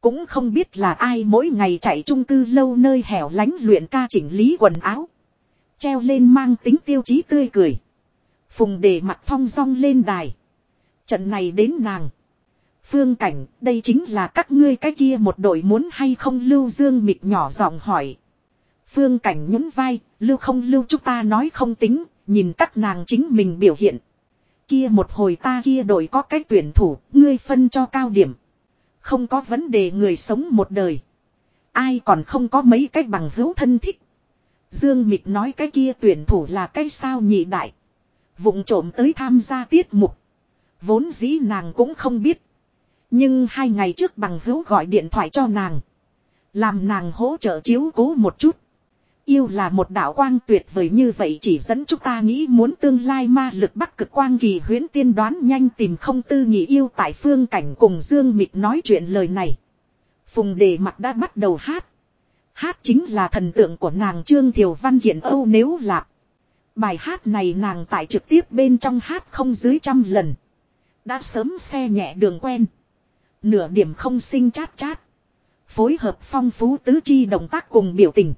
Cũng không biết là ai mỗi ngày chạy chung cư lâu nơi hẻo lánh luyện ca chỉnh lý quần áo. Treo lên mang tính tiêu chí tươi cười. Phùng đề mặt thong dong lên đài. Trận này đến nàng. Phương cảnh, đây chính là các ngươi cái kia một đội muốn hay không lưu dương mịt nhỏ giọng hỏi. Phương cảnh nhún vai, lưu không lưu chúng ta nói không tính, nhìn các nàng chính mình biểu hiện. Kia một hồi ta kia đội có cái tuyển thủ, ngươi phân cho cao điểm. Không có vấn đề người sống một đời. Ai còn không có mấy cái bằng hữu thân thích. Dương Mịch nói cái kia tuyển thủ là cái sao nhị đại. vụng trộm tới tham gia tiết mục. Vốn dĩ nàng cũng không biết. Nhưng hai ngày trước bằng hữu gọi điện thoại cho nàng. Làm nàng hỗ trợ chiếu cố một chút. Yêu là một đạo quang tuyệt vời như vậy chỉ dẫn chúng ta nghĩ muốn tương lai ma lực bắc cực quang kỳ huyễn tiên đoán nhanh tìm không tư nhị yêu tại phương cảnh cùng Dương Mịch nói chuyện lời này. Phùng đề mặt đã bắt đầu hát. Hát chính là thần tượng của nàng Trương Thiều Văn Kiện Âu nếu lạp. Bài hát này nàng tại trực tiếp bên trong hát không dưới trăm lần. Đã sớm xe nhẹ đường quen. Nửa điểm không sinh chát chát. Phối hợp phong phú tứ chi động tác cùng biểu tình.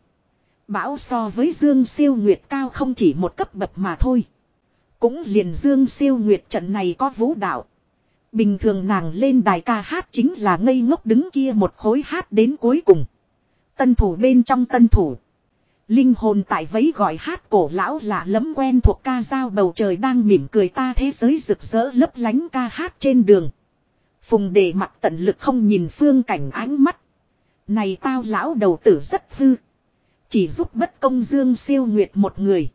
Bão so với Dương siêu nguyệt cao không chỉ một cấp bậc mà thôi. Cũng liền Dương siêu nguyệt trận này có vũ đạo. Bình thường nàng lên đài ca hát chính là ngây ngốc đứng kia một khối hát đến cuối cùng. Tân thủ bên trong tân thủ. Linh hồn tại vấy gọi hát cổ lão lạ lẫm quen thuộc ca dao bầu trời đang mỉm cười ta thế giới rực rỡ lấp lánh ca hát trên đường. Phùng đề mặt tận lực không nhìn phương cảnh ánh mắt. Này tao lão đầu tử rất hư. Chỉ giúp bất công Dương siêu nguyệt một người.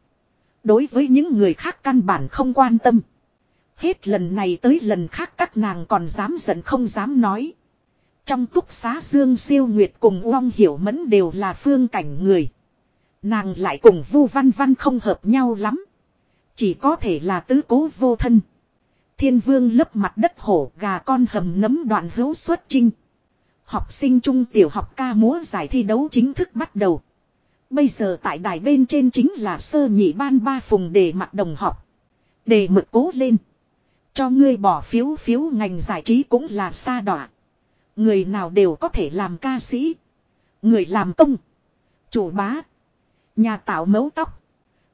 Đối với những người khác căn bản không quan tâm. Hết lần này tới lần khác các nàng còn dám giận không dám nói. Trong túc xá Dương siêu nguyệt cùng Uông Hiểu Mẫn đều là phương cảnh người. Nàng lại cùng Vu Văn Văn không hợp nhau lắm. Chỉ có thể là tứ cố vô thân. Thiên vương lấp mặt đất hổ gà con hầm nấm đoạn hữu xuất trinh. Học sinh trung tiểu học ca múa giải thi đấu chính thức bắt đầu. Bây giờ tại đài bên trên chính là sơ nhị ban ba phùng đề mặt đồng học. Đề mực cố lên. Cho ngươi bỏ phiếu phiếu ngành giải trí cũng là xa đọa. Người nào đều có thể làm ca sĩ. Người làm công. Chủ bá. Nhà tạo mấu tóc.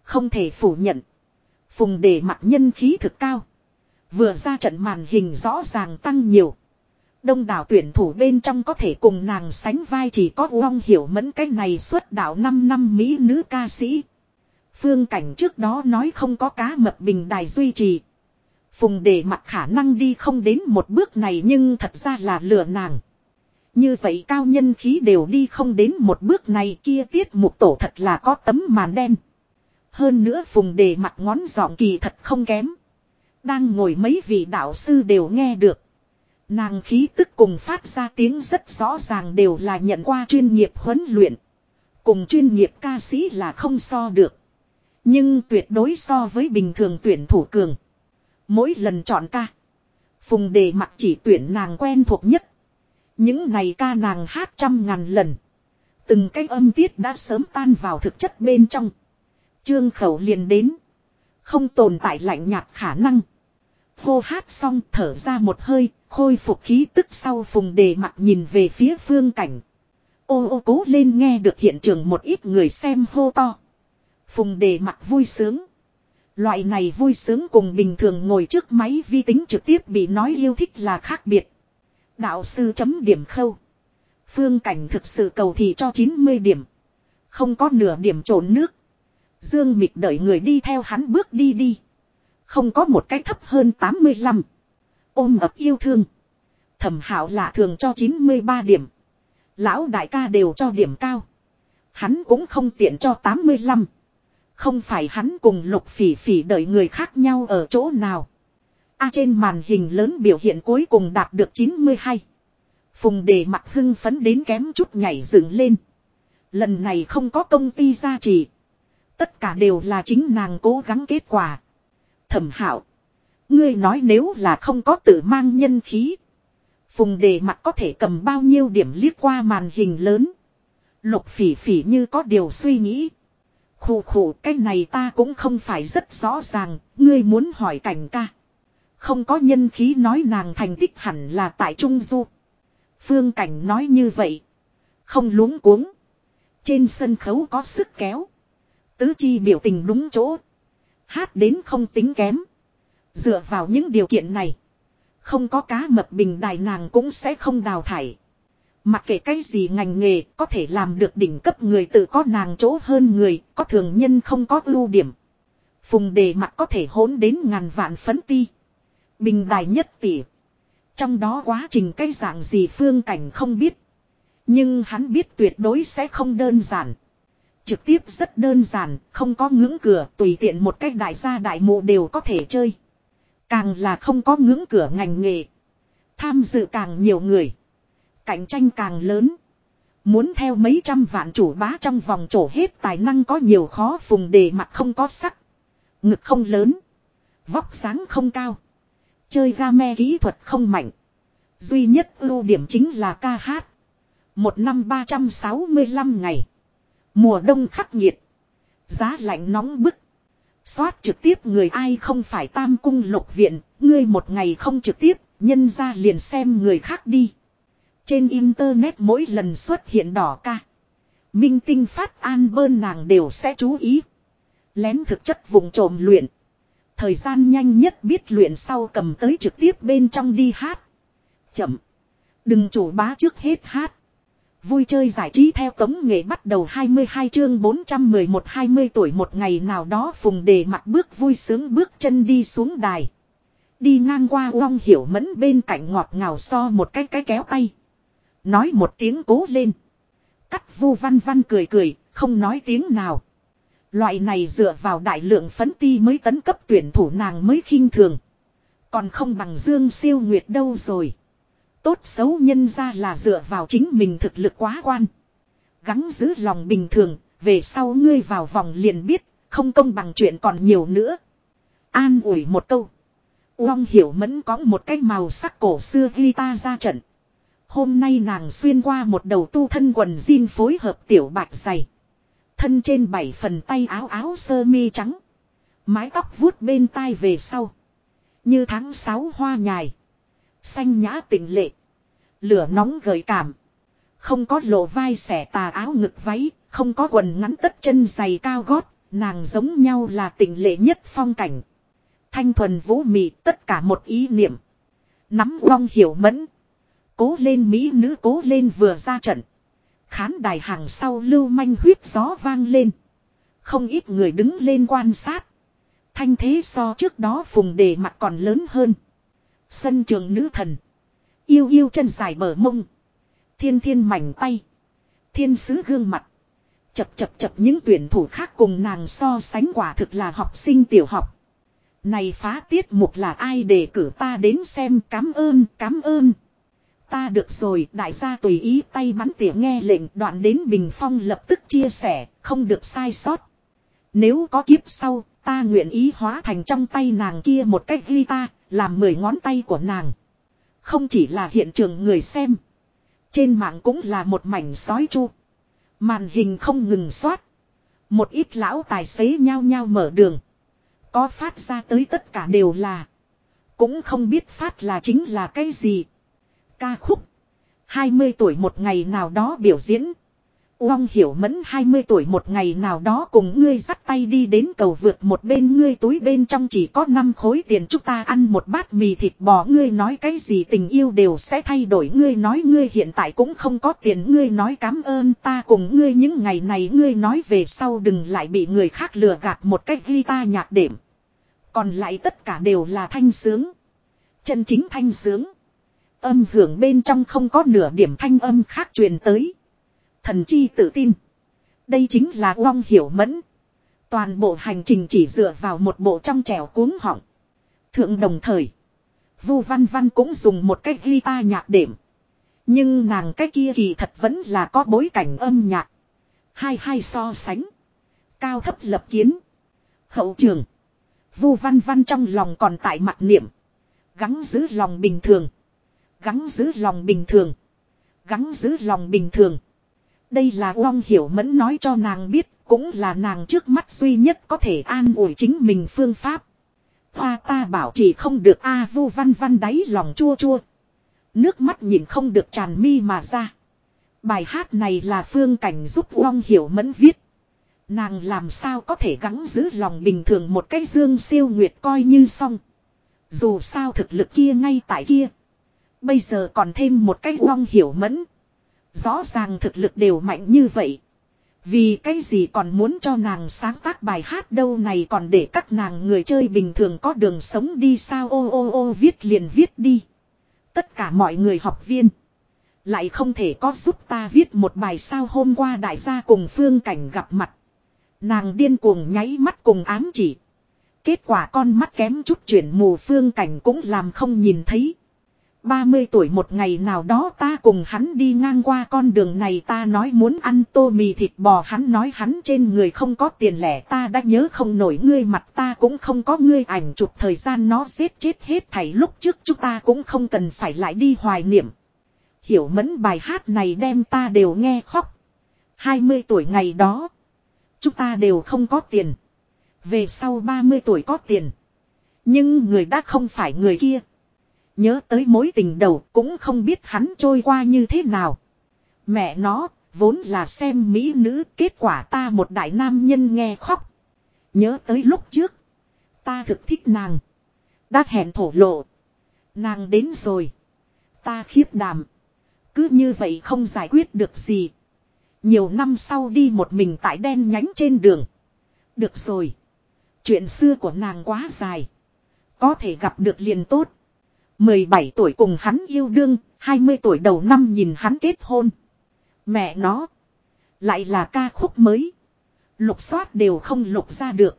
Không thể phủ nhận. Phùng đề mặt nhân khí thực cao. Vừa ra trận màn hình rõ ràng tăng nhiều. Đông đảo tuyển thủ bên trong có thể cùng nàng sánh vai chỉ có Uông Hiểu Mẫn cái này xuất đạo 5 năm Mỹ nữ ca sĩ. Phương Cảnh trước đó nói không có cá mập bình đài duy trì. Phùng để mặt khả năng đi không đến một bước này nhưng thật ra là lừa nàng. Như vậy cao nhân khí đều đi không đến một bước này kia tiết mục tổ thật là có tấm màn đen. Hơn nữa phùng đề mặt ngón giọng kỳ thật không kém. Đang ngồi mấy vị đạo sư đều nghe được. Nàng khí tức cùng phát ra tiếng rất rõ ràng đều là nhận qua chuyên nghiệp huấn luyện. Cùng chuyên nghiệp ca sĩ là không so được. Nhưng tuyệt đối so với bình thường tuyển thủ cường. Mỗi lần chọn ca. Phùng đề mặt chỉ tuyển nàng quen thuộc nhất. Những này ca nàng hát trăm ngàn lần. Từng cái âm tiết đã sớm tan vào thực chất bên trong. Trương khẩu liền đến. Không tồn tại lạnh nhạt khả năng. Hô hát xong thở ra một hơi, khôi phục khí tức sau phùng đề mặt nhìn về phía phương cảnh. Ô ô cố lên nghe được hiện trường một ít người xem hô to. Phùng đề mặt vui sướng. Loại này vui sướng cùng bình thường ngồi trước máy vi tính trực tiếp bị nói yêu thích là khác biệt. Đạo sư chấm điểm khâu. Phương cảnh thực sự cầu thì cho 90 điểm. Không có nửa điểm trộn nước. Dương Mịch đợi người đi theo hắn bước đi đi. Không có một cái thấp hơn 85. Ôm ập yêu thương. Thẩm hảo lạ thường cho 93 điểm. Lão đại ca đều cho điểm cao. Hắn cũng không tiện cho 85. Không phải hắn cùng lục phỉ phỉ đợi người khác nhau ở chỗ nào. A trên màn hình lớn biểu hiện cuối cùng đạt được 92. Phùng đề mặt hưng phấn đến kém chút nhảy dựng lên. Lần này không có công ty gia trì. Tất cả đều là chính nàng cố gắng kết quả. Thẩm hảo. Ngươi nói nếu là không có tự mang nhân khí. Phùng đề mặt có thể cầm bao nhiêu điểm liếc qua màn hình lớn. Lục phỉ phỉ như có điều suy nghĩ. Khủ khủ cái này ta cũng không phải rất rõ ràng, ngươi muốn hỏi cảnh ca. Không có nhân khí nói nàng thành tích hẳn là tại Trung Du. Phương cảnh nói như vậy. Không luống cuống. Trên sân khấu có sức kéo. Tứ chi biểu tình đúng chỗ. Hát đến không tính kém. Dựa vào những điều kiện này. Không có cá mập bình đài nàng cũng sẽ không đào thải. Mặc kệ cái gì ngành nghề có thể làm được đỉnh cấp người tự có nàng chỗ hơn người, có thường nhân không có ưu điểm. Phùng đề mặt có thể hốn đến ngàn vạn phấn ti. Bình đài nhất tỷ. Trong đó quá trình cái dạng gì phương cảnh không biết. Nhưng hắn biết tuyệt đối sẽ không đơn giản. Trực tiếp rất đơn giản, không có ngưỡng cửa, tùy tiện một cách đại gia đại mộ đều có thể chơi. Càng là không có ngưỡng cửa ngành nghề. Tham dự càng nhiều người. Cạnh tranh càng lớn. Muốn theo mấy trăm vạn chủ bá trong vòng trổ hết tài năng có nhiều khó phùng đề mặt không có sắc. Ngực không lớn. Vóc sáng không cao. Chơi game kỹ thuật không mạnh. Duy nhất ưu điểm chính là ca hát. Một năm 365 ngày. Mùa đông khắc nghiệt. Giá lạnh nóng bức. Xoát trực tiếp người ai không phải tam cung lục viện. Ngươi một ngày không trực tiếp. Nhân ra liền xem người khác đi. Trên internet mỗi lần xuất hiện đỏ ca. Minh tinh phát an bơn nàng đều sẽ chú ý. Lén thực chất vùng trộm luyện. Thời gian nhanh nhất biết luyện sau cầm tới trực tiếp bên trong đi hát. Chậm. Đừng chủ bá trước hết hát. Vui chơi giải trí theo tống nghệ bắt đầu 22 chương 411 20 tuổi một ngày nào đó phùng đề mặt bước vui sướng bước chân đi xuống đài. Đi ngang qua uong hiểu mẫn bên cạnh ngọt ngào so một cái cái kéo tay. Nói một tiếng cố lên. Cắt vu văn văn cười cười, không nói tiếng nào. Loại này dựa vào đại lượng phấn ti mới tấn cấp tuyển thủ nàng mới khinh thường. Còn không bằng Dương siêu nguyệt đâu rồi. Tốt xấu nhân ra là dựa vào chính mình thực lực quá quan. Gắng giữ lòng bình thường, về sau ngươi vào vòng liền biết, không công bằng chuyện còn nhiều nữa. An ủi một câu. Uông hiểu mẫn có một cái màu sắc cổ xưa ghi ta ra trận. Hôm nay nàng xuyên qua một đầu tu thân quần jean phối hợp tiểu bạch dày. Thân trên bảy phần tay áo áo sơ mi trắng. Mái tóc vuốt bên tai về sau. Như tháng sáu hoa nhài. Xanh nhã tịnh lệ. Lửa nóng gợi cảm. Không có lộ vai xẻ tà áo ngực váy. Không có quần ngắn tất chân giày cao gót. Nàng giống nhau là tình lệ nhất phong cảnh. Thanh thuần vũ mị tất cả một ý niệm. Nắm vong hiểu mẫn. Cố lên Mỹ nữ cố lên vừa ra trận. Khán đài hàng sau lưu manh huyết gió vang lên. Không ít người đứng lên quan sát. Thanh thế so trước đó phùng đề mặt còn lớn hơn. Sân trường nữ thần. Yêu yêu chân dài bờ mông. Thiên thiên mảnh tay. Thiên sứ gương mặt. Chập chập chập những tuyển thủ khác cùng nàng so sánh quả thực là học sinh tiểu học. Này phá tiết mục là ai để cử ta đến xem cám ơn cám ơn. Ta được rồi đại gia tùy ý tay bắn tỉa nghe lệnh đoạn đến Bình Phong lập tức chia sẻ, không được sai sót. Nếu có kiếp sau, ta nguyện ý hóa thành trong tay nàng kia một cách ghi ta, làm mười ngón tay của nàng. Không chỉ là hiện trường người xem. Trên mạng cũng là một mảnh sói chu. Màn hình không ngừng xoát. Một ít lão tài xế nhao nhao mở đường. Có phát ra tới tất cả đều là. Cũng không biết phát là chính là cái gì. Ca khúc. 20 tuổi một ngày nào đó biểu diễn. Uông hiểu mẫn 20 tuổi một ngày nào đó cùng ngươi dắt tay đi đến cầu vượt một bên ngươi túi bên trong chỉ có 5 khối tiền chúng ta ăn một bát mì thịt bò ngươi nói cái gì tình yêu đều sẽ thay đổi ngươi nói ngươi hiện tại cũng không có tiền ngươi nói cảm ơn ta cùng ngươi những ngày này ngươi nói về sau đừng lại bị người khác lừa gạt một cách guitar nhạc đệm. Còn lại tất cả đều là thanh sướng. Chân chính thanh sướng. Âm hưởng bên trong không có nửa điểm thanh âm khác truyền tới. Thần chi tự tin. Đây chính là Long Hiểu Mẫn. Toàn bộ hành trình chỉ dựa vào một bộ trong trèo cuống họng. Thượng đồng thời. Vu Văn Văn cũng dùng một cái guitar nhạc đệm. Nhưng nàng cái kia kỳ thật vẫn là có bối cảnh âm nhạc. Hai hai so sánh. Cao thấp lập kiến. Hậu trường. Vu Văn Văn trong lòng còn tại mặt niệm. Gắng giữ lòng bình thường. Gắng giữ lòng bình thường. Gắng giữ lòng bình thường. Đây là Long Hiểu Mẫn nói cho nàng biết, cũng là nàng trước mắt duy nhất có thể an ủi chính mình phương pháp. Hoa ta bảo chỉ không được A vu văn văn đáy lòng chua chua. Nước mắt nhìn không được tràn mi mà ra. Bài hát này là phương cảnh giúp Long Hiểu Mẫn viết. Nàng làm sao có thể gắng giữ lòng bình thường một cái dương siêu nguyệt coi như xong. Dù sao thực lực kia ngay tại kia. Bây giờ còn thêm một cái Long Hiểu Mẫn. Rõ ràng thực lực đều mạnh như vậy. Vì cái gì còn muốn cho nàng sáng tác bài hát đâu này còn để các nàng người chơi bình thường có đường sống đi sao ô ô ô, viết liền viết đi. Tất cả mọi người học viên. Lại không thể có giúp ta viết một bài sao hôm qua đại gia cùng phương cảnh gặp mặt. Nàng điên cuồng nháy mắt cùng ám chỉ. Kết quả con mắt kém chút chuyển mù phương cảnh cũng làm không nhìn thấy. 30 tuổi một ngày nào đó ta cùng hắn đi ngang qua con đường này ta nói muốn ăn tô mì thịt bò, hắn nói hắn trên người không có tiền lẻ, ta đã nhớ không nổi ngươi mặt ta cũng không có, ngươi ảnh chụp thời gian nó xếp chết hết thảy lúc trước chúng ta cũng không cần phải lại đi hoài niệm. Hiểu mẫn bài hát này đem ta đều nghe khóc. 20 tuổi ngày đó. Chúng ta đều không có tiền. Về sau 30 tuổi có tiền. Nhưng người đã không phải người kia. Nhớ tới mối tình đầu cũng không biết hắn trôi qua như thế nào. Mẹ nó, vốn là xem mỹ nữ, kết quả ta một đại nam nhân nghe khóc. Nhớ tới lúc trước, ta thực thích nàng. Đã hẹn thổ lộ. Nàng đến rồi. Ta khiếp đảm. Cứ như vậy không giải quyết được gì. Nhiều năm sau đi một mình tại đen nhánh trên đường. Được rồi. Chuyện xưa của nàng quá dài. Có thể gặp được liền tốt. 17 tuổi cùng hắn yêu đương, 20 tuổi đầu năm nhìn hắn kết hôn. Mẹ nó. Lại là ca khúc mới. Lục soát đều không lục ra được.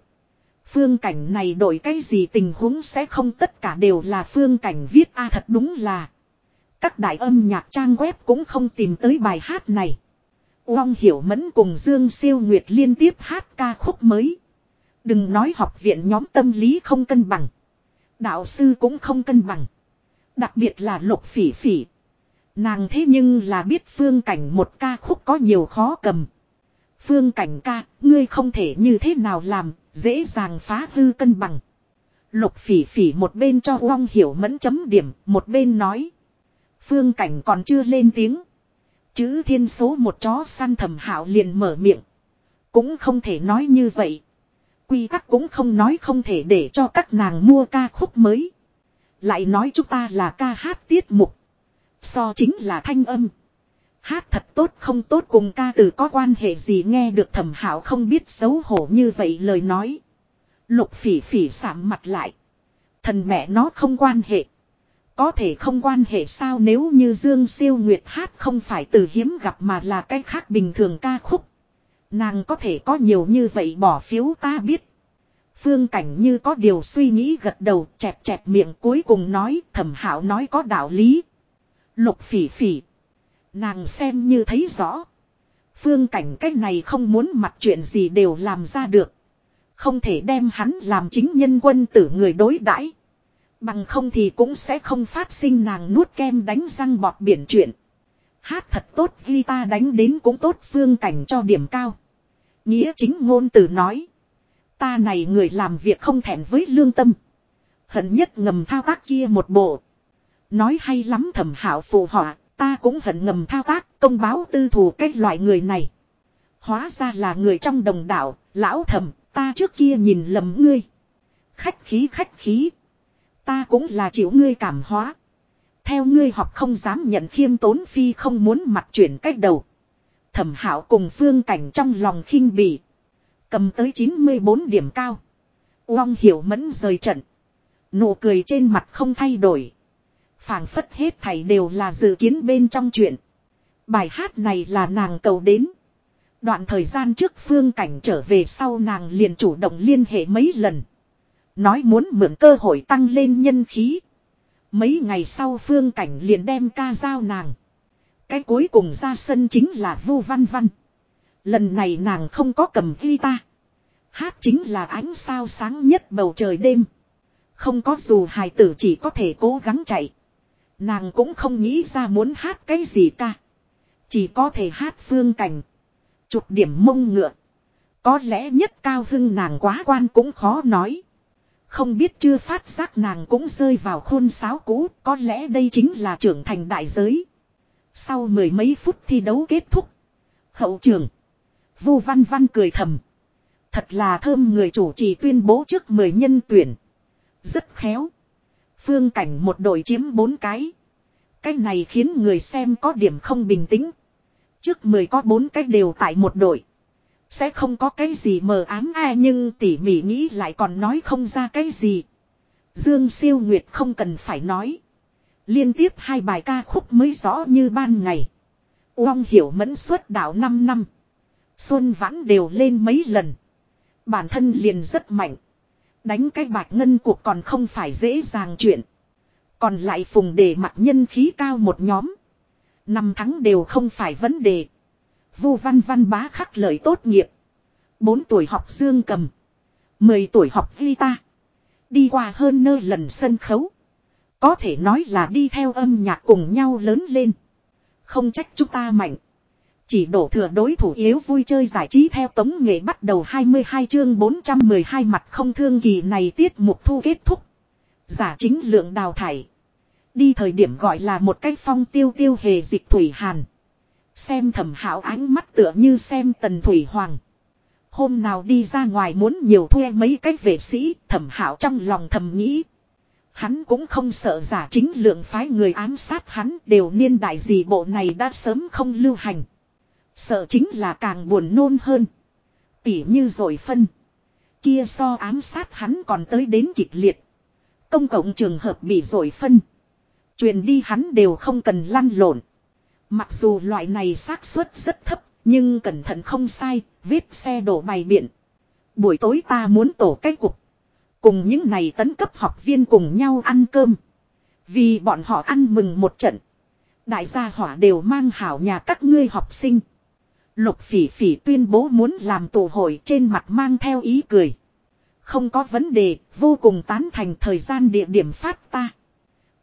Phương cảnh này đổi cái gì tình huống sẽ không tất cả đều là phương cảnh viết a à, thật đúng là. Các đại âm nhạc trang web cũng không tìm tới bài hát này. Uông Hiểu Mẫn cùng Dương Siêu Nguyệt liên tiếp hát ca khúc mới. Đừng nói học viện nhóm tâm lý không cân bằng. Đạo sư cũng không cân bằng. Đặc biệt là lục phỉ phỉ. Nàng thế nhưng là biết phương cảnh một ca khúc có nhiều khó cầm. Phương cảnh ca, ngươi không thể như thế nào làm, dễ dàng phá hư cân bằng. Lục phỉ phỉ một bên cho Uông Hiểu Mẫn chấm điểm, một bên nói. Phương cảnh còn chưa lên tiếng. Chữ thiên số một chó săn thầm hảo liền mở miệng. Cũng không thể nói như vậy. Quy tắc cũng không nói không thể để cho các nàng mua ca khúc mới. Lại nói chúng ta là ca hát tiết mục. So chính là thanh âm. Hát thật tốt không tốt cùng ca từ có quan hệ gì nghe được thẩm hảo không biết xấu hổ như vậy lời nói. Lục phỉ phỉ sạm mặt lại. Thần mẹ nó không quan hệ. Có thể không quan hệ sao nếu như Dương Siêu Nguyệt hát không phải từ hiếm gặp mà là cái khác bình thường ca khúc. Nàng có thể có nhiều như vậy bỏ phiếu ta biết. Phương cảnh như có điều suy nghĩ gật đầu, chẹp chẹp miệng cuối cùng nói, thẩm hảo nói có đạo lý. Lục phỉ phỉ. Nàng xem như thấy rõ. Phương cảnh cách này không muốn mặt chuyện gì đều làm ra được. Không thể đem hắn làm chính nhân quân tử người đối đãi Bằng không thì cũng sẽ không phát sinh nàng nuốt kem đánh răng bọt biển chuyện. Hát thật tốt guitar đánh đến cũng tốt, phương cảnh cho điểm cao. Nghĩa chính ngôn từ nói. Ta này người làm việc không thèm với lương tâm. Hận nhất ngầm thao tác kia một bộ. Nói hay lắm thẩm hảo phù họa, Ta cũng hận ngầm thao tác công báo tư thù cách loại người này. Hóa ra là người trong đồng đạo, lão thẩm, ta trước kia nhìn lầm ngươi. Khách khí khách khí. Ta cũng là chịu ngươi cảm hóa. Theo ngươi học không dám nhận khiêm tốn phi không muốn mặt chuyển cách đầu. Thẩm hảo cùng phương cảnh trong lòng khinh bỉ. Cầm tới 94 điểm cao. Uông hiểu mẫn rời trận. Nụ cười trên mặt không thay đổi. phảng phất hết thảy đều là dự kiến bên trong chuyện. Bài hát này là nàng cầu đến. Đoạn thời gian trước phương cảnh trở về sau nàng liền chủ động liên hệ mấy lần. Nói muốn mượn cơ hội tăng lên nhân khí. Mấy ngày sau phương cảnh liền đem ca giao nàng. Cái cuối cùng ra sân chính là Vu Văn Văn. Lần này nàng không có cầm guitar. Hát chính là ánh sao sáng nhất bầu trời đêm. Không có dù hài tử chỉ có thể cố gắng chạy. Nàng cũng không nghĩ ra muốn hát cái gì ca. Chỉ có thể hát phương cảnh. Chụp điểm mông ngựa. Có lẽ nhất cao hưng nàng quá quan cũng khó nói. Không biết chưa phát giác nàng cũng rơi vào khôn sáo cũ, có lẽ đây chính là trưởng thành đại giới. Sau mười mấy phút thi đấu kết thúc. Hậu trường. Vu Văn Văn cười thầm. Thật là thơm người chủ trì tuyên bố trước mười nhân tuyển. Rất khéo. Phương cảnh một đội chiếm bốn cái. Cái này khiến người xem có điểm không bình tĩnh. Trước mười có bốn cái đều tại một đội. Sẽ không có cái gì mờ ám ai nhưng tỉ mỉ nghĩ lại còn nói không ra cái gì. Dương siêu nguyệt không cần phải nói. Liên tiếp hai bài ca khúc mới rõ như ban ngày. Uông hiểu mẫn suốt đạo 5 năm. Xuân vãn đều lên mấy lần. Bản thân liền rất mạnh. Đánh cái bạch ngân cuộc còn không phải dễ dàng chuyện. Còn lại phùng đề mặt nhân khí cao một nhóm. Năm tháng đều không phải vấn đề. Vu văn văn bá khắc lời tốt nghiệp. 4 tuổi học dương cầm. 10 tuổi học guitar. Đi qua hơn nơi lần sân khấu. Có thể nói là đi theo âm nhạc cùng nhau lớn lên. Không trách chúng ta mạnh. Chỉ đổ thừa đối thủ yếu vui chơi giải trí theo tống nghệ bắt đầu 22 chương 412 mặt không thương kỳ này tiết mục thu kết thúc. Giả chính lượng đào thải. Đi thời điểm gọi là một cách phong tiêu tiêu hề dịch thủy hàn. Xem thẩm hảo ánh mắt tựa như xem tần thủy hoàng. Hôm nào đi ra ngoài muốn nhiều thuê mấy cái vệ sĩ, thẩm hảo trong lòng thầm nghĩ. Hắn cũng không sợ giả chính lượng phái người ám sát hắn đều niên đại gì bộ này đã sớm không lưu hành. Sợ chính là càng buồn nôn hơn. Tỉ như rồi phân. Kia so ám sát hắn còn tới đến kịch liệt. Công cộng trường hợp bị rồi phân. Truyền đi hắn đều không cần lăn lộn. Mặc dù loại này xác suất rất thấp, nhưng cẩn thận không sai, vết xe đổ bày biện. Buổi tối ta muốn tổ cái cục. Cùng những này tấn cấp học viên cùng nhau ăn cơm. Vì bọn họ ăn mừng một trận. Đại gia hỏa đều mang hảo nhà các ngươi học sinh. Lục phỉ phỉ tuyên bố muốn làm tụ hội trên mặt mang theo ý cười. Không có vấn đề, vô cùng tán thành thời gian địa điểm phát ta.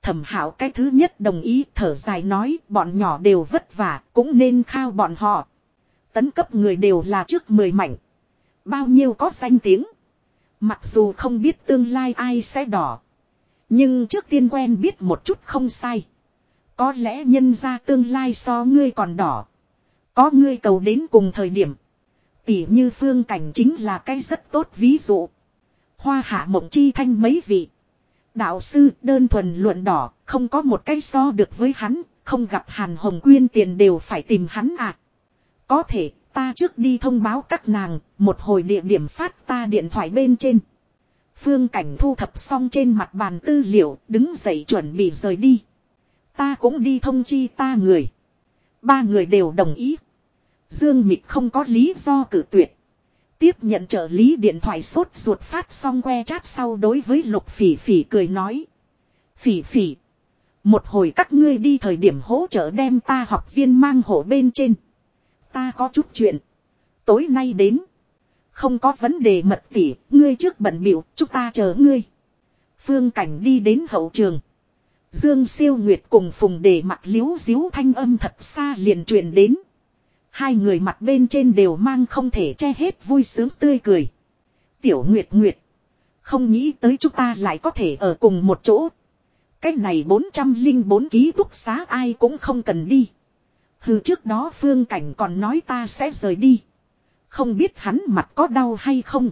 Thẩm hảo cái thứ nhất đồng ý thở dài nói bọn nhỏ đều vất vả cũng nên khao bọn họ. Tấn cấp người đều là trước mười mạnh. Bao nhiêu có danh tiếng. Mặc dù không biết tương lai ai sẽ đỏ. Nhưng trước tiên quen biết một chút không sai. Có lẽ nhân ra tương lai so ngươi còn đỏ. Có ngươi cầu đến cùng thời điểm. Tỉ như phương cảnh chính là cái rất tốt ví dụ. Hoa hạ mộng chi thanh mấy vị. Đạo sư đơn thuần luận đỏ, không có một cái so được với hắn, không gặp Hàn Hồng Quyên tiền đều phải tìm hắn à. Có thể, ta trước đi thông báo các nàng, một hồi địa điểm phát ta điện thoại bên trên. Phương Cảnh thu thập xong trên mặt bàn tư liệu, đứng dậy chuẩn bị rời đi. Ta cũng đi thông chi ta người. Ba người đều đồng ý. Dương Mịch không có lý do cử tuyệt. Tiếp nhận trợ lý điện thoại sốt ruột phát xong que chat sau đối với lục phỉ phỉ cười nói. Phỉ phỉ. Một hồi các ngươi đi thời điểm hỗ trợ đem ta học viên mang hộ bên trên. Ta có chút chuyện. Tối nay đến. Không có vấn đề mật tỉ, ngươi trước bận biểu, chúng ta chờ ngươi. Phương cảnh đi đến hậu trường. Dương siêu nguyệt cùng phùng để mặt liếu diếu thanh âm thật xa liền truyền đến. Hai người mặt bên trên đều mang không thể che hết vui sướng tươi cười. Tiểu Nguyệt Nguyệt. Không nghĩ tới chúng ta lại có thể ở cùng một chỗ. Cái này 404 ký túc xá ai cũng không cần đi. Hừ, trước đó phương cảnh còn nói ta sẽ rời đi. Không biết hắn mặt có đau hay không.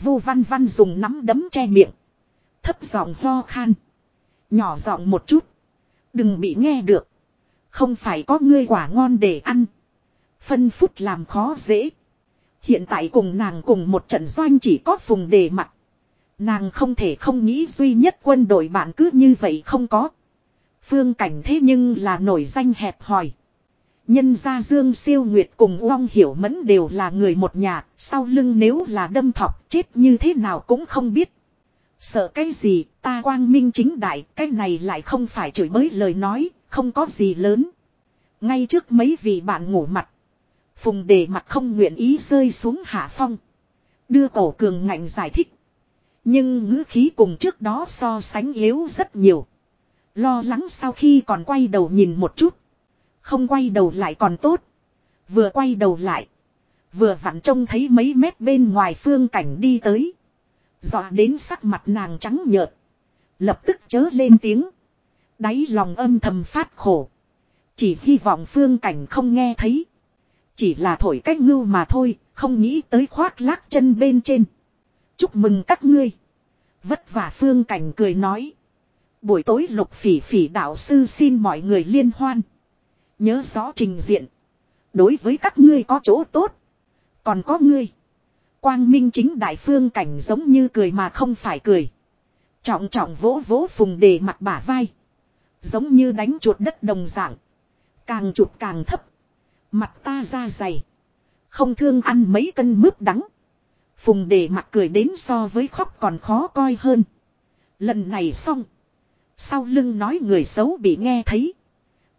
Vu văn văn dùng nắm đấm che miệng. Thấp giọng ho khan. Nhỏ giọng một chút. Đừng bị nghe được. Không phải có ngươi quả ngon để ăn. Phân phút làm khó dễ. Hiện tại cùng nàng cùng một trận doanh chỉ có phùng đề mặt. Nàng không thể không nghĩ duy nhất quân đội bạn cứ như vậy không có. Phương cảnh thế nhưng là nổi danh hẹp hòi. Nhân gia Dương Siêu Nguyệt cùng Uông Hiểu Mẫn đều là người một nhà, sau lưng nếu là đâm thọc chết như thế nào cũng không biết. Sợ cái gì, ta quang minh chính đại, cái này lại không phải chửi bới lời nói, không có gì lớn. Ngay trước mấy vị bạn ngủ mặt. Phùng đề mặt không nguyện ý rơi xuống hạ phong. Đưa cổ cường ngạnh giải thích. Nhưng ngữ khí cùng trước đó so sánh yếu rất nhiều. Lo lắng sau khi còn quay đầu nhìn một chút. Không quay đầu lại còn tốt. Vừa quay đầu lại. Vừa vặn trông thấy mấy mét bên ngoài phương cảnh đi tới. Dọa đến sắc mặt nàng trắng nhợt. Lập tức chớ lên tiếng. Đáy lòng âm thầm phát khổ. Chỉ hy vọng phương cảnh không nghe thấy. Chỉ là thổi cách ngưu mà thôi, không nghĩ tới khoác lác chân bên trên. Chúc mừng các ngươi. Vất vả phương cảnh cười nói. Buổi tối lục phỉ phỉ đạo sư xin mọi người liên hoan. Nhớ rõ trình diện. Đối với các ngươi có chỗ tốt. Còn có ngươi. Quang minh chính đại phương cảnh giống như cười mà không phải cười. Trọng trọng vỗ vỗ phùng đề mặt bả vai. Giống như đánh chuột đất đồng dạng. Càng chuột càng thấp. Mặt ta ra dày. Không thương ăn mấy cân mướp đắng. Phùng để mặt cười đến so với khóc còn khó coi hơn. Lần này xong. Sau lưng nói người xấu bị nghe thấy.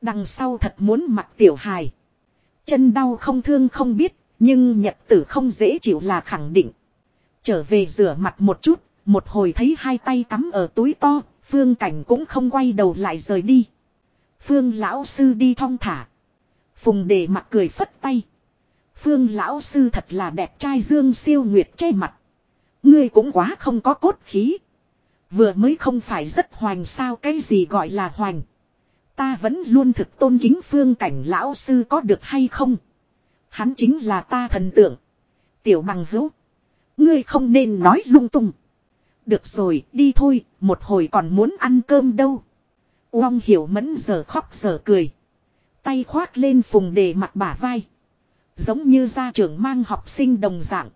Đằng sau thật muốn mặt tiểu hài. Chân đau không thương không biết, nhưng nhật tử không dễ chịu là khẳng định. Trở về rửa mặt một chút, một hồi thấy hai tay cắm ở túi to, phương cảnh cũng không quay đầu lại rời đi. Phương lão sư đi thong thả. Phùng đề mặt cười phất tay. Phương lão sư thật là đẹp trai dương siêu nguyệt che mặt. Ngươi cũng quá không có cốt khí. Vừa mới không phải rất hoành sao cái gì gọi là hoành. Ta vẫn luôn thực tôn kính phương cảnh lão sư có được hay không. Hắn chính là ta thần tượng. Tiểu bằng hữu. Ngươi không nên nói lung tung. Được rồi, đi thôi, một hồi còn muốn ăn cơm đâu. Uông hiểu mẫn giờ khóc giờ cười. Tay khoát lên phùng đề mặt bả vai. Giống như gia trưởng mang học sinh đồng dạng.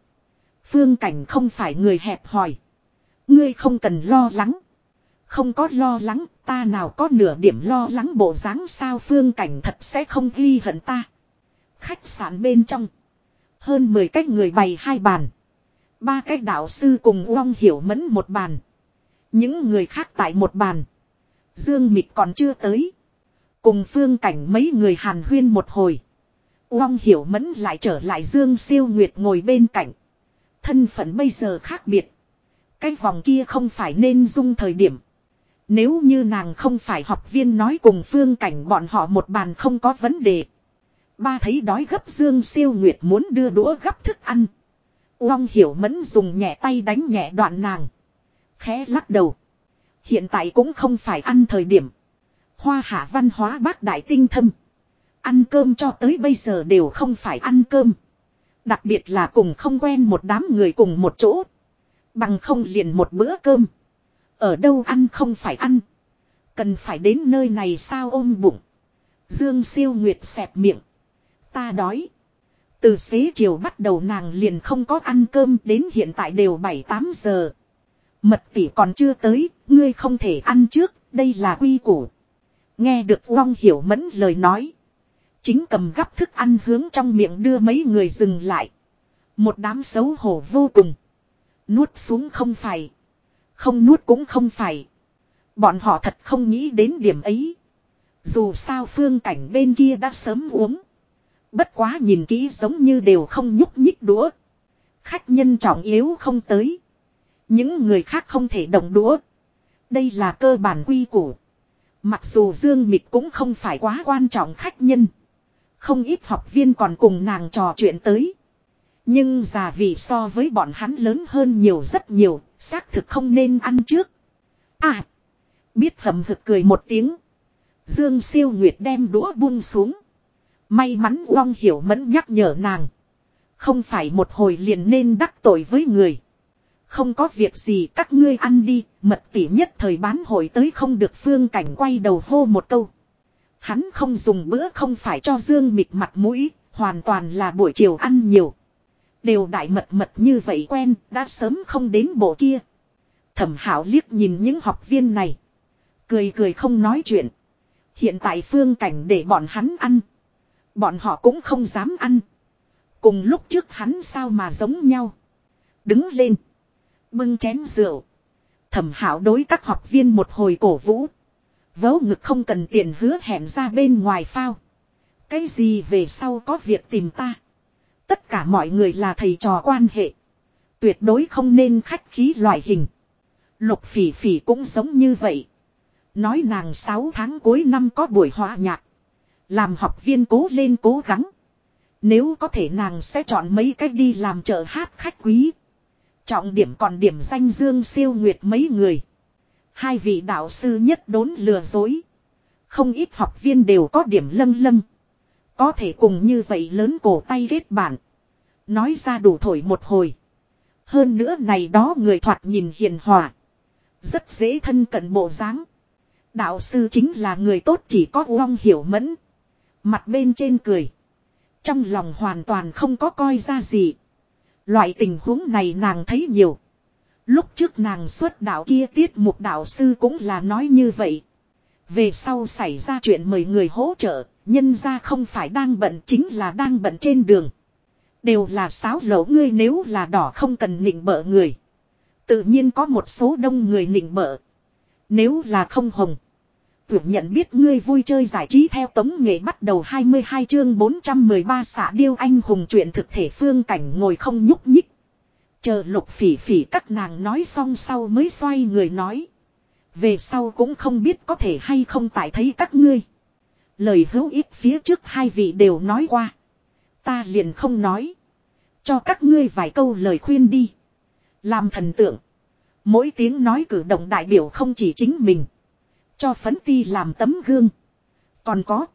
Phương cảnh không phải người hẹp hòi. Ngươi không cần lo lắng. Không có lo lắng, ta nào có nửa điểm lo lắng bộ dáng sao phương cảnh thật sẽ không ghi hận ta. Khách sạn bên trong. Hơn 10 cách người bày hai bàn. Ba cách đạo sư cùng Uông Hiểu Mẫn một bàn. Những người khác tại một bàn. Dương Mịch còn chưa tới. Cùng phương cảnh mấy người hàn huyên một hồi. Uông Hiểu Mẫn lại trở lại Dương Siêu Nguyệt ngồi bên cạnh. Thân phận bây giờ khác biệt. Cái vòng kia không phải nên dung thời điểm. Nếu như nàng không phải học viên nói cùng phương cảnh bọn họ một bàn không có vấn đề. Ba thấy đói gấp Dương Siêu Nguyệt muốn đưa đũa gấp thức ăn. Uông Hiểu Mẫn dùng nhẹ tay đánh nhẹ đoạn nàng. Khẽ lắc đầu. Hiện tại cũng không phải ăn thời điểm. Hoa hạ văn hóa bác đại tinh thâm. Ăn cơm cho tới bây giờ đều không phải ăn cơm. Đặc biệt là cùng không quen một đám người cùng một chỗ. Bằng không liền một bữa cơm. Ở đâu ăn không phải ăn. Cần phải đến nơi này sao ôm bụng. Dương siêu nguyệt xẹp miệng. Ta đói. Từ xế chiều bắt đầu nàng liền không có ăn cơm đến hiện tại đều 7-8 giờ. Mật tỷ còn chưa tới, ngươi không thể ăn trước, đây là quy củ. Nghe được Long Hiểu Mẫn lời nói. Chính cầm gắp thức ăn hướng trong miệng đưa mấy người dừng lại. Một đám xấu hổ vô cùng. Nuốt xuống không phải. Không nuốt cũng không phải. Bọn họ thật không nghĩ đến điểm ấy. Dù sao phương cảnh bên kia đã sớm uống. Bất quá nhìn kỹ giống như đều không nhúc nhích đũa. Khách nhân trọng yếu không tới. Những người khác không thể động đũa. Đây là cơ bản quy củ. Mặc dù Dương Mịch cũng không phải quá quan trọng khách nhân. Không ít học viên còn cùng nàng trò chuyện tới. Nhưng già vị so với bọn hắn lớn hơn nhiều rất nhiều, xác thực không nên ăn trước. À, Biết hầm hực cười một tiếng. Dương siêu nguyệt đem đũa buông xuống. May mắn Uông Hiểu Mẫn nhắc nhở nàng. Không phải một hồi liền nên đắc tội với người. Không có việc gì các ngươi ăn đi, mật tỉ nhất thời bán hội tới không được phương cảnh quay đầu hô một câu. Hắn không dùng bữa không phải cho Dương mịt mặt mũi, hoàn toàn là buổi chiều ăn nhiều. Đều đại mật mật như vậy quen, đã sớm không đến bộ kia. Thẩm hảo liếc nhìn những học viên này. Cười cười không nói chuyện. Hiện tại phương cảnh để bọn hắn ăn. Bọn họ cũng không dám ăn. Cùng lúc trước hắn sao mà giống nhau. Đứng lên. Bưng chén rượu. Thẩm hảo đối các học viên một hồi cổ vũ. Vớ ngực không cần tiền hứa hẹn ra bên ngoài phao. Cái gì về sau có việc tìm ta. Tất cả mọi người là thầy trò quan hệ. Tuyệt đối không nên khách khí loại hình. Lục phỉ phỉ cũng giống như vậy. Nói nàng 6 tháng cuối năm có buổi hòa nhạc. Làm học viên cố lên cố gắng. Nếu có thể nàng sẽ chọn mấy cách đi làm chợ hát khách quý. Trọng điểm còn điểm danh dương siêu nguyệt mấy người. Hai vị đạo sư nhất đốn lừa dối. Không ít học viên đều có điểm lâng lâng. Có thể cùng như vậy lớn cổ tay ghét bản. Nói ra đủ thổi một hồi. Hơn nữa này đó người thoạt nhìn hiền hòa. Rất dễ thân cận bộ dáng. Đạo sư chính là người tốt chỉ có uong hiểu mẫn. Mặt bên trên cười. Trong lòng hoàn toàn không có coi ra gì. Loại tình huống này nàng thấy nhiều. Lúc trước nàng xuất đạo kia tiết mục đạo sư cũng là nói như vậy. Về sau xảy ra chuyện mời người hỗ trợ, nhân ra không phải đang bận chính là đang bận trên đường. Đều là sáo lỗ ngươi nếu là đỏ không cần nịnh bợ người. Tự nhiên có một số đông người nịnh bợ. Nếu là không hồng. Tưởng nhận biết ngươi vui chơi giải trí theo tống nghệ bắt đầu 22 chương 413 xã điêu anh hùng chuyện thực thể phương cảnh ngồi không nhúc nhích. Chờ lục phỉ phỉ các nàng nói xong sau mới xoay người nói. Về sau cũng không biết có thể hay không tại thấy các ngươi. Lời hữu ích phía trước hai vị đều nói qua. Ta liền không nói. Cho các ngươi vài câu lời khuyên đi. Làm thần tượng. Mỗi tiếng nói cử động đại biểu không chỉ chính mình. Cho phấn ti làm tấm gương. Còn có.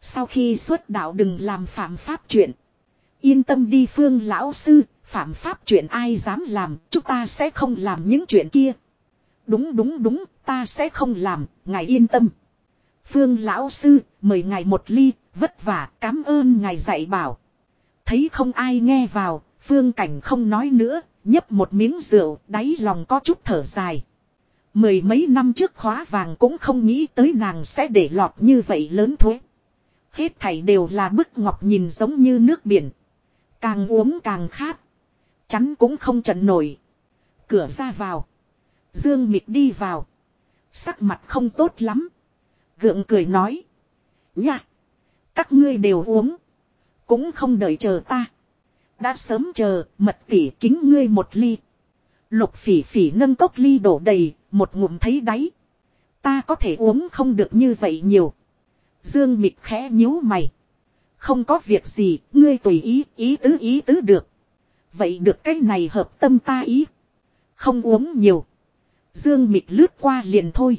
Sau khi xuất đạo đừng làm phạm pháp chuyện. Yên tâm đi phương lão sư, phạm pháp chuyện ai dám làm, chúng ta sẽ không làm những chuyện kia. Đúng đúng đúng, ta sẽ không làm, ngài yên tâm. Phương lão sư, mời ngài một ly, vất vả, cảm ơn ngài dạy bảo. Thấy không ai nghe vào, phương cảnh không nói nữa, nhấp một miếng rượu, đáy lòng có chút thở dài. Mười mấy năm trước khóa vàng cũng không nghĩ tới nàng sẽ để lọt như vậy lớn thuế. Hết thảy đều là bức ngọc nhìn giống như nước biển. Càng uống càng khát. Chắn cũng không trận nổi. Cửa ra vào. Dương mịch đi vào. Sắc mặt không tốt lắm. Gượng cười nói. Nha. Các ngươi đều uống. Cũng không đợi chờ ta. Đã sớm chờ, mật tỉ kính ngươi một ly. Lục phỉ phỉ nâng cốc ly đổ đầy, một ngụm thấy đáy. Ta có thể uống không được như vậy nhiều. Dương mịt khẽ nhíu mày. Không có việc gì, ngươi tùy ý, ý tứ ý tứ được. Vậy được cái này hợp tâm ta ý. Không uống nhiều. Dương mịt lướt qua liền thôi.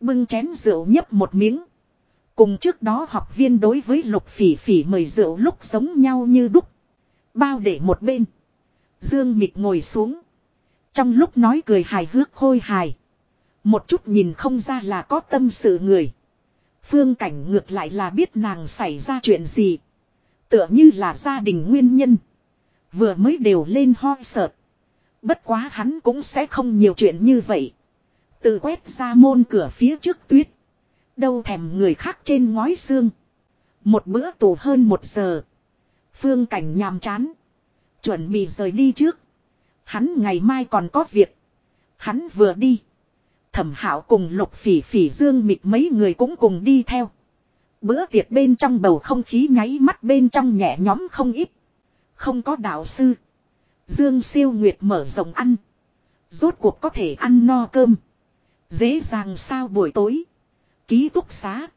Bưng chén rượu nhấp một miếng. Cùng trước đó học viên đối với lục phỉ phỉ mời rượu lúc sống nhau như đúc. Bao để một bên. Dương mịt ngồi xuống. Trong lúc nói cười hài hước khôi hài. Một chút nhìn không ra là có tâm sự người. Phương cảnh ngược lại là biết nàng xảy ra chuyện gì. Tựa như là gia đình nguyên nhân. Vừa mới đều lên ho sợt. Bất quá hắn cũng sẽ không nhiều chuyện như vậy. Tự quét ra môn cửa phía trước tuyết. Đâu thèm người khác trên ngói xương. Một bữa tù hơn một giờ. Phương cảnh nhàm chán. Chuẩn bị rời đi trước. Hắn ngày mai còn có việc. Hắn vừa đi. Thẩm hảo cùng lục phỉ phỉ dương mịt mấy người cũng cùng đi theo. Bữa tiệc bên trong bầu không khí nháy mắt bên trong nhẹ nhóm không ít. Không có đạo sư. Dương siêu nguyệt mở rộng ăn. Rốt cuộc có thể ăn no cơm. Dễ dàng sao buổi tối. Ký túc xá.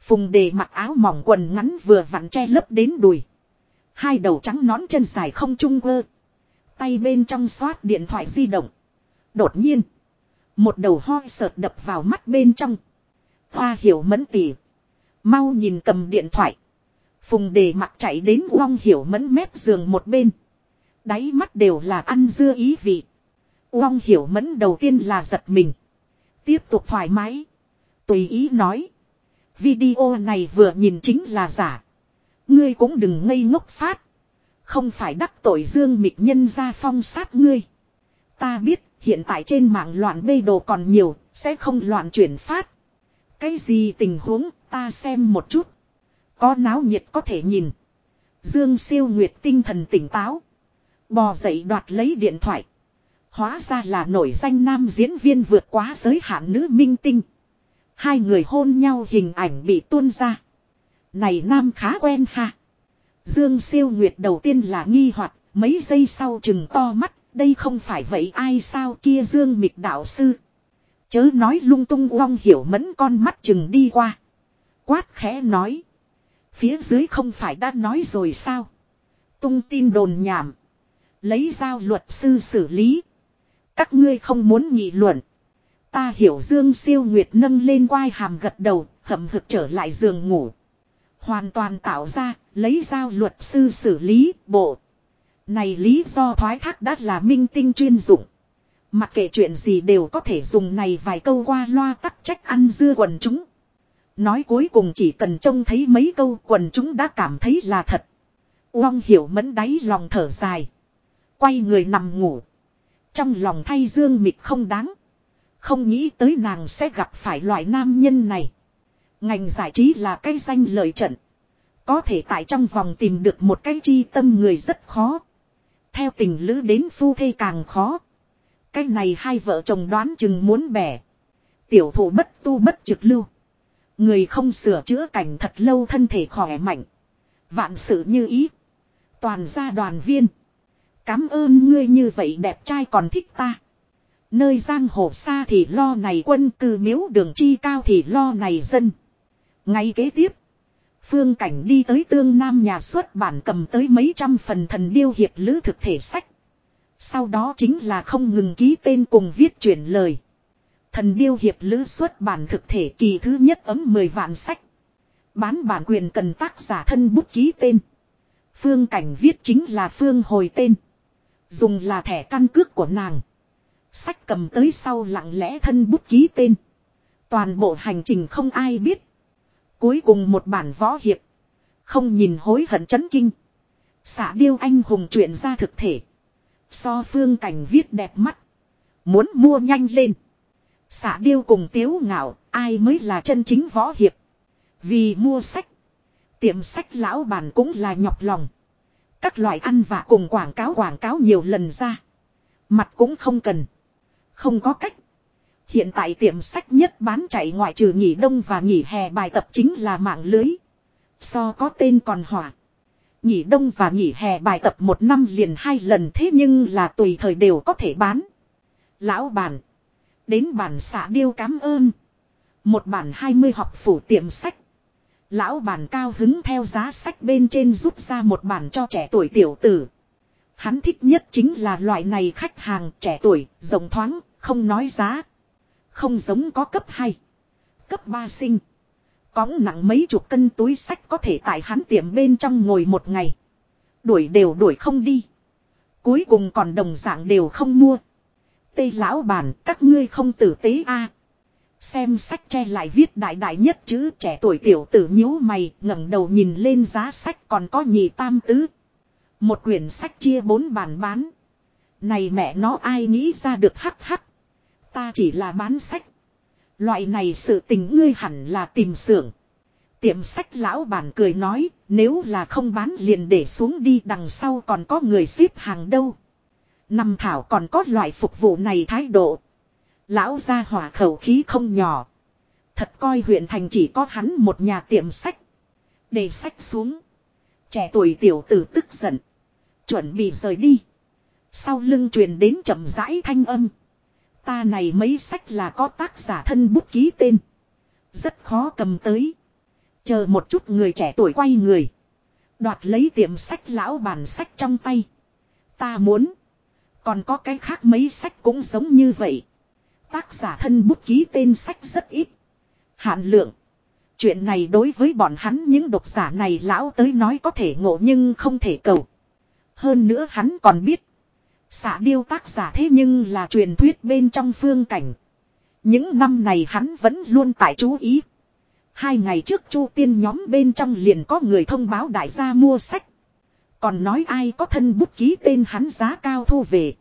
Phùng đề mặc áo mỏng quần ngắn vừa vặn che lấp đến đùi. Hai đầu trắng nón chân dài không trung ơ. Tay bên trong xoát điện thoại di động. Đột nhiên. Một đầu hoi sợt đập vào mắt bên trong. Hoa hiểu mẫn tỉ. Mau nhìn cầm điện thoại. Phùng đề mặt chạy đến uong hiểu mẫn mép giường một bên. Đáy mắt đều là ăn dưa ý vị. Uong hiểu mẫn đầu tiên là giật mình. Tiếp tục thoải mái. Tùy ý nói. Video này vừa nhìn chính là giả. Ngươi cũng đừng ngây ngốc phát. Không phải đắc tội dương mịch nhân ra phong sát ngươi. Ta biết hiện tại trên mạng loạn bê đồ còn nhiều, sẽ không loạn chuyển phát. Cái gì tình huống ta xem một chút. Có náo nhiệt có thể nhìn. Dương siêu nguyệt tinh thần tỉnh táo. Bò dậy đoạt lấy điện thoại. Hóa ra là nổi danh nam diễn viên vượt quá giới hạn nữ minh tinh. Hai người hôn nhau hình ảnh bị tuôn ra. Này nam khá quen ha. Dương siêu nguyệt đầu tiên là nghi hoặc mấy giây sau chừng to mắt. Đây không phải vậy ai sao kia dương mịch đạo sư. Chớ nói lung tung uong hiểu mẫn con mắt chừng đi qua. Quát khẽ nói. Phía dưới không phải đã nói rồi sao. Tung tin đồn nhảm. Lấy giao luật sư xử lý. Các ngươi không muốn nghị luận. Ta hiểu Dương siêu nguyệt nâng lên quai hàm gật đầu, hậm hực trở lại giường ngủ. Hoàn toàn tạo ra, lấy giao luật sư xử lý, bộ. Này lý do thoái thác đã là minh tinh chuyên dụng. Mặc kệ chuyện gì đều có thể dùng này vài câu qua loa tắc trách ăn dưa quần chúng. Nói cuối cùng chỉ cần trông thấy mấy câu quần chúng đã cảm thấy là thật. Uông hiểu mẫn đáy lòng thở dài. Quay người nằm ngủ. Trong lòng thay dương mịch không đáng. Không nghĩ tới nàng sẽ gặp phải loại nam nhân này. Ngành giải trí là cái danh lợi trận. Có thể tại trong vòng tìm được một cái chi tâm người rất khó. Theo tình lữ đến phu thê càng khó. Cái này hai vợ chồng đoán chừng muốn bẻ. Tiểu thủ bất tu bất trực lưu. Người không sửa chữa cảnh thật lâu thân thể khỏe mạnh. Vạn sự như ý. Toàn gia đoàn viên. Cám ơn ngươi như vậy đẹp trai còn thích ta. Nơi giang hồ xa thì lo này quân cư miếu đường chi cao thì lo này dân. Ngay kế tiếp. Phương Cảnh đi tới tương nam nhà xuất bản cầm tới mấy trăm phần thần điêu hiệp lữ thực thể sách. Sau đó chính là không ngừng ký tên cùng viết chuyển lời. Thần điêu hiệp lữ xuất bản thực thể kỳ thứ nhất ấm 10 vạn sách. Bán bản quyền cần tác giả thân bút ký tên. Phương Cảnh viết chính là Phương hồi tên. Dùng là thẻ căn cước của nàng. Sách cầm tới sau lặng lẽ thân bút ký tên. Toàn bộ hành trình không ai biết. Cuối cùng một bản võ hiệp. Không nhìn hối hận chấn kinh. Xả điêu anh hùng chuyện ra thực thể. So phương cảnh viết đẹp mắt. Muốn mua nhanh lên. Xả điêu cùng tiếu ngạo, ai mới là chân chính võ hiệp. Vì mua sách. Tiệm sách lão bản cũng là nhọc lòng. Các loại ăn vạ cùng quảng cáo quảng cáo nhiều lần ra. Mặt cũng không cần. Không có cách. Hiện tại tiệm sách nhất bán chạy ngoại trừ nghỉ đông và nghỉ hè bài tập chính là mạng lưới. So có tên còn hỏa. Nghỉ đông và nghỉ hè bài tập một năm liền hai lần thế nhưng là tùy thời đều có thể bán. Lão bản. Đến bản xã điêu cảm ơn. Một bản 20 học phủ tiệm sách. Lão bản cao hứng theo giá sách bên trên rút ra một bản cho trẻ tuổi tiểu tử. Hắn thích nhất chính là loại này khách hàng trẻ tuổi, rộng thoáng, không nói giá. Không giống có cấp 2. Cấp 3 sinh. Cóng nặng mấy chục cân túi sách có thể tại hắn tiệm bên trong ngồi một ngày. Đuổi đều đuổi không đi. Cuối cùng còn đồng dạng đều không mua. Tây lão bản, các ngươi không tử tế a Xem sách che lại viết đại đại nhất chữ trẻ tuổi tiểu tử nhíu mày, ngẩng đầu nhìn lên giá sách còn có nhị tam tứ. Một quyển sách chia bốn bản bán. Này mẹ nó ai nghĩ ra được hắc hắc. Ta chỉ là bán sách. Loại này sự tình ngươi hẳn là tìm xưởng. Tiệm sách lão bản cười nói, nếu là không bán liền để xuống đi đằng sau còn có người xếp hàng đâu. Năm thảo còn có loại phục vụ này thái độ. Lão gia hỏa khẩu khí không nhỏ. Thật coi huyện thành chỉ có hắn một nhà tiệm sách. Để sách xuống. Trẻ tuổi tiểu tử tức giận. Chuẩn bị rời đi. Sau lưng truyền đến chậm rãi thanh âm. Ta này mấy sách là có tác giả thân bút ký tên. Rất khó cầm tới. Chờ một chút người trẻ tuổi quay người. Đoạt lấy tiệm sách lão bản sách trong tay. Ta muốn. Còn có cái khác mấy sách cũng giống như vậy. Tác giả thân bút ký tên sách rất ít. Hạn lượng. Chuyện này đối với bọn hắn những độc giả này lão tới nói có thể ngộ nhưng không thể cầu. Hơn nữa hắn còn biết. Xạ điêu tác giả thế nhưng là truyền thuyết bên trong phương cảnh. Những năm này hắn vẫn luôn tại chú ý. Hai ngày trước chu tiên nhóm bên trong liền có người thông báo đại gia mua sách. Còn nói ai có thân bút ký tên hắn giá cao thu về.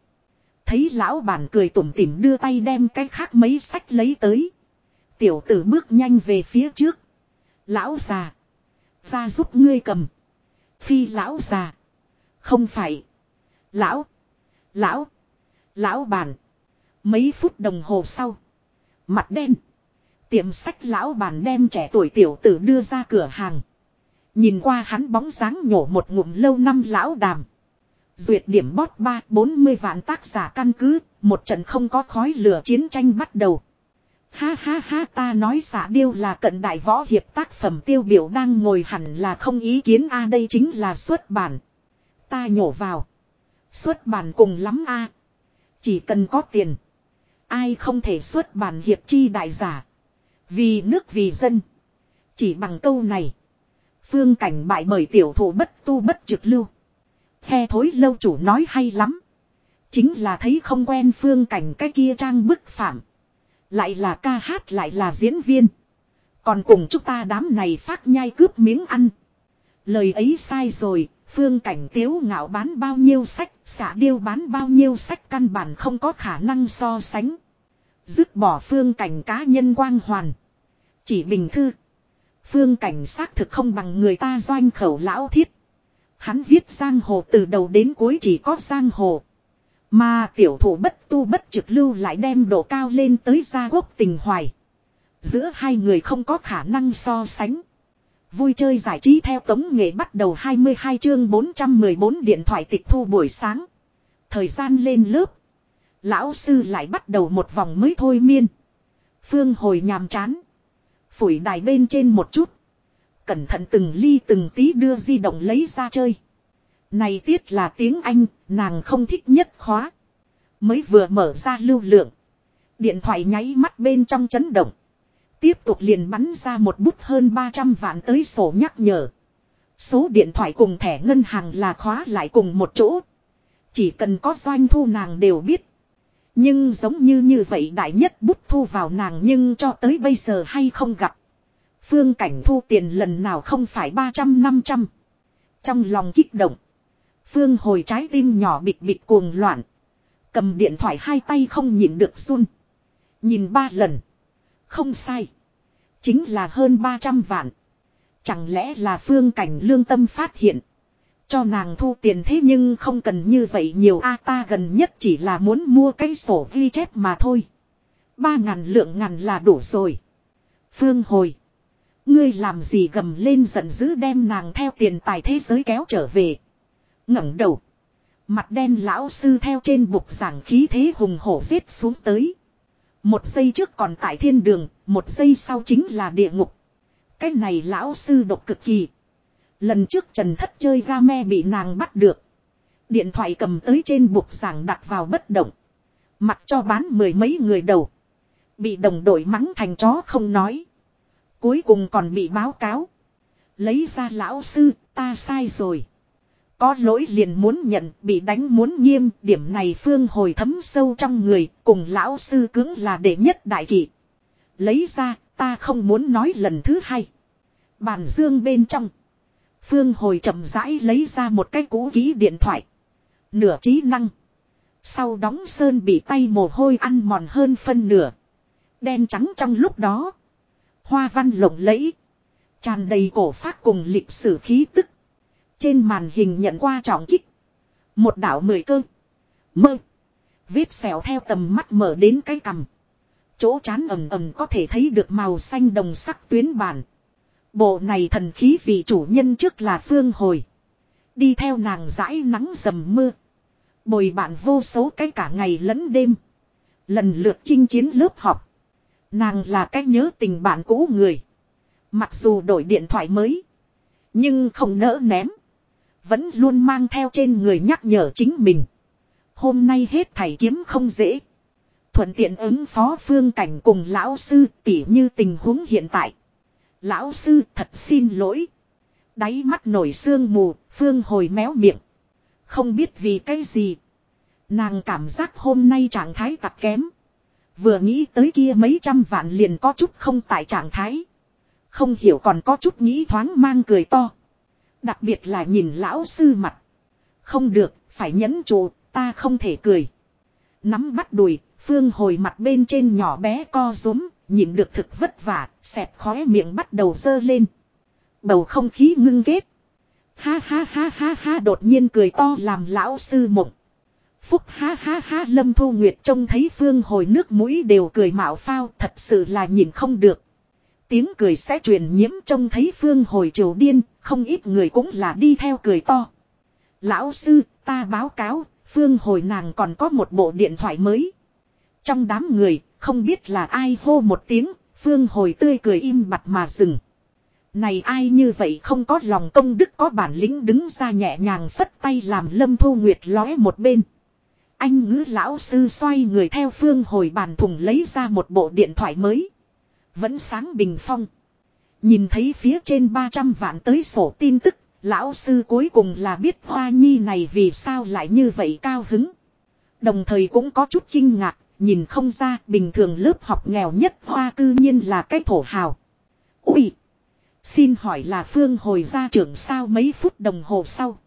Thấy lão bản cười tủm tỉm đưa tay đem cái khác mấy sách lấy tới. Tiểu tử bước nhanh về phía trước. Lão già. Ra giúp ngươi cầm. Phi lão già. Không phải. Lão. Lão. Lão bản. Mấy phút đồng hồ sau. Mặt đen. Tiệm sách lão bản đem trẻ tuổi tiểu tử đưa ra cửa hàng. Nhìn qua hắn bóng dáng nhổ một ngụm lâu năm lão đàm. Duyệt điểm bót ba bốn mươi vạn tác giả căn cứ, một trận không có khói lửa chiến tranh bắt đầu. Ha ha ha ta nói xả điêu là cận đại võ hiệp tác phẩm tiêu biểu đang ngồi hẳn là không ý kiến a đây chính là xuất bản. Ta nhổ vào. Xuất bản cùng lắm a Chỉ cần có tiền. Ai không thể xuất bản hiệp chi đại giả. Vì nước vì dân. Chỉ bằng câu này. Phương cảnh bại bởi tiểu thủ bất tu bất trực lưu. Khe thối lâu chủ nói hay lắm. Chính là thấy không quen phương cảnh cái kia trang bức phạm. Lại là ca hát lại là diễn viên. Còn cùng chúng ta đám này phát nhai cướp miếng ăn. Lời ấy sai rồi, phương cảnh tiếu ngạo bán bao nhiêu sách, xả điêu bán bao nhiêu sách căn bản không có khả năng so sánh. Dứt bỏ phương cảnh cá nhân quang hoàn. Chỉ bình thư. Phương cảnh xác thực không bằng người ta doanh khẩu lão thiết. Hắn viết giang hồ từ đầu đến cuối chỉ có giang hồ. Mà tiểu thủ bất tu bất trực lưu lại đem độ cao lên tới gia quốc tình hoài. Giữa hai người không có khả năng so sánh. Vui chơi giải trí theo tống nghệ bắt đầu 22 chương 414 điện thoại tịch thu buổi sáng. Thời gian lên lớp. Lão sư lại bắt đầu một vòng mới thôi miên. Phương hồi nhàm chán. Phủi đài bên trên một chút. Cẩn thận từng ly từng tí đưa di động lấy ra chơi. Này tiết là tiếng Anh, nàng không thích nhất khóa. Mới vừa mở ra lưu lượng. Điện thoại nháy mắt bên trong chấn động. Tiếp tục liền bắn ra một bút hơn 300 vạn tới sổ nhắc nhở. Số điện thoại cùng thẻ ngân hàng là khóa lại cùng một chỗ. Chỉ cần có doanh thu nàng đều biết. Nhưng giống như như vậy đại nhất bút thu vào nàng nhưng cho tới bây giờ hay không gặp. Phương cảnh thu tiền lần nào không phải 300-500. Trong lòng kích động. Phương hồi trái tim nhỏ bịch bịch cuồng loạn. Cầm điện thoại hai tay không nhìn được run. Nhìn ba lần. Không sai. Chính là hơn 300 vạn. Chẳng lẽ là phương cảnh lương tâm phát hiện. Cho nàng thu tiền thế nhưng không cần như vậy nhiều a, ta gần nhất chỉ là muốn mua cái sổ ghi chép mà thôi. Ba ngàn lượng ngàn là đủ rồi. Phương hồi. Ngươi làm gì gầm lên giận dữ đem nàng theo tiền tài thế giới kéo trở về. ngẩng đầu. Mặt đen lão sư theo trên bục giảng khí thế hùng hổ giết xuống tới. Một giây trước còn tại thiên đường, một giây sau chính là địa ngục. Cái này lão sư độc cực kỳ. Lần trước Trần Thất chơi ra me bị nàng bắt được. Điện thoại cầm tới trên buộc giảng đặt vào bất động. Mặc cho bán mười mấy người đầu. Bị đồng đội mắng thành chó không nói. Cuối cùng còn bị báo cáo. Lấy ra lão sư, ta sai rồi. Có lỗi liền muốn nhận, bị đánh muốn nghiêm, điểm này phương hồi thấm sâu trong người, cùng lão sư cứng là đệ nhất đại kỵ. Lấy ra, ta không muốn nói lần thứ hai. Bàn dương bên trong. Phương hồi chậm rãi lấy ra một cái cũ ký điện thoại. Nửa trí năng. Sau đóng sơn bị tay mồ hôi ăn mòn hơn phân nửa. Đen trắng trong lúc đó. Hoa văn lộng lẫy. Tràn đầy cổ phát cùng lịch sử khí tức. Trên màn hình nhận qua trọng kích. Một đảo mười cơ. Mơ. Vết xẻo theo tầm mắt mở đến cái cằm. Chỗ chán ầm ầm có thể thấy được màu xanh đồng sắc tuyến bản. Bộ này thần khí vị chủ nhân trước là phương hồi. Đi theo nàng dãi nắng dầm mưa. Bồi bạn vô số cái cả ngày lẫn đêm. Lần lượt chinh chiến lớp học. Nàng là cái nhớ tình bạn cũ người. Mặc dù đổi điện thoại mới. Nhưng không nỡ ném. Vẫn luôn mang theo trên người nhắc nhở chính mình. Hôm nay hết thảy kiếm không dễ. Thuận tiện ứng phó phương cảnh cùng lão sư tỉ như tình huống hiện tại. Lão sư thật xin lỗi. Đáy mắt nổi sương mù, phương hồi méo miệng. Không biết vì cái gì. Nàng cảm giác hôm nay trạng thái tặc kém. Vừa nghĩ tới kia mấy trăm vạn liền có chút không tại trạng thái. Không hiểu còn có chút nghĩ thoáng mang cười to. Đặc biệt là nhìn lão sư mặt. Không được, phải nhẫn trụ, ta không thể cười. Nắm bắt đùi, phương hồi mặt bên trên nhỏ bé co rúm, nhìn được thực vất vả, xẹp khóe miệng bắt đầu dơ lên. Bầu không khí ngưng kết. Ha ha ha ha ha đột nhiên cười to làm lão sư mộng. Phúc ha ha ha lâm thu nguyệt trông thấy phương hồi nước mũi đều cười mạo phao thật sự là nhìn không được. Tiếng cười sẽ truyền nhiễm trông thấy phương hồi triều điên, không ít người cũng là đi theo cười to. Lão sư, ta báo cáo, phương hồi nàng còn có một bộ điện thoại mới. Trong đám người, không biết là ai hô một tiếng, phương hồi tươi cười im bặt mà dừng. Này ai như vậy không có lòng công đức có bản lĩnh đứng ra nhẹ nhàng phất tay làm lâm thu nguyệt lóe một bên. Anh ngữ lão sư xoay người theo phương hồi bàn thùng lấy ra một bộ điện thoại mới. Vẫn sáng bình phong. Nhìn thấy phía trên 300 vạn tới sổ tin tức, lão sư cuối cùng là biết hoa nhi này vì sao lại như vậy cao hứng. Đồng thời cũng có chút kinh ngạc, nhìn không ra bình thường lớp học nghèo nhất hoa cư nhiên là cái thổ hào. Ui! Xin hỏi là Phương hồi ra trưởng sao mấy phút đồng hồ sau.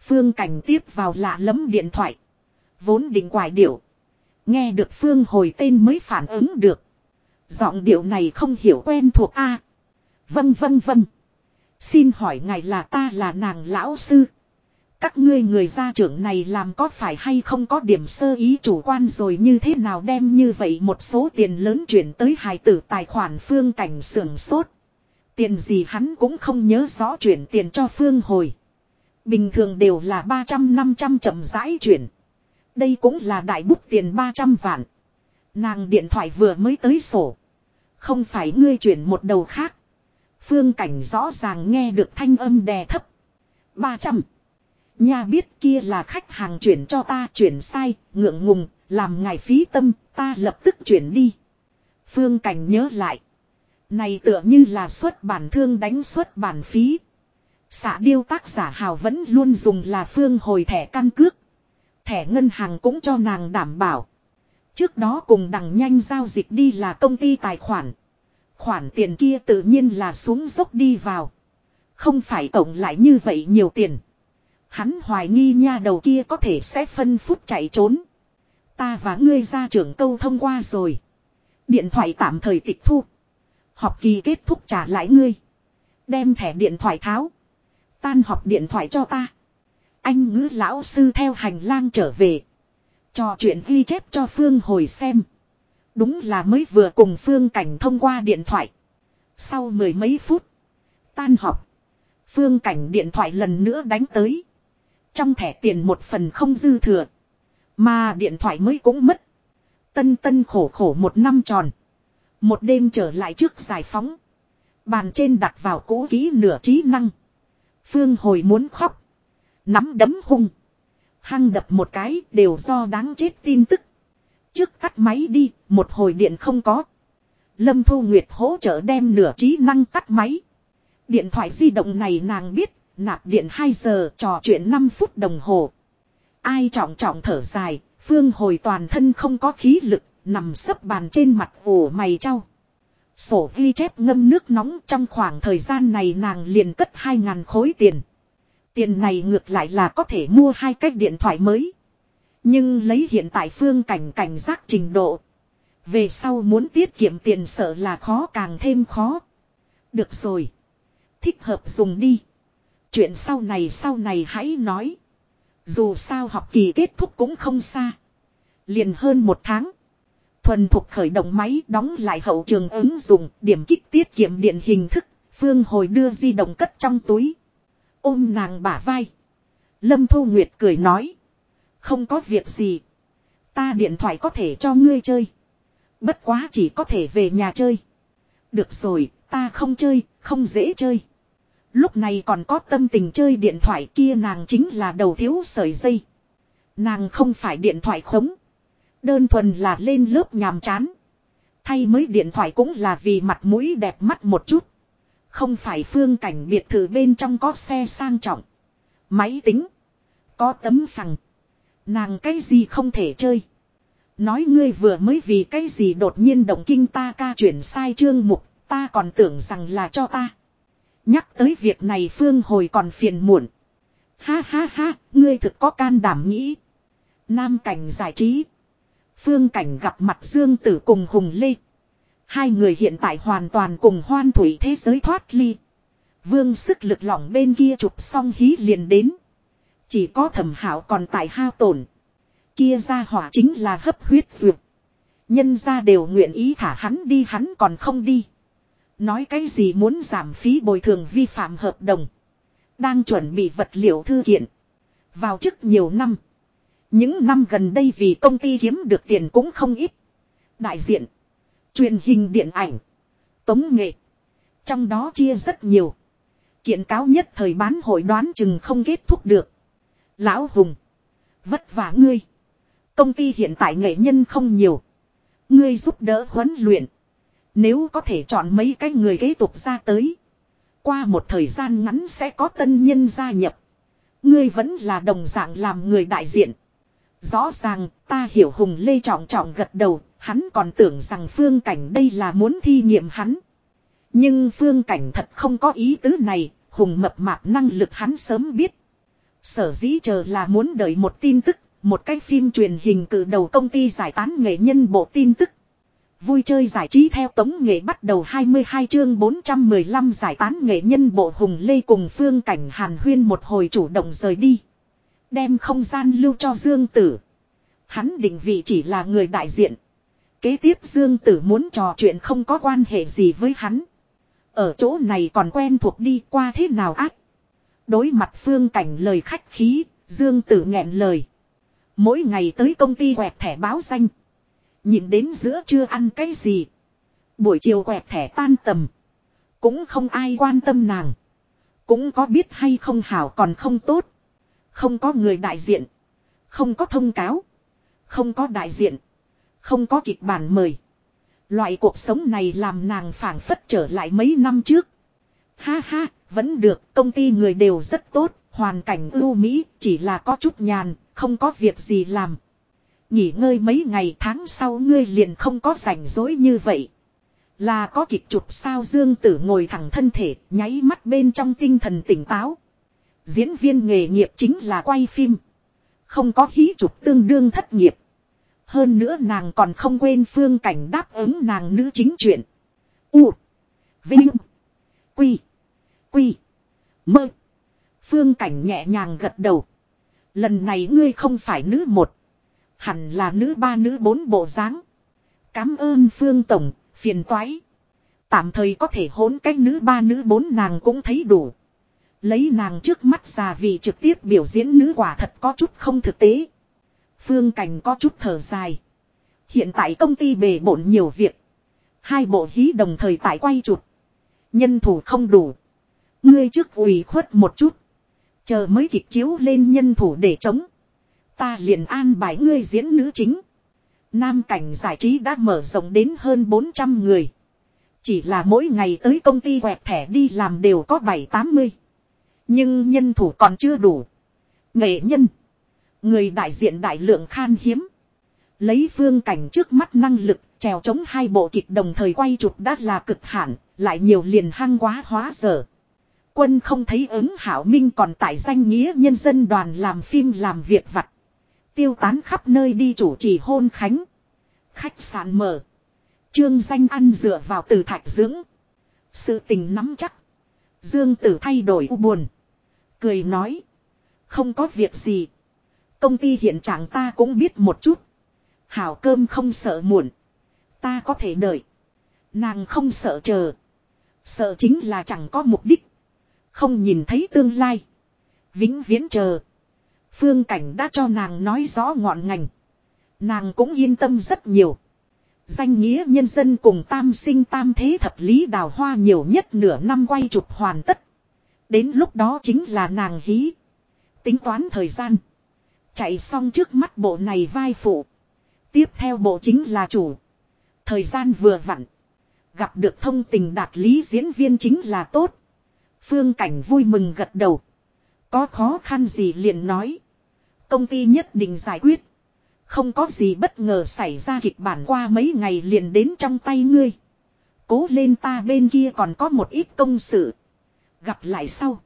Phương cảnh tiếp vào lạ lấm điện thoại. Vốn định quải điệu. Nghe được Phương hồi tên mới phản ứng được. Giọng điệu này không hiểu quen thuộc a. vâng vâng vâng. Xin hỏi ngài là ta là nàng lão sư. Các ngươi người gia trưởng này làm có phải hay không có điểm sơ ý chủ quan rồi như thế nào đem như vậy một số tiền lớn chuyển tới hài tử tài khoản phương cảnh sưởng sốt. Tiền gì hắn cũng không nhớ rõ chuyển tiền cho phương hồi. Bình thường đều là 300-500 chậm rãi chuyển. Đây cũng là đại bút tiền 300 vạn. Nàng điện thoại vừa mới tới sổ. Không phải ngươi chuyển một đầu khác. Phương cảnh rõ ràng nghe được thanh âm đè thấp. 300. Nha biết kia là khách hàng chuyển cho ta chuyển sai, ngượng ngùng, làm ngài phí tâm, ta lập tức chuyển đi. Phương cảnh nhớ lại. Này tựa như là xuất bản thương đánh xuất bản phí. Xạ điêu tác giả hào vẫn luôn dùng là phương hồi thẻ căn cước. Thẻ ngân hàng cũng cho nàng đảm bảo. Trước đó cùng đằng nhanh giao dịch đi là công ty tài khoản. Khoản tiền kia tự nhiên là xuống dốc đi vào. Không phải tổng lại như vậy nhiều tiền. Hắn hoài nghi nha đầu kia có thể sẽ phân phút chạy trốn. Ta và ngươi ra trưởng câu thông qua rồi. Điện thoại tạm thời tịch thu. Học kỳ kết thúc trả lại ngươi. Đem thẻ điện thoại tháo. Tan học điện thoại cho ta. Anh ngữ lão sư theo hành lang trở về. Trò chuyện ghi chép cho Phương hồi xem. Đúng là mới vừa cùng Phương Cảnh thông qua điện thoại. Sau mười mấy phút. Tan học. Phương Cảnh điện thoại lần nữa đánh tới. Trong thẻ tiền một phần không dư thừa. Mà điện thoại mới cũng mất. Tân tân khổ khổ một năm tròn. Một đêm trở lại trước giải phóng. Bàn trên đặt vào cũ kỹ nửa trí năng. Phương hồi muốn khóc. Nắm đấm hung. Hăng đập một cái đều do đáng chết tin tức. Trước tắt máy đi, một hồi điện không có. Lâm Thu Nguyệt hỗ trợ đem nửa trí năng tắt máy. Điện thoại di động này nàng biết, nạp điện 2 giờ trò chuyện 5 phút đồng hồ. Ai trọng trọng thở dài, phương hồi toàn thân không có khí lực, nằm sấp bàn trên mặt ủ mày trao. Sổ ghi chép ngâm nước nóng trong khoảng thời gian này nàng liền cất 2.000 khối tiền. Tiền này ngược lại là có thể mua hai cái điện thoại mới. Nhưng lấy hiện tại phương cảnh cảnh giác trình độ. Về sau muốn tiết kiệm tiền sợ là khó càng thêm khó. Được rồi. Thích hợp dùng đi. Chuyện sau này sau này hãy nói. Dù sao học kỳ kết thúc cũng không xa. Liền hơn một tháng. Thuần thuộc khởi động máy đóng lại hậu trường ứng dụng, điểm kích tiết kiệm điện hình thức. Phương hồi đưa di động cất trong túi. Ôm nàng bả vai. Lâm Thu Nguyệt cười nói. Không có việc gì. Ta điện thoại có thể cho ngươi chơi. Bất quá chỉ có thể về nhà chơi. Được rồi, ta không chơi, không dễ chơi. Lúc này còn có tâm tình chơi điện thoại kia nàng chính là đầu thiếu sợi dây. Nàng không phải điện thoại khống. Đơn thuần là lên lớp nhàm chán. Thay mới điện thoại cũng là vì mặt mũi đẹp mắt một chút. Không phải phương cảnh biệt thự bên trong có xe sang trọng. Máy tính. Có tấm phẳng. Nàng cái gì không thể chơi. Nói ngươi vừa mới vì cái gì đột nhiên động kinh ta ca chuyển sai chương mục. Ta còn tưởng rằng là cho ta. Nhắc tới việc này Phương hồi còn phiền muộn. Ha ha ha, ngươi thực có can đảm nghĩ. Nam cảnh giải trí. Phương cảnh gặp mặt Dương Tử cùng Hùng Lê. Hai người hiện tại hoàn toàn cùng hoan thủy thế giới thoát ly. Vương sức lực lỏng bên kia chụp xong hí liền đến. Chỉ có thẩm hảo còn tại hao tổn. Kia ra hỏa chính là hấp huyết dược. Nhân ra đều nguyện ý thả hắn đi, hắn còn không đi. Nói cái gì muốn giảm phí bồi thường vi phạm hợp đồng. Đang chuẩn bị vật liệu thư kiện. Vào chức nhiều năm. Những năm gần đây vì công ty kiếm được tiền cũng không ít. Đại diện. Truyền hình điện ảnh. Tống nghệ. Trong đó chia rất nhiều. Kiện cáo nhất thời bán hội đoán chừng không kết thúc được. Lão Hùng. Vất vả ngươi. Công ty hiện tại nghệ nhân không nhiều. Ngươi giúp đỡ huấn luyện. Nếu có thể chọn mấy cái người kế tục ra tới. Qua một thời gian ngắn sẽ có tân nhân gia nhập. Ngươi vẫn là đồng dạng làm người đại diện. Rõ ràng, ta hiểu Hùng Lê trọng trọng gật đầu. Hắn còn tưởng rằng phương cảnh đây là muốn thi nghiệm hắn. Nhưng phương cảnh thật không có ý tứ này. Hùng mập mạp năng lực hắn sớm biết. Sở dĩ chờ là muốn đợi một tin tức. Một cái phim truyền hình cử đầu công ty giải tán nghệ nhân bộ tin tức. Vui chơi giải trí theo tống nghệ bắt đầu 22 chương 415 giải tán nghệ nhân bộ hùng lê cùng phương cảnh hàn huyên một hồi chủ động rời đi. Đem không gian lưu cho Dương Tử. Hắn định vị chỉ là người đại diện. Kế tiếp Dương Tử muốn trò chuyện không có quan hệ gì với hắn. Ở chỗ này còn quen thuộc đi qua thế nào ác. Đối mặt phương cảnh lời khách khí, Dương Tử nghẹn lời. Mỗi ngày tới công ty quẹt thẻ báo danh. Nhìn đến giữa chưa ăn cái gì. Buổi chiều quẹt thẻ tan tầm. Cũng không ai quan tâm nàng. Cũng có biết hay không hảo còn không tốt. Không có người đại diện. Không có thông cáo. Không có đại diện. Không có kịch bản mời. Loại cuộc sống này làm nàng phảng phất trở lại mấy năm trước. Ha ha, vẫn được, công ty người đều rất tốt, hoàn cảnh ưu mỹ, chỉ là có chút nhàn, không có việc gì làm. Nghỉ ngơi mấy ngày tháng sau ngươi liền không có rảnh rỗi như vậy. Là có kịch chụp sao Dương Tử ngồi thẳng thân thể, nháy mắt bên trong tinh thần tỉnh táo. Diễn viên nghề nghiệp chính là quay phim. Không có hí chụp tương đương thất nghiệp. Hơn nữa nàng còn không quên phương cảnh đáp ứng nàng nữ chính chuyện. U. Vinh. Quy. Quy. Mơ. Phương cảnh nhẹ nhàng gật đầu. Lần này ngươi không phải nữ một. Hẳn là nữ ba nữ bốn bộ dáng. Cám ơn Phương Tổng, phiền toái. Tạm thời có thể hỗn cách nữ ba nữ bốn nàng cũng thấy đủ. Lấy nàng trước mắt già vì trực tiếp biểu diễn nữ quả thật có chút không thực tế. Phương Cảnh có chút thở dài. Hiện tại công ty bề bộn nhiều việc. Hai bộ hí đồng thời tại quay chụp. Nhân thủ không đủ. Ngươi trước ủy khuất một chút. Chờ mới kịch chiếu lên nhân thủ để chống. Ta liền an bài ngươi diễn nữ chính. Nam cảnh giải trí đã mở rộng đến hơn 400 người. Chỉ là mỗi ngày tới công ty quẹt thẻ đi làm đều có 7-80. Nhưng nhân thủ còn chưa đủ. Nghệ nhân. Người đại diện đại lượng khan hiếm. Lấy phương cảnh trước mắt năng lực trèo chống hai bộ kịch đồng thời quay chụp đã là cực hạn, lại nhiều liền hăng quá hóa dở. Quân không thấy ứng hảo minh còn tại danh nghĩa nhân dân đoàn làm phim làm việc vặt. Tiêu tán khắp nơi đi chủ trì hôn khánh. Khách sạn mở. Trương danh ăn dựa vào từ thạch dưỡng. Sự tình nắm chắc. Dương tử thay đổi u buồn. Cười nói. Không có việc gì. Công ty hiện trạng ta cũng biết một chút. Hảo cơm không sợ muộn. Ta có thể đợi. Nàng không sợ chờ. Sợ chính là chẳng có mục đích. Không nhìn thấy tương lai. Vĩnh viễn chờ. Phương cảnh đã cho nàng nói rõ ngọn ngành. Nàng cũng yên tâm rất nhiều. Danh nghĩa nhân dân cùng tam sinh tam thế thập lý đào hoa nhiều nhất nửa năm quay chụp hoàn tất. Đến lúc đó chính là nàng hí. Tính toán thời gian. Chạy xong trước mắt bộ này vai phụ. Tiếp theo bộ chính là chủ. Thời gian vừa vặn. Gặp được thông tình đạt lý diễn viên chính là tốt. Phương Cảnh vui mừng gật đầu. Có khó khăn gì liền nói. Công ty nhất định giải quyết. Không có gì bất ngờ xảy ra kịch bản qua mấy ngày liền đến trong tay ngươi. Cố lên ta bên kia còn có một ít công sự. Gặp lại sau.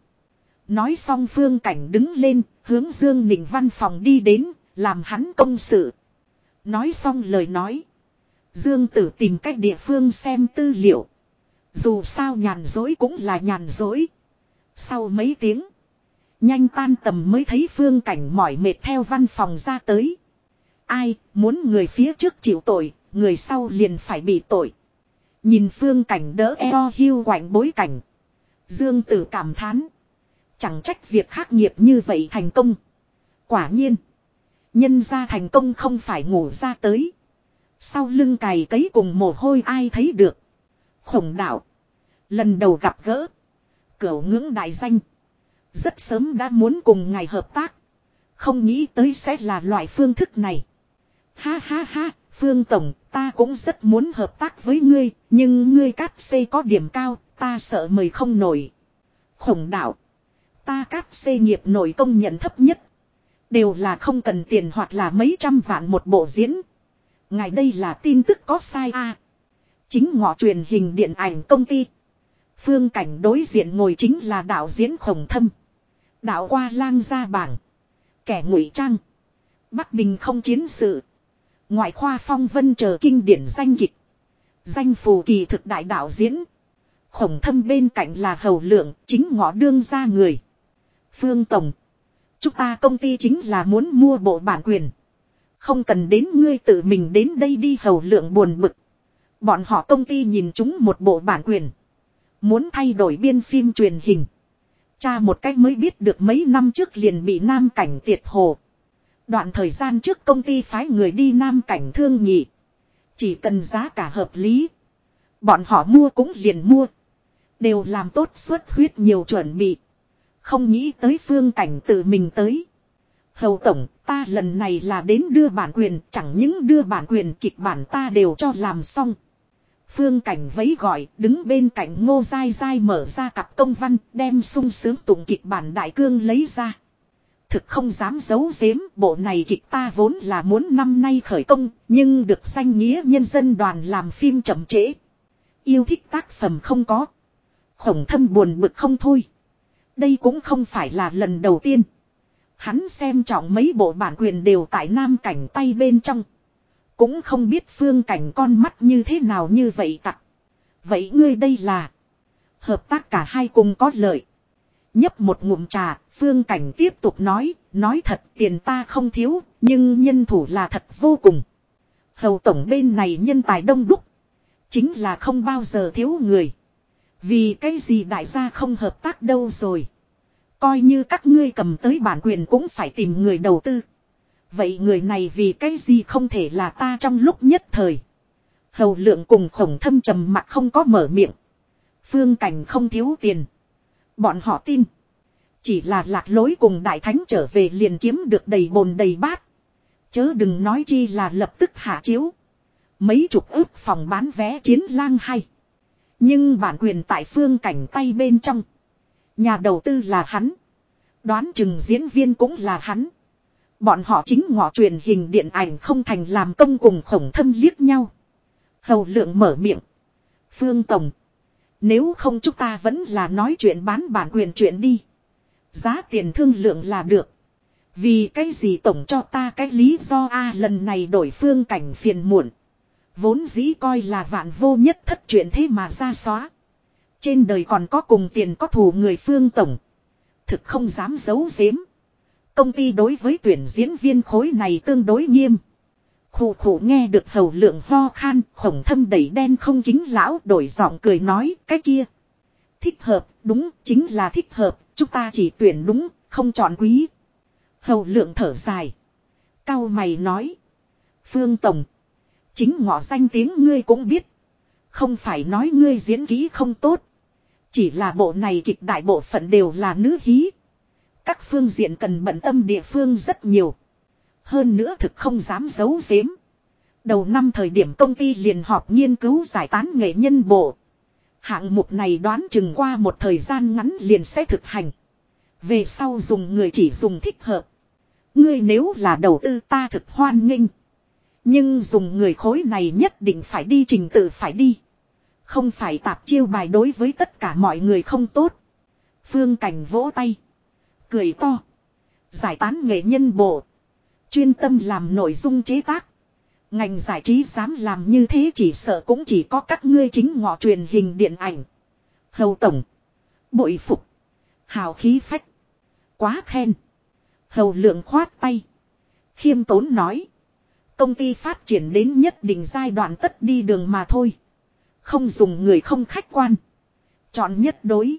Nói xong phương cảnh đứng lên, hướng Dương Nịnh văn phòng đi đến, làm hắn công sự. Nói xong lời nói. Dương tử tìm cách địa phương xem tư liệu. Dù sao nhàn dối cũng là nhàn dối. Sau mấy tiếng. Nhanh tan tầm mới thấy phương cảnh mỏi mệt theo văn phòng ra tới. Ai muốn người phía trước chịu tội, người sau liền phải bị tội. Nhìn phương cảnh đỡ eo hiu quạnh bối cảnh. Dương tử cảm thán. Chẳng trách việc khắc nghiệp như vậy thành công. Quả nhiên. Nhân ra thành công không phải ngủ ra tới. Sau lưng cày cấy cùng mồ hôi ai thấy được. Khổng đạo. Lần đầu gặp gỡ. Cửu ngưỡng đại danh. Rất sớm đã muốn cùng ngài hợp tác. Không nghĩ tới sẽ là loại phương thức này. Ha ha ha, Phương Tổng, ta cũng rất muốn hợp tác với ngươi, nhưng ngươi cát xây có điểm cao, ta sợ mời không nổi. Khổng đạo. Ta các xây nghiệp nổi công nhận thấp nhất. Đều là không cần tiền hoặc là mấy trăm vạn một bộ diễn. Ngài đây là tin tức có sai a Chính ngọ truyền hình điện ảnh công ty. Phương cảnh đối diện ngồi chính là đạo diễn khổng thâm. Đạo qua lang ra bảng. Kẻ ngụy trang. Bắc Bình không chiến sự. Ngoại khoa phong vân chờ kinh điển danh kịch. Danh phù kỳ thực đại đạo diễn. Khổng thâm bên cạnh là hầu lượng, chính ngõ đương ra người. Phương Tổng. Chúng ta công ty chính là muốn mua bộ bản quyền. Không cần đến ngươi tự mình đến đây đi hầu lượng buồn bực. Bọn họ công ty nhìn chúng một bộ bản quyền. Muốn thay đổi biên phim truyền hình. Cha một cách mới biết được mấy năm trước liền bị nam cảnh tiệt hồ. Đoạn thời gian trước công ty phái người đi nam cảnh thương nhị. Chỉ cần giá cả hợp lý. Bọn họ mua cũng liền mua. Đều làm tốt suất huyết nhiều chuẩn bị. Không nghĩ tới phương cảnh tự mình tới. Hầu tổng, ta lần này là đến đưa bản quyền, chẳng những đưa bản quyền kịch bản ta đều cho làm xong. Phương cảnh vấy gọi, đứng bên cạnh ngô dai dai mở ra cặp công văn, đem sung sướng tụng kịch bản đại cương lấy ra. Thực không dám giấu giếm, bộ này kịch ta vốn là muốn năm nay khởi công, nhưng được danh nghĩa nhân dân đoàn làm phim chậm trễ. Yêu thích tác phẩm không có. Khổng thâm buồn bực không thôi. Đây cũng không phải là lần đầu tiên. Hắn xem trọng mấy bộ bản quyền đều tại nam cảnh tay bên trong. Cũng không biết phương cảnh con mắt như thế nào như vậy tặc. Vậy ngươi đây là. Hợp tác cả hai cùng có lợi. Nhấp một ngụm trà, phương cảnh tiếp tục nói, nói thật tiền ta không thiếu, nhưng nhân thủ là thật vô cùng. Hầu tổng bên này nhân tài đông đúc. Chính là không bao giờ thiếu người. Vì cái gì đại gia không hợp tác đâu rồi. Coi như các ngươi cầm tới bản quyền cũng phải tìm người đầu tư. Vậy người này vì cái gì không thể là ta trong lúc nhất thời. Hầu lượng cùng khổng thâm trầm mặt không có mở miệng. Phương cảnh không thiếu tiền. Bọn họ tin. Chỉ là lạc lối cùng đại thánh trở về liền kiếm được đầy bồn đầy bát. Chớ đừng nói chi là lập tức hạ chiếu. Mấy chục ước phòng bán vé chiến lang hay. Nhưng bản quyền tại phương cảnh tay bên trong. Nhà đầu tư là hắn. Đoán chừng diễn viên cũng là hắn. Bọn họ chính ngọ truyền hình điện ảnh không thành làm công cùng khổng thâm liếc nhau. Hầu lượng mở miệng. Phương Tổng. Nếu không chúng ta vẫn là nói chuyện bán bản quyền chuyện đi. Giá tiền thương lượng là được. Vì cái gì tổng cho ta cái lý do A lần này đổi phương cảnh phiền muộn. Vốn dĩ coi là vạn vô nhất thất chuyện thế mà ra xóa. Trên đời còn có cùng tiền có thù người phương tổng. Thực không dám giấu giếm. Công ty đối với tuyển diễn viên khối này tương đối nghiêm. Khủ khủ nghe được hầu lượng ho khan, khổng thâm đẩy đen không kính lão đổi giọng cười nói, cái kia. Thích hợp, đúng, chính là thích hợp, chúng ta chỉ tuyển đúng, không chọn quý. Hầu lượng thở dài. Cao mày nói. Phương Tổng. Chính ngọ danh tiếng ngươi cũng biết. Không phải nói ngươi diễn kỹ không tốt. Chỉ là bộ này kịch đại bộ phận đều là nữ hí. Các phương diện cần bận tâm địa phương rất nhiều. Hơn nữa thực không dám giấu giếm. Đầu năm thời điểm công ty liền họp nghiên cứu giải tán nghệ nhân bộ. Hạng mục này đoán chừng qua một thời gian ngắn liền sẽ thực hành. Về sau dùng người chỉ dùng thích hợp. Ngươi nếu là đầu tư ta thực hoan nghênh. Nhưng dùng người khối này nhất định phải đi, trình tự phải đi. Không phải tạp chiêu bài đối với tất cả mọi người không tốt. Phương Cảnh vỗ tay. Cười to. Giải tán nghệ nhân bộ. Chuyên tâm làm nội dung chế tác. Ngành giải trí dám làm như thế chỉ sợ cũng chỉ có các ngươi chính ngọ truyền hình điện ảnh. Hầu Tổng. Bội phục. Hào khí phách. Quá khen. Hầu lượng khoát tay. Khiêm tốn nói. Công ty phát triển đến nhất định giai đoạn tất đi đường mà thôi. Không dùng người không khách quan. Chọn nhất đối.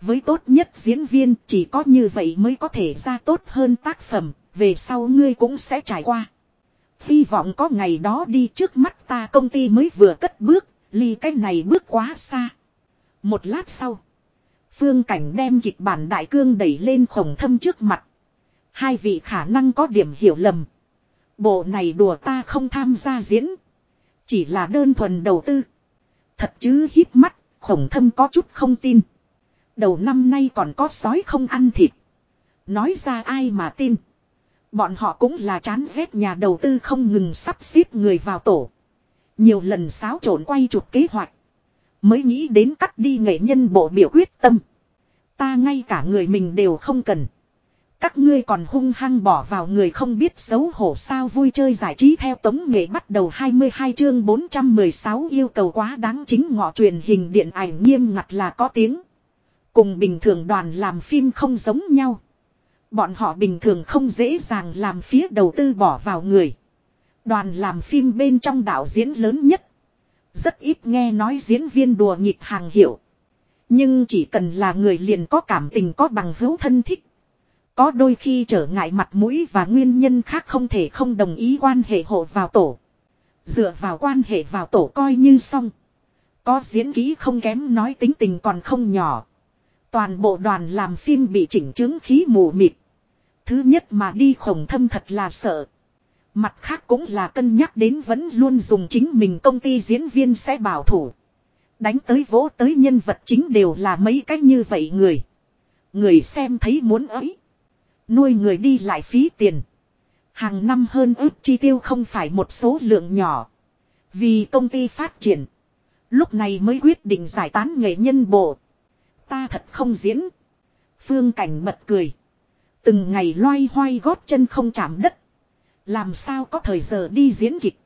Với tốt nhất diễn viên, chỉ có như vậy mới có thể ra tốt hơn tác phẩm. Về sau ngươi cũng sẽ trải qua. Hy vọng có ngày đó đi trước mắt ta công ty mới vừa cất bước. Ly cái này bước quá xa. Một lát sau. Phương Cảnh đem kịch bản đại cương đẩy lên khổng thâm trước mặt. Hai vị khả năng có điểm hiểu lầm. Bộ này đùa ta không tham gia diễn. Chỉ là đơn thuần đầu tư. Thật chứ hít mắt, khổng thâm có chút không tin. Đầu năm nay còn có sói không ăn thịt. Nói ra ai mà tin. Bọn họ cũng là chán ghét nhà đầu tư không ngừng sắp xếp người vào tổ. Nhiều lần xáo trộn quay chụp kế hoạch. Mới nghĩ đến cắt đi nghệ nhân bộ biểu quyết tâm. Ta ngay cả người mình đều không cần. Các ngươi còn hung hăng bỏ vào người không biết xấu hổ sao vui chơi giải trí theo tống nghệ bắt đầu 22 chương 416 yêu cầu quá đáng chính ngọ truyền hình điện ảnh nghiêm ngặt là có tiếng. Cùng bình thường đoàn làm phim không giống nhau. Bọn họ bình thường không dễ dàng làm phía đầu tư bỏ vào người. Đoàn làm phim bên trong đạo diễn lớn nhất. Rất ít nghe nói diễn viên đùa nghịch hàng hiệu. Nhưng chỉ cần là người liền có cảm tình có bằng hữu thân thích. Có đôi khi trở ngại mặt mũi và nguyên nhân khác không thể không đồng ý quan hệ hộ vào tổ. Dựa vào quan hệ vào tổ coi như xong. Có diễn ký không kém nói tính tình còn không nhỏ. Toàn bộ đoàn làm phim bị chỉnh chứng khí mù mịt. Thứ nhất mà đi khổng thâm thật là sợ. Mặt khác cũng là cân nhắc đến vẫn luôn dùng chính mình công ty diễn viên sẽ bảo thủ. Đánh tới vỗ tới nhân vật chính đều là mấy cách như vậy người. Người xem thấy muốn ấy. Nuôi người đi lại phí tiền. Hàng năm hơn ước chi tiêu không phải một số lượng nhỏ. Vì công ty phát triển. Lúc này mới quyết định giải tán nghệ nhân bộ. Ta thật không diễn. Phương Cảnh bật cười. Từng ngày loay hoay gót chân không chạm đất. Làm sao có thời giờ đi diễn kịch.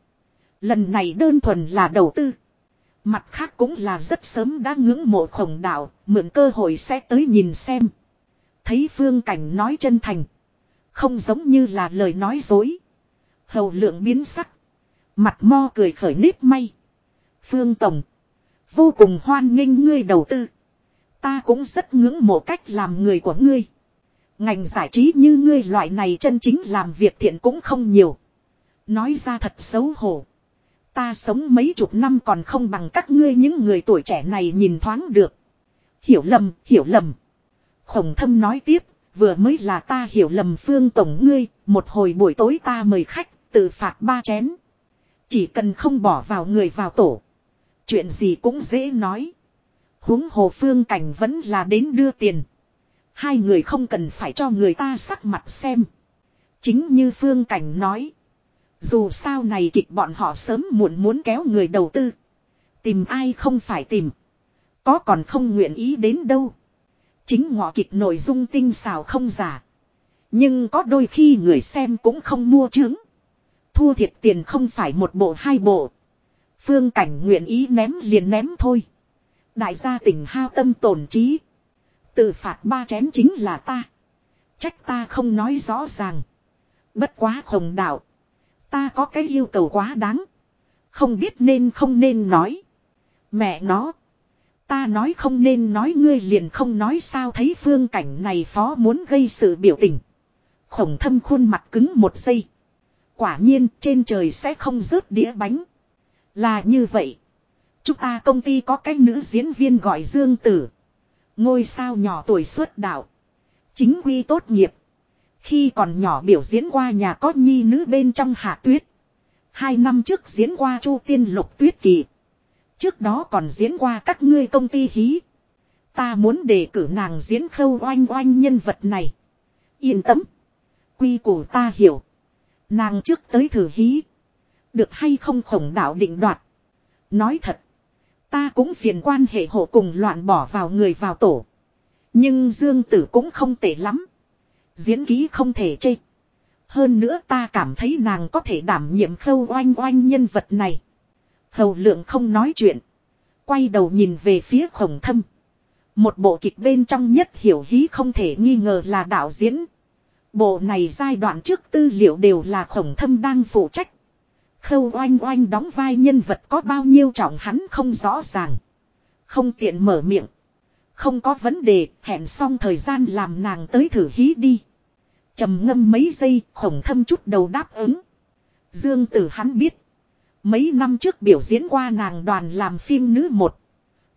Lần này đơn thuần là đầu tư. Mặt khác cũng là rất sớm đã ngưỡng mộ khổng đạo, mượn cơ hội sẽ tới nhìn xem. Thấy phương cảnh nói chân thành. Không giống như là lời nói dối. Hầu lượng biến sắc. Mặt mo cười khởi nếp may. Phương Tổng. Vô cùng hoan nghênh ngươi đầu tư. Ta cũng rất ngưỡng mộ cách làm người của ngươi. Ngành giải trí như ngươi loại này chân chính làm việc thiện cũng không nhiều. Nói ra thật xấu hổ. Ta sống mấy chục năm còn không bằng các ngươi những người tuổi trẻ này nhìn thoáng được. Hiểu lầm, hiểu lầm. Khổng thâm nói tiếp, vừa mới là ta hiểu lầm phương tổng ngươi, một hồi buổi tối ta mời khách, tự phạt ba chén. Chỉ cần không bỏ vào người vào tổ. Chuyện gì cũng dễ nói. huống hồ phương cảnh vẫn là đến đưa tiền. Hai người không cần phải cho người ta sắc mặt xem. Chính như phương cảnh nói. Dù sao này kịch bọn họ sớm muộn muốn kéo người đầu tư. Tìm ai không phải tìm. Có còn không nguyện ý đến đâu. Chính ngọ kịch nội dung tinh xào không giả. Nhưng có đôi khi người xem cũng không mua chứng. Thua thiệt tiền không phải một bộ hai bộ. Phương cảnh nguyện ý ném liền ném thôi. Đại gia tỉnh hao tâm tổn trí. Tự phạt ba chén chính là ta. Trách ta không nói rõ ràng. Bất quá khổng đạo. Ta có cái yêu cầu quá đáng. Không biết nên không nên nói. Mẹ nó. Ta nói không nên nói, ngươi liền không nói sao thấy phương cảnh này phó muốn gây sự biểu tình. Khổng thâm khuôn mặt cứng một giây. Quả nhiên, trên trời sẽ không rớt đĩa bánh. Là như vậy. Chúng ta công ty có cái nữ diễn viên gọi Dương Tử. Ngôi sao nhỏ tuổi xuất đạo. Chính quy tốt nghiệp. Khi còn nhỏ biểu diễn qua nhà có nhi nữ bên trong hạ tuyết. Hai năm trước diễn qua Chu Tiên Lục Tuyết Kỳ. Trước đó còn diễn qua các ngươi công ty hí. Ta muốn đề cử nàng diễn khâu oanh oanh nhân vật này. Yên tâm. Quy củ ta hiểu. Nàng trước tới thử hí. Được hay không khổng đạo định đoạt. Nói thật. Ta cũng phiền quan hệ hộ cùng loạn bỏ vào người vào tổ. Nhưng Dương Tử cũng không tệ lắm. Diễn ký không thể chê. Hơn nữa ta cảm thấy nàng có thể đảm nhiệm khâu oanh oanh nhân vật này. Hầu lượng không nói chuyện. Quay đầu nhìn về phía khổng thâm. Một bộ kịch bên trong nhất hiểu hí không thể nghi ngờ là đạo diễn. Bộ này giai đoạn trước tư liệu đều là khổng thâm đang phụ trách. Khâu oanh oanh đóng vai nhân vật có bao nhiêu trọng hắn không rõ ràng. Không tiện mở miệng. Không có vấn đề, hẹn xong thời gian làm nàng tới thử hí đi. trầm ngâm mấy giây, khổng thâm chút đầu đáp ứng. Dương tử hắn biết. Mấy năm trước biểu diễn qua nàng đoàn làm phim nữ một.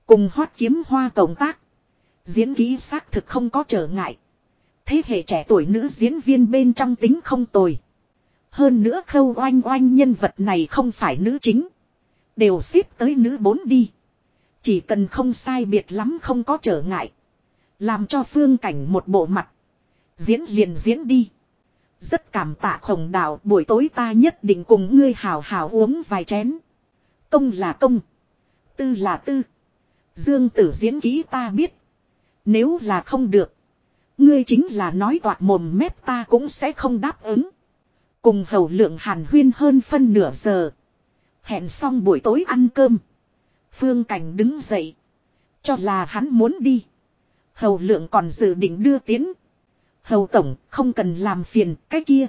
Cùng hoát kiếm hoa cộng tác. Diễn kỹ xác thực không có trở ngại. Thế hệ trẻ tuổi nữ diễn viên bên trong tính không tồi. Hơn nữa khâu oanh oanh nhân vật này không phải nữ chính. Đều xếp tới nữ bốn đi. Chỉ cần không sai biệt lắm không có trở ngại. Làm cho phương cảnh một bộ mặt. Diễn liền diễn đi. Rất cảm tạ khổng đạo, buổi tối ta nhất định cùng ngươi hào hào uống vài chén. Công là công. Tư là tư. Dương tử diễn ký ta biết. Nếu là không được. Ngươi chính là nói toạc mồm mép ta cũng sẽ không đáp ứng. Cùng hầu lượng hàn huyên hơn phân nửa giờ. Hẹn xong buổi tối ăn cơm. Phương Cảnh đứng dậy. Cho là hắn muốn đi. Hầu lượng còn dự định đưa tiến. Hầu tổng, không cần làm phiền, cái kia.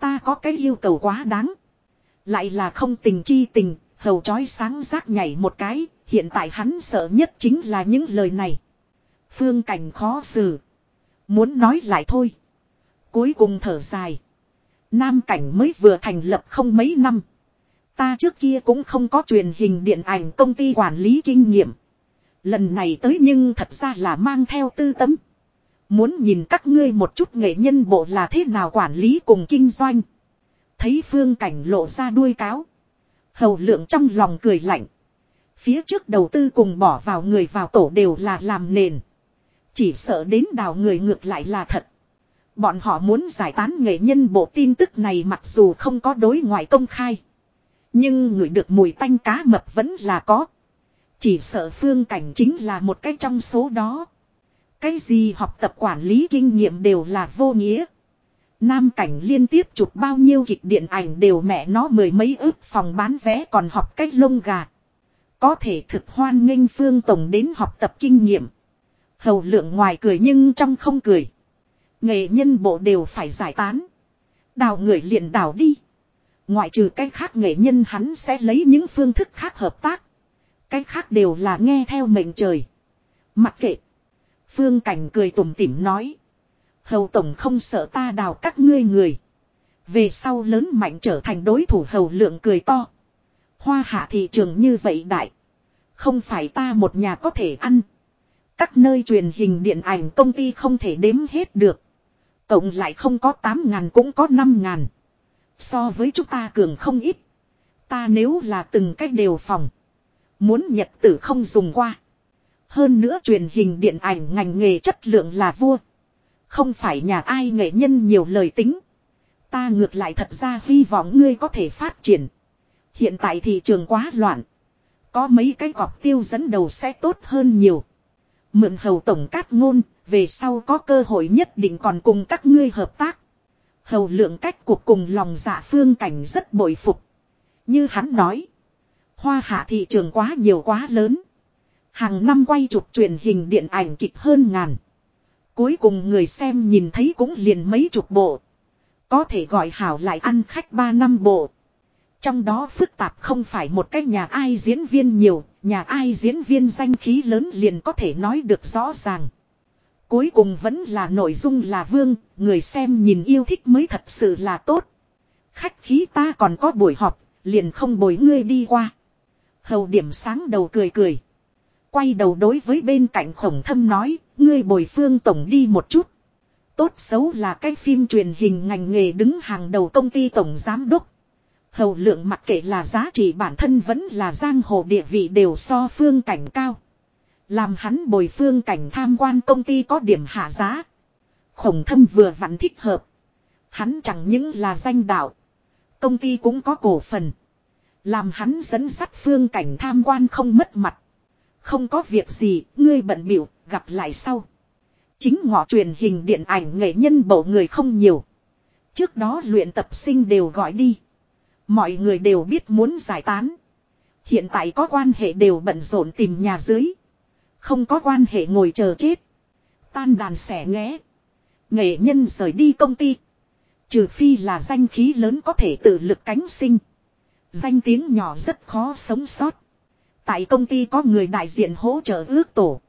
Ta có cái yêu cầu quá đáng. Lại là không tình chi tình. Hầu chói sáng rác nhảy một cái. Hiện tại hắn sợ nhất chính là những lời này. Phương Cảnh khó xử. Muốn nói lại thôi. Cuối cùng thở dài. Nam cảnh mới vừa thành lập không mấy năm. Ta trước kia cũng không có truyền hình điện ảnh công ty quản lý kinh nghiệm. Lần này tới nhưng thật ra là mang theo tư tấm. Muốn nhìn các ngươi một chút nghệ nhân bộ là thế nào quản lý cùng kinh doanh. Thấy phương cảnh lộ ra đuôi cáo. Hầu lượng trong lòng cười lạnh. Phía trước đầu tư cùng bỏ vào người vào tổ đều là làm nền. Chỉ sợ đến đào người ngược lại là thật. Bọn họ muốn giải tán nghệ nhân bộ tin tức này mặc dù không có đối ngoại công khai. Nhưng người được mùi tanh cá mập vẫn là có. Chỉ sợ phương cảnh chính là một cái trong số đó. Cái gì học tập quản lý kinh nghiệm đều là vô nghĩa. Nam cảnh liên tiếp chụp bao nhiêu kịch điện ảnh đều mẹ nó mười mấy ước phòng bán vé còn học cách lông gà. Có thể thực hoan nghênh phương tổng đến học tập kinh nghiệm. Hầu lượng ngoài cười nhưng trong không cười. Nghệ nhân bộ đều phải giải tán. Đào người liền đào đi. Ngoại trừ cái khác nghệ nhân hắn sẽ lấy những phương thức khác hợp tác. Cái khác đều là nghe theo mệnh trời. Mặc kệ. Phương Cảnh cười tủm tỉm nói. Hầu Tổng không sợ ta đào các ngươi người. Về sau lớn mạnh trở thành đối thủ hầu lượng cười to. Hoa hạ thị trường như vậy đại. Không phải ta một nhà có thể ăn. Các nơi truyền hình điện ảnh công ty không thể đếm hết được. Cộng lại không có 8 ngàn cũng có 5 ngàn. So với chúng ta cường không ít. Ta nếu là từng cách đều phòng. Muốn nhật tử không dùng qua. Hơn nữa truyền hình điện ảnh ngành nghề chất lượng là vua. Không phải nhà ai nghệ nhân nhiều lời tính. Ta ngược lại thật ra hy vọng ngươi có thể phát triển. Hiện tại thị trường quá loạn. Có mấy cái cọc tiêu dẫn đầu sẽ tốt hơn nhiều. Mượn hầu tổng cát ngôn, về sau có cơ hội nhất định còn cùng các ngươi hợp tác. Hầu lượng cách cuộc cùng lòng dạ phương cảnh rất bội phục. Như hắn nói. Hoa hạ thị trường quá nhiều quá lớn. Hàng năm quay chụp truyền hình điện ảnh kịch hơn ngàn. Cuối cùng người xem nhìn thấy cũng liền mấy chục bộ. Có thể gọi hảo lại ăn khách ba năm bộ. Trong đó phức tạp không phải một cái nhà ai diễn viên nhiều, nhà ai diễn viên danh khí lớn liền có thể nói được rõ ràng. Cuối cùng vẫn là nội dung là vương, người xem nhìn yêu thích mới thật sự là tốt. Khách khí ta còn có buổi họp, liền không bồi ngươi đi qua. Hầu điểm sáng đầu cười cười. Quay đầu đối với bên cạnh khổng thâm nói, ngươi bồi phương tổng đi một chút. Tốt xấu là cái phim truyền hình ngành nghề đứng hàng đầu công ty tổng giám đốc. Hầu lượng mặc kệ là giá trị bản thân vẫn là giang hồ địa vị đều so phương cảnh cao. Làm hắn bồi phương cảnh tham quan công ty có điểm hạ giá. Khổng thâm vừa vặn thích hợp. Hắn chẳng những là danh đạo. Công ty cũng có cổ phần. Làm hắn dẫn dắt phương cảnh tham quan không mất mặt. Không có việc gì, ngươi bận biểu, gặp lại sau. Chính ngọ truyền hình điện ảnh nghệ nhân bầu người không nhiều. Trước đó luyện tập sinh đều gọi đi. Mọi người đều biết muốn giải tán. Hiện tại có quan hệ đều bận rộn tìm nhà dưới. Không có quan hệ ngồi chờ chết. Tan đàn xẻ nghé. Nghệ nhân rời đi công ty. Trừ phi là danh khí lớn có thể tự lực cánh sinh. Danh tiếng nhỏ rất khó sống sót. Tại công ty có người đại diện hỗ trợ ước tổ.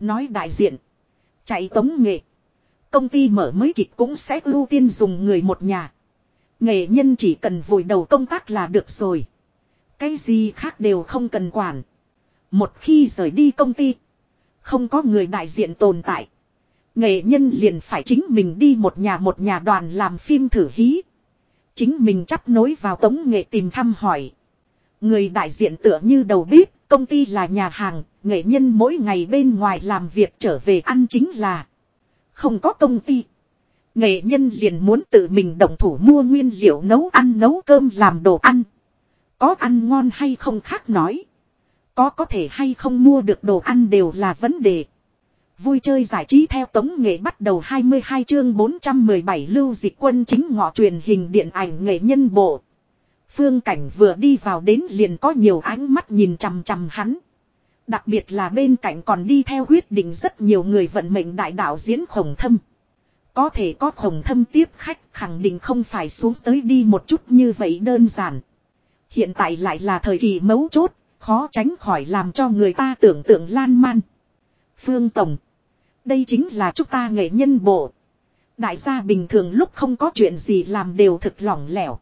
Nói đại diện. Chạy tống nghệ. Công ty mở mới kịch cũng sẽ ưu tiên dùng người một nhà. Nghệ nhân chỉ cần vùi đầu công tác là được rồi. Cái gì khác đều không cần quản. Một khi rời đi công ty. Không có người đại diện tồn tại. Nghệ nhân liền phải chính mình đi một nhà một nhà đoàn làm phim thử hí. Chính mình chấp nối vào tống nghệ tìm thăm hỏi. Người đại diện tựa như đầu bếp, công ty là nhà hàng, nghệ nhân mỗi ngày bên ngoài làm việc trở về ăn chính là. Không có công ty. Nghệ nhân liền muốn tự mình động thủ mua nguyên liệu nấu ăn nấu cơm làm đồ ăn. Có ăn ngon hay không khác nói. Có có thể hay không mua được đồ ăn đều là vấn đề. Vui chơi giải trí theo tống nghệ bắt đầu 22 chương 417 lưu dịch quân chính ngọ truyền hình điện ảnh nghệ nhân bộ. Phương cảnh vừa đi vào đến liền có nhiều ánh mắt nhìn chằm chằm hắn. Đặc biệt là bên cạnh còn đi theo quyết định rất nhiều người vận mệnh đại đạo diễn khổng thâm. Có thể có khổng thâm tiếp khách khẳng định không phải xuống tới đi một chút như vậy đơn giản. Hiện tại lại là thời kỳ mấu chốt, khó tránh khỏi làm cho người ta tưởng tượng lan man. Phương Tổng. Đây chính là chúng ta nghệ nhân bộ. Đại gia bình thường lúc không có chuyện gì làm đều thực lỏng lẻo.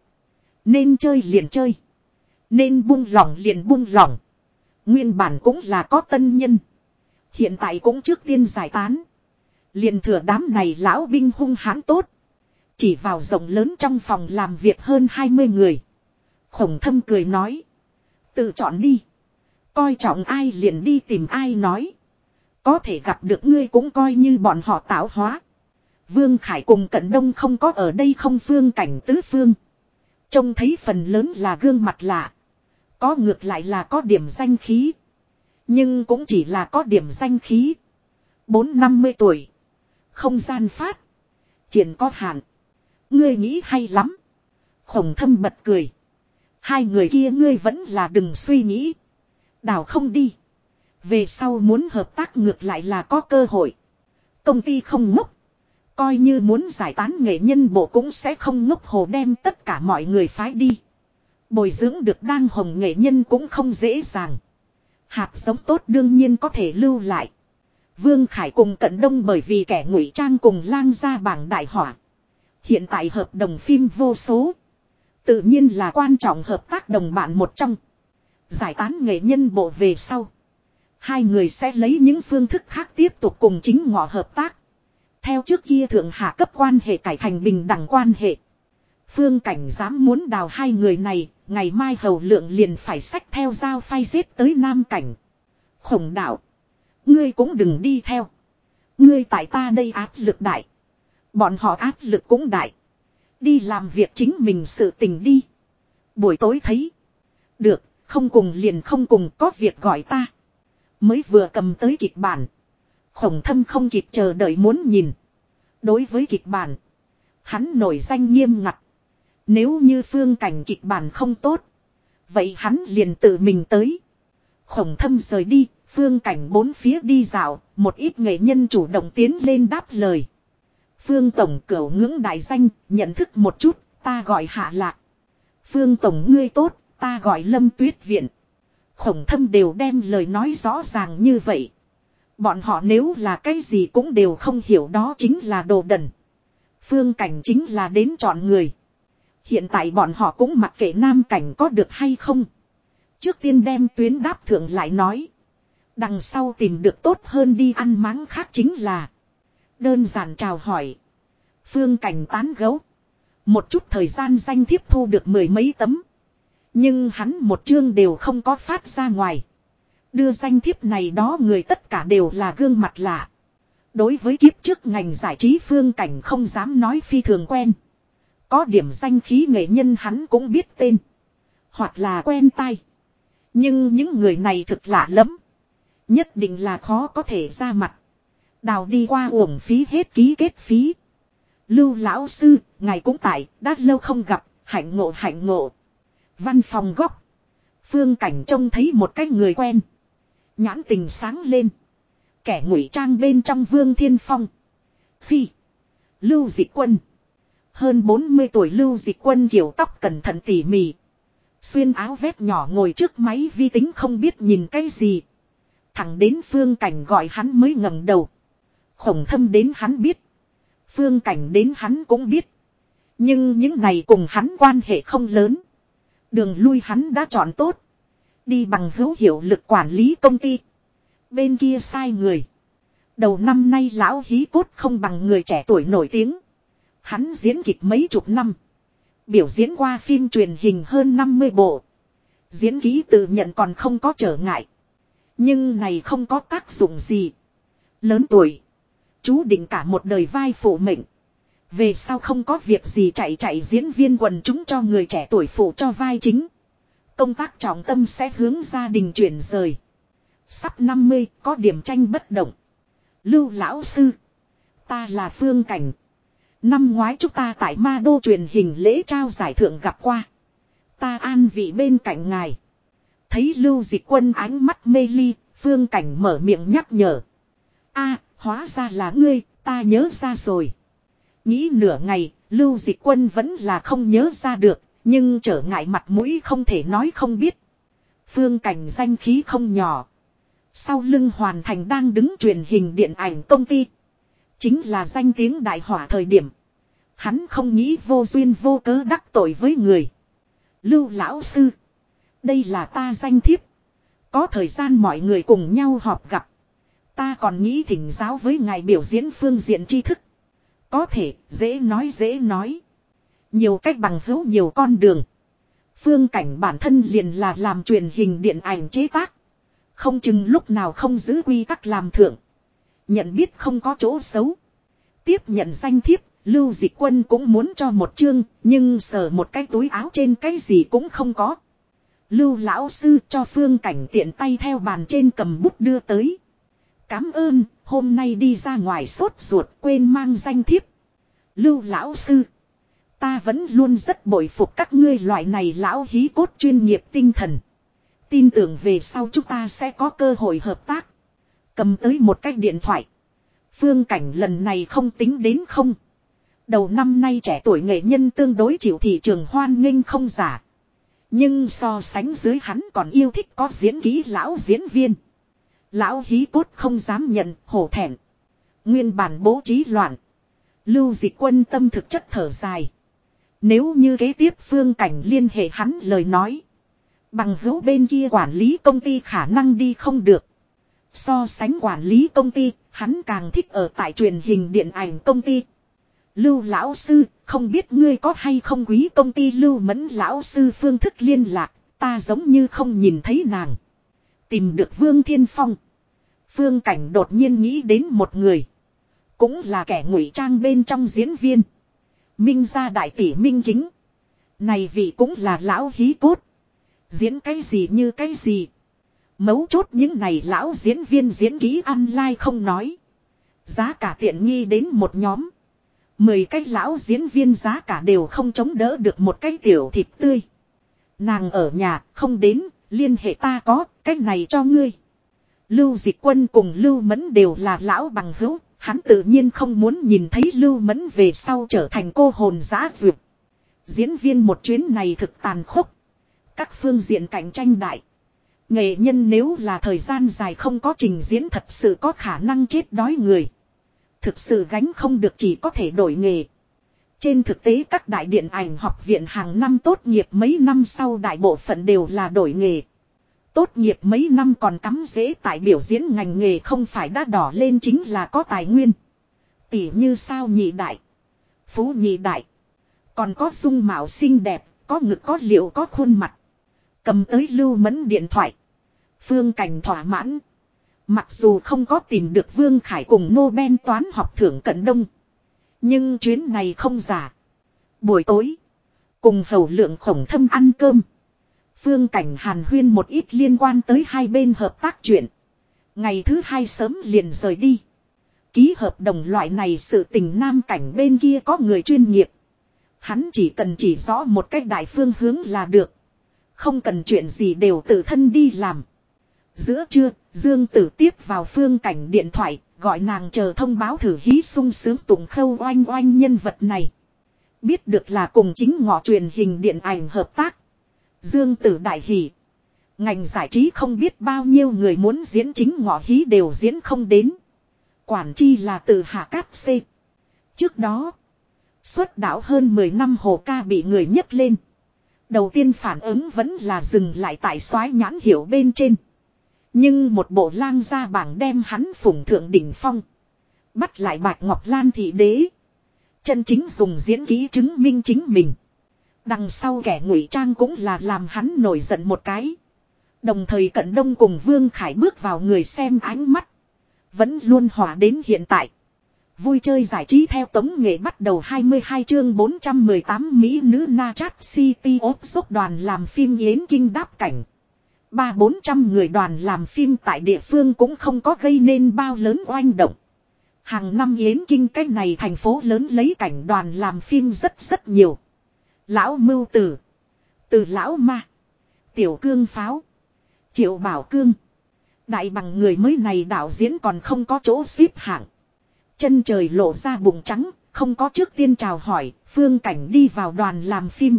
Nên chơi liền chơi. Nên buông lỏng liền buông lỏng. Nguyên bản cũng là có tân nhân. Hiện tại cũng trước tiên giải tán. Liền thừa đám này lão binh hung hãn tốt. Chỉ vào rộng lớn trong phòng làm việc hơn 20 người. Khổng thâm cười nói. Tự chọn đi. Coi trọng ai liền đi tìm ai nói. Có thể gặp được ngươi cũng coi như bọn họ tạo hóa. Vương Khải cùng Cận Đông không có ở đây không phương cảnh tứ phương. Trông thấy phần lớn là gương mặt lạ. Có ngược lại là có điểm danh khí. Nhưng cũng chỉ là có điểm danh khí. Bốn năm mươi tuổi. Không gian phát. Triển có hạn. Ngươi nghĩ hay lắm. Khổng thâm bật cười. Hai người kia ngươi vẫn là đừng suy nghĩ. Đào không đi. Về sau muốn hợp tác ngược lại là có cơ hội. Công ty không ngốc. Coi như muốn giải tán nghệ nhân bộ cũng sẽ không ngốc hồ đem tất cả mọi người phái đi. Bồi dưỡng được đang hồng nghệ nhân cũng không dễ dàng. Hạt giống tốt đương nhiên có thể lưu lại. Vương Khải cùng Cận Đông bởi vì kẻ ngụy trang cùng lang ra bảng đại hỏa. Hiện tại hợp đồng phim vô số. Tự nhiên là quan trọng hợp tác đồng bạn một trong. Giải tán nghệ nhân bộ về sau. Hai người sẽ lấy những phương thức khác tiếp tục cùng chính ngọ hợp tác. Theo trước kia thượng hạ cấp quan hệ cải thành bình đẳng quan hệ. Phương cảnh dám muốn đào hai người này, ngày mai hầu lượng liền phải sách theo dao phay giết tới nam cảnh. Khổng đạo. Ngươi cũng đừng đi theo. Ngươi tại ta đây áp lực đại. Bọn họ áp lực cũng đại. Đi làm việc chính mình sự tình đi. Buổi tối thấy. Được, không cùng liền không cùng có việc gọi ta. Mới vừa cầm tới kịch bản. Khổng thâm không kịp chờ đợi muốn nhìn. Đối với kịch bản. Hắn nổi danh nghiêm ngặt. Nếu như phương cảnh kịch bản không tốt. Vậy hắn liền tự mình tới. Khổng thâm rời đi. Phương cảnh bốn phía đi dạo. Một ít nghệ nhân chủ động tiến lên đáp lời. Phương Tổng cửu ngưỡng đại danh. Nhận thức một chút. Ta gọi hạ lạc. Phương Tổng ngươi tốt. Ta gọi lâm tuyết viện. Khổng thâm đều đem lời nói rõ ràng như vậy. Bọn họ nếu là cái gì cũng đều không hiểu đó chính là đồ đần. Phương cảnh chính là đến chọn người. Hiện tại bọn họ cũng mặc kệ nam cảnh có được hay không. Trước tiên đem tuyến đáp thượng lại nói. Đằng sau tìm được tốt hơn đi ăn máng khác chính là. Đơn giản chào hỏi. Phương cảnh tán gấu. Một chút thời gian danh thiếp thu được mười mấy tấm. Nhưng hắn một chương đều không có phát ra ngoài. Đưa danh thiếp này đó người tất cả đều là gương mặt lạ. Đối với kiếp trước ngành giải trí phương cảnh không dám nói phi thường quen. Có điểm danh khí nghệ nhân hắn cũng biết tên. Hoặc là quen tay. Nhưng những người này thực lạ lắm. Nhất định là khó có thể ra mặt. Đào đi qua uổng phí hết ký kết phí. Lưu lão sư, ngài cũng tại, đã lâu không gặp, hạnh ngộ hạnh ngộ. Văn phòng góc. Phương cảnh trông thấy một cái người quen. Nhãn tình sáng lên. Kẻ ngụy trang bên trong vương thiên phong. Phi. Lưu dị quân. Hơn 40 tuổi lưu dị quân kiểu tóc cẩn thận tỉ mỉ. Xuyên áo vét nhỏ ngồi trước máy vi tính không biết nhìn cái gì. Thẳng đến phương cảnh gọi hắn mới ngẩng đầu. Khổng thâm đến hắn biết. Phương cảnh đến hắn cũng biết. Nhưng những này cùng hắn quan hệ không lớn. Đường lui hắn đã chọn tốt. Đi bằng hữu hiệu lực quản lý công ty. Bên kia sai người. Đầu năm nay lão hí cốt không bằng người trẻ tuổi nổi tiếng. Hắn diễn kịch mấy chục năm. Biểu diễn qua phim truyền hình hơn 50 bộ. Diễn ký tự nhận còn không có trở ngại. Nhưng này không có tác dụng gì. Lớn tuổi. Chú định cả một đời vai phụ mệnh. Về sau không có việc gì chạy chạy diễn viên quần chúng cho người trẻ tuổi phụ cho vai chính. Công tác trọng tâm sẽ hướng gia đình chuyển rời. Sắp 50 có điểm tranh bất động. Lưu lão sư. Ta là Phương Cảnh. Năm ngoái chúng ta tại ma đô truyền hình lễ trao giải thưởng gặp qua. Ta an vị bên cạnh ngài. Thấy lưu dịch quân ánh mắt mê ly, Phương Cảnh mở miệng nhắc nhở. a hóa ra là ngươi, ta nhớ ra rồi. Nghĩ nửa ngày, lưu dịch quân vẫn là không nhớ ra được, nhưng trở ngại mặt mũi không thể nói không biết. Phương cảnh danh khí không nhỏ. Sau lưng hoàn thành đang đứng truyền hình điện ảnh công ty. Chính là danh tiếng đại hỏa thời điểm. Hắn không nghĩ vô duyên vô cớ đắc tội với người. Lưu lão sư. Đây là ta danh thiếp. Có thời gian mọi người cùng nhau họp gặp. Ta còn nghĩ thỉnh giáo với ngài biểu diễn phương diện tri thức. Có thể, dễ nói dễ nói. Nhiều cách bằng hữu nhiều con đường. Phương cảnh bản thân liền là làm truyền hình điện ảnh chế tác. Không chừng lúc nào không giữ quy tắc làm thượng. Nhận biết không có chỗ xấu. Tiếp nhận danh thiếp, Lưu Dịch Quân cũng muốn cho một chương, nhưng sờ một cái túi áo trên cái gì cũng không có. Lưu lão sư cho phương cảnh tiện tay theo bàn trên cầm bút đưa tới. Cám ơn, hôm nay đi ra ngoài sốt ruột quên mang danh thiếp. Lưu lão sư. Ta vẫn luôn rất bội phục các ngươi loại này lão hí cốt chuyên nghiệp tinh thần. Tin tưởng về sau chúng ta sẽ có cơ hội hợp tác. Cầm tới một cái điện thoại. Phương cảnh lần này không tính đến không. Đầu năm nay trẻ tuổi nghệ nhân tương đối chịu thị trường hoan nghênh không giả. Nhưng so sánh dưới hắn còn yêu thích có diễn ký lão diễn viên. Lão hí cốt không dám nhận, hổ thẹn. Nguyên bản bố trí loạn. Lưu dịch quân tâm thực chất thở dài. Nếu như kế tiếp phương cảnh liên hệ hắn lời nói. Bằng hữu bên kia quản lý công ty khả năng đi không được. So sánh quản lý công ty, hắn càng thích ở tại truyền hình điện ảnh công ty. Lưu lão sư, không biết ngươi có hay không quý công ty lưu mẫn lão sư phương thức liên lạc, ta giống như không nhìn thấy nàng. Tìm được Vương Thiên Phong. Phương Cảnh đột nhiên nghĩ đến một người. Cũng là kẻ ngụy trang bên trong diễn viên. Minh gia đại tỷ Minh Kính. Này vị cũng là lão hí cốt. Diễn cái gì như cái gì. Mấu chốt những này lão diễn viên diễn ký online không nói. Giá cả tiện nghi đến một nhóm. Mười cái lão diễn viên giá cả đều không chống đỡ được một cái tiểu thịt tươi. Nàng ở nhà không đến, liên hệ ta có, cái này cho ngươi. Lưu Dịch Quân cùng Lưu Mẫn đều là lão bằng hữu, hắn tự nhiên không muốn nhìn thấy Lưu Mẫn về sau trở thành cô hồn giã duyệt. Diễn viên một chuyến này thực tàn khốc. Các phương diện cạnh tranh đại. Nghệ nhân nếu là thời gian dài không có trình diễn thật sự có khả năng chết đói người. Thực sự gánh không được chỉ có thể đổi nghề. Trên thực tế các đại điện ảnh học viện hàng năm tốt nghiệp mấy năm sau đại bộ phận đều là đổi nghề. Tốt nghiệp mấy năm còn cắm dễ tại biểu diễn ngành nghề không phải đã đỏ lên chính là có tài nguyên. Tỉ như sao nhị đại. Phú nhị đại. Còn có dung mạo xinh đẹp, có ngực có liệu có khuôn mặt. Cầm tới lưu mẫn điện thoại. Phương Cảnh thỏa mãn. Mặc dù không có tìm được Vương Khải cùng Nobel toán học thưởng cận đông. Nhưng chuyến này không giả. Buổi tối. Cùng hầu lượng khổng thâm ăn cơm. Phương Cảnh hàn huyên một ít liên quan tới hai bên hợp tác chuyện. Ngày thứ hai sớm liền rời đi. Ký hợp đồng loại này sự tình nam cảnh bên kia có người chuyên nghiệp. Hắn chỉ cần chỉ rõ một cách đại phương hướng là được. Không cần chuyện gì đều tự thân đi làm. Giữa trưa, Dương Tử tiếp vào phương cảnh điện thoại, gọi nàng chờ thông báo thử hí sung sướng tụng khâu oanh oanh nhân vật này. Biết được là cùng chính ngọ truyền hình điện ảnh hợp tác. Dương Tử đại hỷ. Ngành giải trí không biết bao nhiêu người muốn diễn chính ngọ hí đều diễn không đến. Quản chi là từ hạ cát xê. Trước đó, xuất đạo hơn 10 năm hồ ca bị người nhấc lên. Đầu tiên phản ứng vẫn là dừng lại tại soái nhãn hiểu bên trên. Nhưng một bộ lang ra bảng đem hắn phủng thượng đỉnh phong. Bắt lại bạch ngọc lan thị đế. Chân chính dùng diễn ký chứng minh chính mình. Đằng sau kẻ ngụy trang cũng là làm hắn nổi giận một cái. Đồng thời cận đông cùng Vương Khải bước vào người xem ánh mắt. Vẫn luôn hòa đến hiện tại. Vui chơi giải trí theo tống nghệ bắt đầu 22 chương 418 Mỹ nữ Na Chat City ốp dốc đoàn làm phim Yến Kinh đáp cảnh. Ba bốn trăm người đoàn làm phim tại địa phương cũng không có gây nên bao lớn oanh động. Hàng năm Yến Kinh cách này thành phố lớn lấy cảnh đoàn làm phim rất rất nhiều. Lão Mưu Tử. Từ Lão Ma. Tiểu Cương Pháo. Triệu Bảo Cương. Đại bằng người mới này đạo diễn còn không có chỗ xếp hạng. Chân trời lộ ra bụng trắng, không có trước tiên chào hỏi, phương cảnh đi vào đoàn làm phim.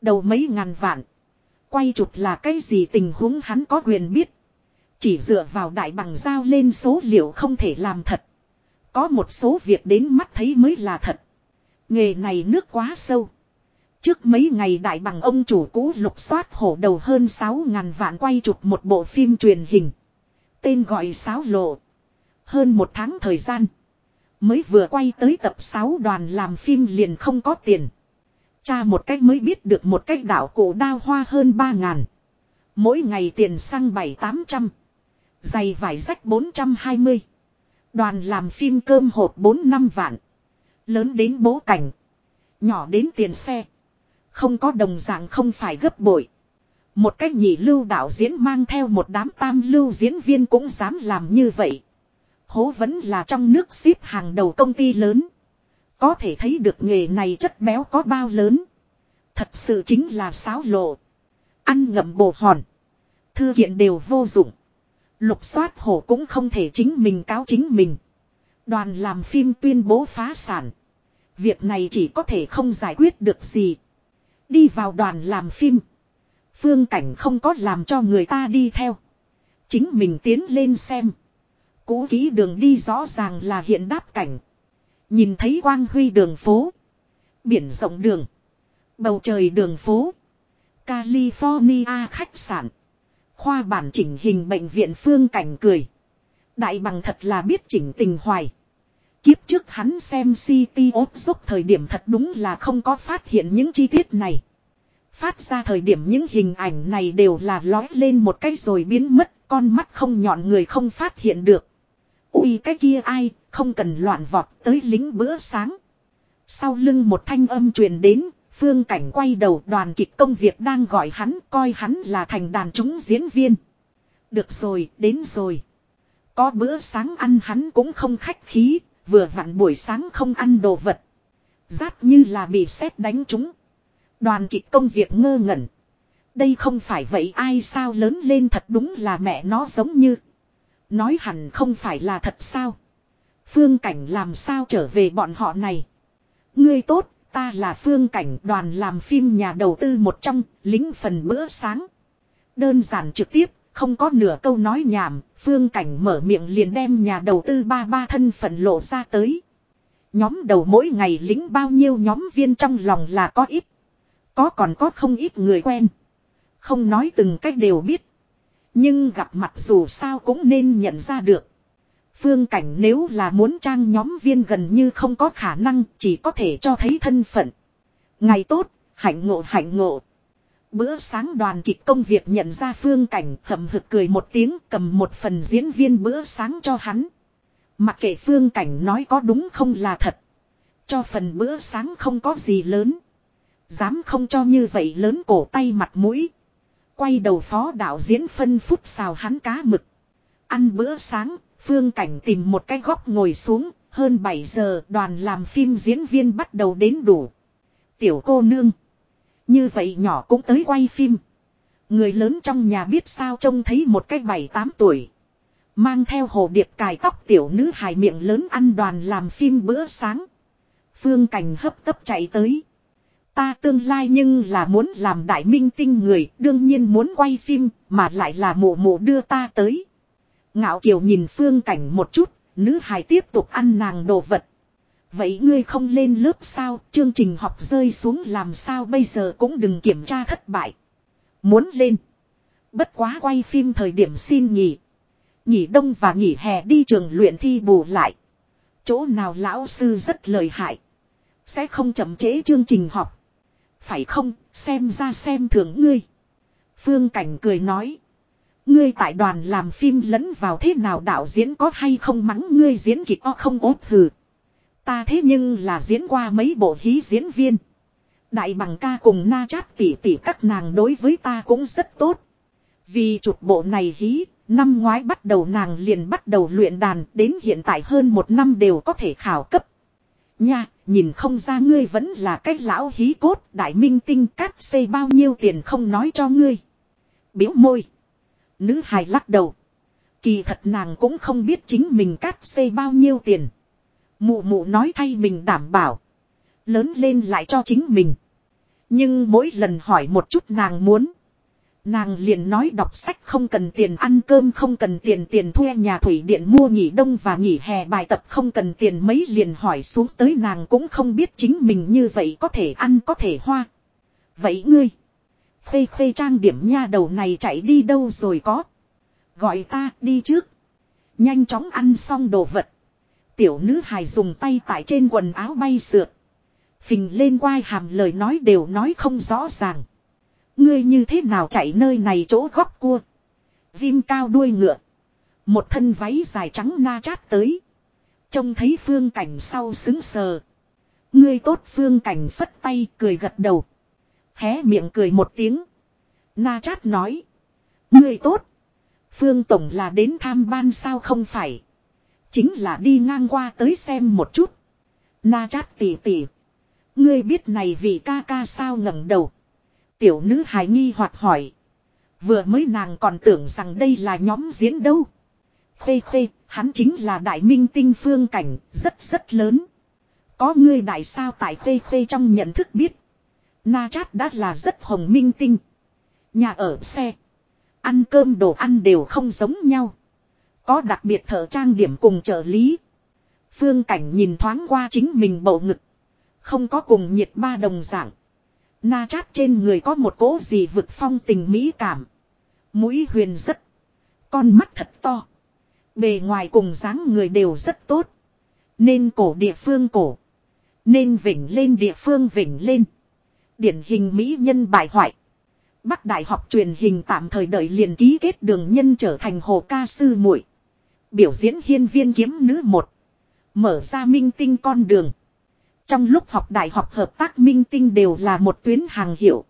Đầu mấy ngàn vạn. Quay chụp là cái gì tình huống hắn có quyền biết. Chỉ dựa vào đại bằng giao lên số liệu không thể làm thật. Có một số việc đến mắt thấy mới là thật. Nghề này nước quá sâu. Trước mấy ngày đại bằng ông chủ cũ lục soát hổ đầu hơn 6 ngàn vạn quay chụp một bộ phim truyền hình. Tên gọi Sáo Lộ. Hơn một tháng thời gian. Mới vừa quay tới tập 6 đoàn làm phim liền không có tiền. Cha một cách mới biết được một cách đảo cổ đao hoa hơn 3 ngàn. Mỗi ngày tiền xăng 7-800. Giày vải rách 420. Đoàn làm phim cơm hộp 4 năm vạn. Lớn đến bố cảnh. Nhỏ đến tiền xe. Không có đồng dạng không phải gấp bội. Một cách nhị lưu đạo diễn mang theo một đám tam lưu diễn viên cũng dám làm như vậy. Hố vẫn là trong nước ship hàng đầu công ty lớn. Có thể thấy được nghề này chất béo có bao lớn. Thật sự chính là sáo lộ. Ăn ngậm bồ hòn. Thư kiện đều vô dụng. Lục soát hổ cũng không thể chính mình cáo chính mình. Đoàn làm phim tuyên bố phá sản. Việc này chỉ có thể không giải quyết được gì. Đi vào đoàn làm phim. Phương cảnh không có làm cho người ta đi theo. Chính mình tiến lên xem. Cũ ký đường đi rõ ràng là hiện đáp cảnh. Nhìn thấy quang huy đường phố. Biển rộng đường. Bầu trời đường phố. California khách sạn. Khoa bản chỉnh hình bệnh viện phương cảnh cười. Đại bằng thật là biết chỉnh tình hoài. Kiếp trước hắn xem City ốp giúp thời điểm thật đúng là không có phát hiện những chi tiết này. Phát ra thời điểm những hình ảnh này đều là lói lên một cái rồi biến mất, con mắt không nhọn người không phát hiện được. Ui cái kia ai, không cần loạn vọt tới lính bữa sáng. Sau lưng một thanh âm truyền đến, phương cảnh quay đầu đoàn kịch công việc đang gọi hắn coi hắn là thành đàn chúng diễn viên. Được rồi, đến rồi. Có bữa sáng ăn hắn cũng không khách khí, vừa vặn buổi sáng không ăn đồ vật. Rát như là bị sét đánh trúng Đoàn kịch công việc ngơ ngẩn. Đây không phải vậy ai sao lớn lên thật đúng là mẹ nó giống như. Nói hẳn không phải là thật sao. Phương cảnh làm sao trở về bọn họ này. Ngươi tốt, ta là phương cảnh đoàn làm phim nhà đầu tư một trong, lính phần bữa sáng. Đơn giản trực tiếp, không có nửa câu nói nhảm, phương cảnh mở miệng liền đem nhà đầu tư ba ba thân phận lộ ra tới. Nhóm đầu mỗi ngày lính bao nhiêu nhóm viên trong lòng là có ít. Có còn có không ít người quen. Không nói từng cách đều biết. Nhưng gặp mặt dù sao cũng nên nhận ra được. Phương cảnh nếu là muốn trang nhóm viên gần như không có khả năng chỉ có thể cho thấy thân phận. Ngày tốt, hạnh ngộ hạnh ngộ. Bữa sáng đoàn kịch công việc nhận ra phương cảnh hậm hực cười một tiếng cầm một phần diễn viên bữa sáng cho hắn. Mặc kệ phương cảnh nói có đúng không là thật. Cho phần bữa sáng không có gì lớn. Dám không cho như vậy lớn cổ tay mặt mũi. Quay đầu phó đạo diễn phân phút xào hắn cá mực. Ăn bữa sáng, phương cảnh tìm một cái góc ngồi xuống, hơn 7 giờ đoàn làm phim diễn viên bắt đầu đến đủ. Tiểu cô nương. Như vậy nhỏ cũng tới quay phim. Người lớn trong nhà biết sao trông thấy một cái 7-8 tuổi. Mang theo hồ điệp cài tóc tiểu nữ hài miệng lớn ăn đoàn làm phim bữa sáng. Phương Cảnh hấp tấp chạy tới. Ta tương lai nhưng là muốn làm đại minh tinh người, đương nhiên muốn quay phim, mà lại là mụ mụ đưa ta tới. Ngạo Kiều nhìn Phương Cảnh một chút, nữ hài tiếp tục ăn nàng đồ vật. Vậy ngươi không lên lớp sao, chương trình học rơi xuống làm sao bây giờ cũng đừng kiểm tra thất bại. Muốn lên. Bất quá quay phim thời điểm xin nghỉ. Nghỉ đông và nghỉ hè đi trường luyện thi bù lại. Chỗ nào lão sư rất lợi hại. Sẽ không chậm trễ chương trình học. Phải không, xem ra xem thường ngươi. Phương Cảnh cười nói. Ngươi tại đoàn làm phim lẫn vào thế nào đạo diễn có hay không mắng ngươi diễn kịch o không ốt hừ. Ta thế nhưng là diễn qua mấy bộ hí diễn viên. Đại bằng ca cùng na chát tỉ tỉ các nàng đối với ta cũng rất tốt. Vì chụp bộ này hí, năm ngoái bắt đầu nàng liền bắt đầu luyện đàn đến hiện tại hơn một năm đều có thể khảo cấp. Nha, nhìn không ra ngươi vẫn là cái lão hí cốt đại minh tinh cát xây bao nhiêu tiền không nói cho ngươi. Biếu môi. Nữ hài lắc đầu. Kỳ thật nàng cũng không biết chính mình cát xây bao nhiêu tiền. Mụ mụ nói thay mình đảm bảo. Lớn lên lại cho chính mình. Nhưng mỗi lần hỏi một chút nàng muốn. Nàng liền nói đọc sách không cần tiền ăn cơm không cần tiền tiền thuê nhà thủy điện mua nghỉ đông và nghỉ hè bài tập không cần tiền mấy liền hỏi xuống tới nàng cũng không biết chính mình như vậy có thể ăn có thể hoa. Vậy ngươi, khê khê trang điểm nha đầu này chạy đi đâu rồi có. Gọi ta đi trước. Nhanh chóng ăn xong đồ vật. Tiểu nữ hài dùng tay tại trên quần áo bay sượt. Phình lên quai hàm lời nói đều nói không rõ ràng. Ngươi như thế nào chạy nơi này chỗ góc cua. Diêm cao đuôi ngựa. Một thân váy dài trắng na chát tới. Trông thấy phương cảnh sau xứng sờ. Ngươi tốt phương cảnh phất tay cười gật đầu. Hé miệng cười một tiếng. Na chát nói. Ngươi tốt. Phương Tổng là đến tham ban sao không phải. Chính là đi ngang qua tới xem một chút. Na chát tỉ tỉ. Ngươi biết này vì ca ca sao ngẩng đầu. Tiểu nữ hài nghi hoặc hỏi. Vừa mới nàng còn tưởng rằng đây là nhóm diễn đâu. Khê khê, hắn chính là đại minh tinh phương cảnh, rất rất lớn. Có ngươi đại sao tại khê khê trong nhận thức biết. Na chát đã là rất hồng minh tinh. Nhà ở xe. Ăn cơm đồ ăn đều không giống nhau. Có đặc biệt thợ trang điểm cùng trợ lý. Phương cảnh nhìn thoáng qua chính mình bầu ngực. Không có cùng nhiệt ba đồng dạng. Na chát trên người có một cỗ gì vực phong tình mỹ cảm. Mũi huyền rất. Con mắt thật to. Bề ngoài cùng dáng người đều rất tốt. Nên cổ địa phương cổ. Nên vỉnh lên địa phương vỉnh lên. Điển hình mỹ nhân bài hoại. Bắc Đại học truyền hình tạm thời đợi liền ký kết đường nhân trở thành hồ ca sư muội Biểu diễn hiên viên kiếm nữ một. Mở ra minh tinh con đường. Trong lúc học đại học hợp tác minh tinh đều là một tuyến hàng hiệu.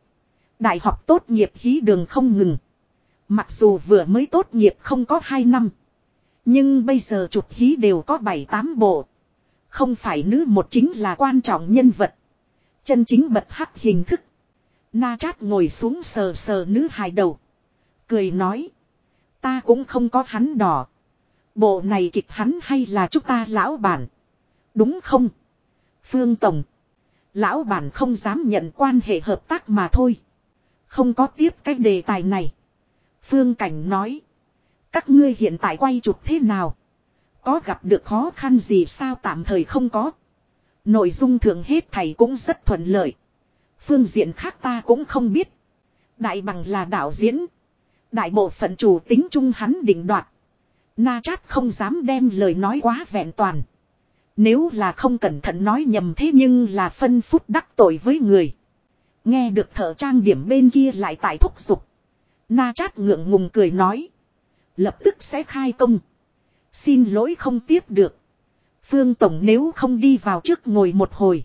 Đại học tốt nghiệp hí đường không ngừng. Mặc dù vừa mới tốt nghiệp không có 2 năm. Nhưng bây giờ chụp hí đều có 7-8 bộ. Không phải nữ một chính là quan trọng nhân vật. Chân chính bật hắc hình thức. Na chát ngồi xuống sờ sờ nữ hài đầu. Cười nói. Ta cũng không có hắn đỏ. Bộ này kịch hắn hay là chúng ta lão bản. Đúng không? Phương Tổng. Lão bản không dám nhận quan hệ hợp tác mà thôi. Không có tiếp cái đề tài này. Phương Cảnh nói. Các ngươi hiện tại quay chụp thế nào? Có gặp được khó khăn gì sao tạm thời không có. Nội dung thường hết thầy cũng rất thuận lợi. Phương diện khác ta cũng không biết. Đại bằng là đạo diễn. Đại bộ phận chủ tính chung hắn định đoạt. Na chát không dám đem lời nói quá vẹn toàn. Nếu là không cẩn thận nói nhầm thế nhưng là phân phút đắc tội với người. Nghe được thợ trang điểm bên kia lại tại thúc giục. Na chát ngượng ngùng cười nói. Lập tức sẽ khai công. Xin lỗi không tiếp được. Phương Tổng nếu không đi vào trước ngồi một hồi.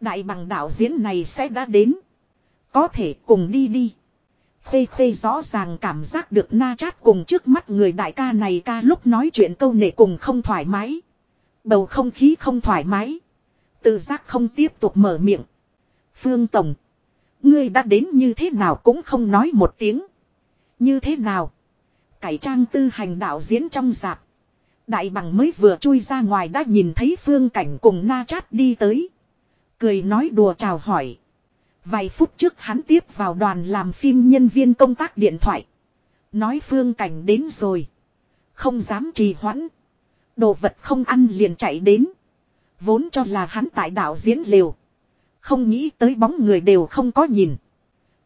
Đại bằng đạo diễn này sẽ đã đến. Có thể cùng đi đi. Khê khê rõ ràng cảm giác được na chát cùng trước mắt người đại ca này ca lúc nói chuyện câu nệ cùng không thoải mái. Bầu không khí không thoải mái. Tự giác không tiếp tục mở miệng. Phương Tổng. Ngươi đã đến như thế nào cũng không nói một tiếng. Như thế nào? Cải trang tư hành đạo diễn trong giạc. Đại bằng mới vừa chui ra ngoài đã nhìn thấy phương cảnh cùng na chát đi tới. Cười nói đùa chào hỏi. Vài phút trước hắn tiếp vào đoàn làm phim nhân viên công tác điện thoại. Nói phương cảnh đến rồi. Không dám trì hoãn. Đồ vật không ăn liền chạy đến. Vốn cho là hắn tại đạo diễn liều. Không nghĩ tới bóng người đều không có nhìn.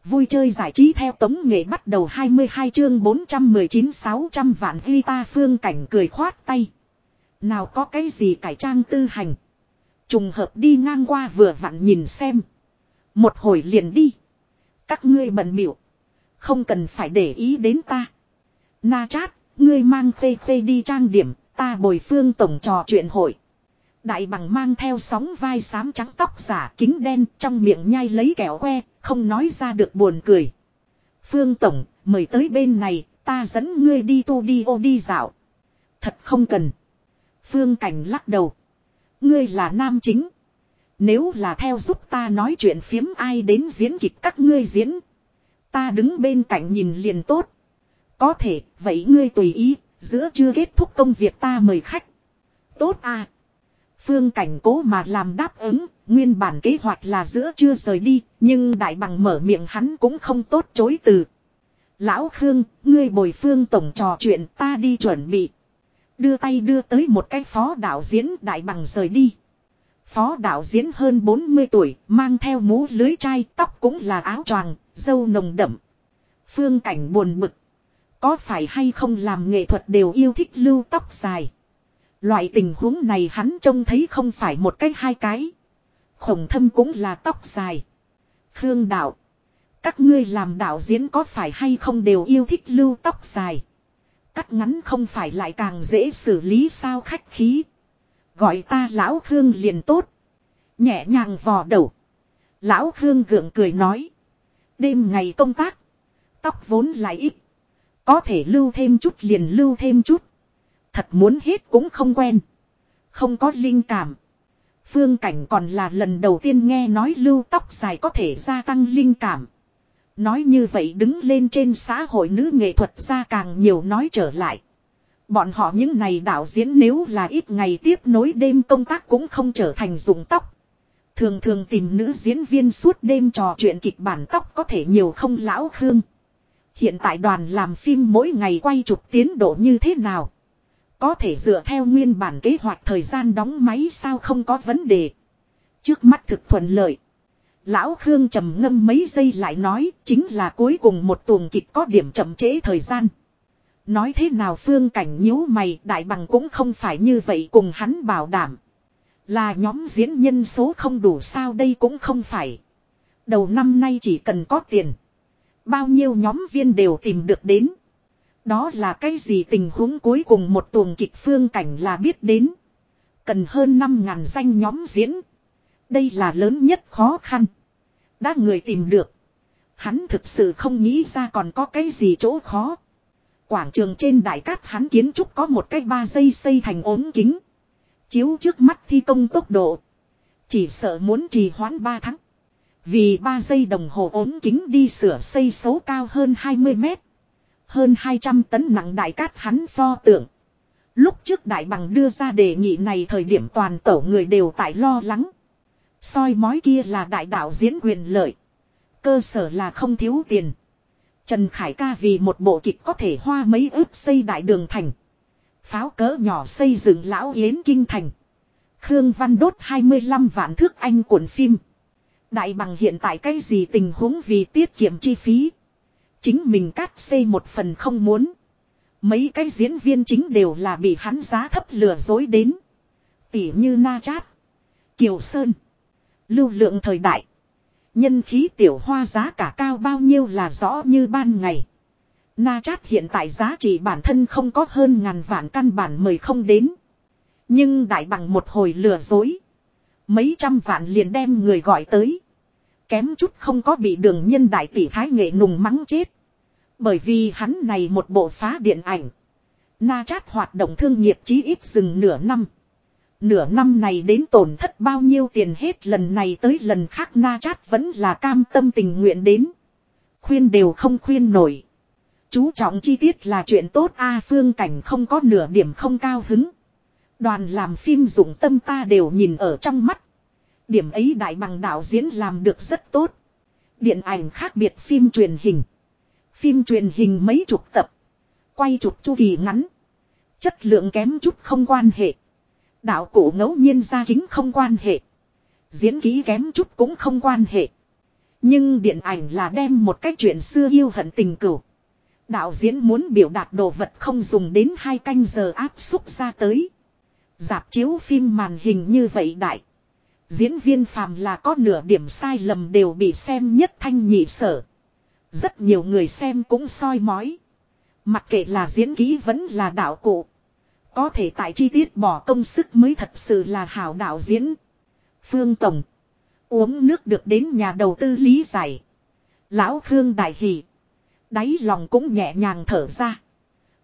Vui chơi giải trí theo tống nghệ bắt đầu 22 chương 419 600 vạn ghi ta phương cảnh cười khoát tay. Nào có cái gì cải trang tư hành. Trùng hợp đi ngang qua vừa vặn nhìn xem. Một hồi liền đi. Các ngươi bận biểu. Không cần phải để ý đến ta. Na chát, ngươi mang khê khê đi trang điểm, ta bồi phương tổng trò chuyện hội. Đại bằng mang theo sóng vai xám trắng tóc giả kính đen trong miệng nhai lấy kẹo que, không nói ra được buồn cười. Phương Tổng, mời tới bên này, ta dẫn ngươi đi tu đi ô đi dạo. Thật không cần. Phương Cảnh lắc đầu. Ngươi là nam chính. Nếu là theo giúp ta nói chuyện phiếm ai đến diễn kịch các ngươi diễn. Ta đứng bên cạnh nhìn liền tốt. Có thể, vậy ngươi tùy ý, giữa chưa kết thúc công việc ta mời khách. Tốt à. Phương cảnh cố mà làm đáp ứng, nguyên bản kế hoạch là giữa chưa rời đi, nhưng đại bằng mở miệng hắn cũng không tốt chối từ. Lão Khương, ngươi bồi phương tổng trò chuyện ta đi chuẩn bị. Đưa tay đưa tới một cái phó đạo diễn đại bằng rời đi. Phó đạo diễn hơn 40 tuổi, mang theo mũ lưới chai, tóc cũng là áo choàng, dâu nồng đậm. Phương cảnh buồn bực. Có phải hay không làm nghệ thuật đều yêu thích lưu tóc dài. Loại tình huống này hắn trông thấy không phải một cái hai cái. Khổng thâm cũng là tóc dài. Khương đạo. Các ngươi làm đạo diễn có phải hay không đều yêu thích lưu tóc dài. Cắt ngắn không phải lại càng dễ xử lý sao khách khí. Gọi ta lão Khương liền tốt. Nhẹ nhàng vò đầu. Lão Khương gượng cười nói. Đêm ngày công tác. Tóc vốn lại ít. Có thể lưu thêm chút liền lưu thêm chút. Thật muốn hết cũng không quen. Không có linh cảm. Phương Cảnh còn là lần đầu tiên nghe nói lưu tóc dài có thể gia tăng linh cảm. Nói như vậy đứng lên trên xã hội nữ nghệ thuật ra càng nhiều nói trở lại. Bọn họ những này đạo diễn nếu là ít ngày tiếp nối đêm công tác cũng không trở thành dùng tóc. Thường thường tìm nữ diễn viên suốt đêm trò chuyện kịch bản tóc có thể nhiều không lão khương. Hiện tại đoàn làm phim mỗi ngày quay chụp tiến độ như thế nào? Có thể dựa theo nguyên bản kế hoạch thời gian đóng máy sao không có vấn đề. Trước mắt thực thuận lợi. Lão Khương trầm ngâm mấy giây lại nói chính là cuối cùng một tuồng kịch có điểm chậm trễ thời gian. Nói thế nào phương cảnh nhíu mày, đại bằng cũng không phải như vậy cùng hắn bảo đảm. Là nhóm diễn nhân số không đủ sao đây cũng không phải. Đầu năm nay chỉ cần có tiền. Bao nhiêu nhóm viên đều tìm được đến. Đó là cái gì tình huống cuối cùng một tuồng kịch phương cảnh là biết đến. Cần hơn 5.000 danh nhóm diễn. Đây là lớn nhất khó khăn. Đã người tìm được. Hắn thực sự không nghĩ ra còn có cái gì chỗ khó. Quảng trường trên đại cát hắn kiến trúc có một cái ba giây xây thành ốm kính. Chiếu trước mắt thi công tốc độ. Chỉ sợ muốn trì hoãn 3 tháng. Vì 3 giây đồng hồ ốm kính đi sửa xây xấu cao hơn 20 mét. Hơn 200 tấn nặng đại cát hắn pho tượng. Lúc trước đại bằng đưa ra đề nghị này thời điểm toàn tổ người đều tại lo lắng. soi mói kia là đại đạo diễn quyền lợi. Cơ sở là không thiếu tiền. Trần Khải ca vì một bộ kịch có thể hoa mấy ước xây đại đường thành. Pháo cỡ nhỏ xây dựng lão yến kinh thành. Khương Văn đốt 25 vạn thước anh cuộn phim. Đại bằng hiện tại cái gì tình huống vì tiết kiệm chi phí. Chính mình cắt xây một phần không muốn. Mấy cái diễn viên chính đều là bị hắn giá thấp lừa dối đến. Tỉ như Na Chát. Kiều Sơn. Lưu lượng thời đại. Nhân khí tiểu hoa giá cả cao bao nhiêu là rõ như ban ngày. Na chát hiện tại giá trị bản thân không có hơn ngàn vạn căn bản mời không đến. Nhưng đại bằng một hồi lừa dối. Mấy trăm vạn liền đem người gọi tới. Kém chút không có bị đường nhân đại tỷ thái nghệ nùng mắng chết. Bởi vì hắn này một bộ phá điện ảnh. Na chát hoạt động thương nghiệp chí ít dừng nửa năm. Nửa năm này đến tổn thất bao nhiêu tiền hết lần này tới lần khác na chát vẫn là cam tâm tình nguyện đến. Khuyên đều không khuyên nổi. Chú trọng chi tiết là chuyện tốt, A phương cảnh không có nửa điểm không cao hứng. Đoàn làm phim dụng tâm ta đều nhìn ở trong mắt. Điểm ấy đại bằng đạo diễn làm được rất tốt. Điện ảnh khác biệt phim truyền hình. Phim truyền hình mấy chục tập. Quay chục chu kỳ ngắn. Chất lượng kém chút không quan hệ. Đạo cổ ngẫu nhiên ra kính không quan hệ. Diễn ký kém chút cũng không quan hệ. Nhưng điện ảnh là đem một cái chuyện xưa yêu hận tình cửu. Đạo diễn muốn biểu đạt đồ vật không dùng đến hai canh giờ áp xúc ra tới. Giạp chiếu phim màn hình như vậy đại. Diễn viên phàm là có nửa điểm sai lầm đều bị xem nhất thanh nhị sở. Rất nhiều người xem cũng soi mói. Mặc kệ là diễn kỹ vẫn là đạo cụ. Có thể tại chi tiết bỏ công sức mới thật sự là hảo đạo diễn. Phương Tổng. Uống nước được đến nhà đầu tư lý giải. Lão Khương đại hỷ. Đáy lòng cũng nhẹ nhàng thở ra.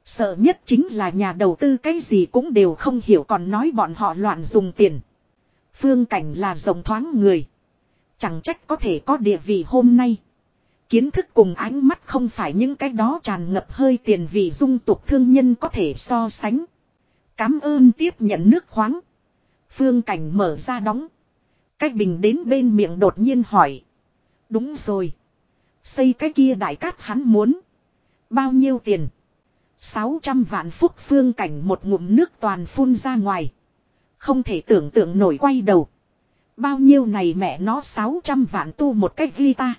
Sợ nhất chính là nhà đầu tư cái gì cũng đều không hiểu còn nói bọn họ loạn dùng tiền. Phương cảnh là rộng thoáng người. Chẳng trách có thể có địa vị hôm nay. Kiến thức cùng ánh mắt không phải những cái đó tràn ngập hơi tiền vì dung tục thương nhân có thể so sánh. Cám ơn tiếp nhận nước khoáng. Phương cảnh mở ra đóng. Cách bình đến bên miệng đột nhiên hỏi. Đúng rồi. Xây cái kia đại cát hắn muốn. Bao nhiêu tiền? 600 vạn phúc phương cảnh một ngụm nước toàn phun ra ngoài. Không thể tưởng tượng nổi quay đầu. Bao nhiêu này mẹ nó 600 vạn tu một cách guitar.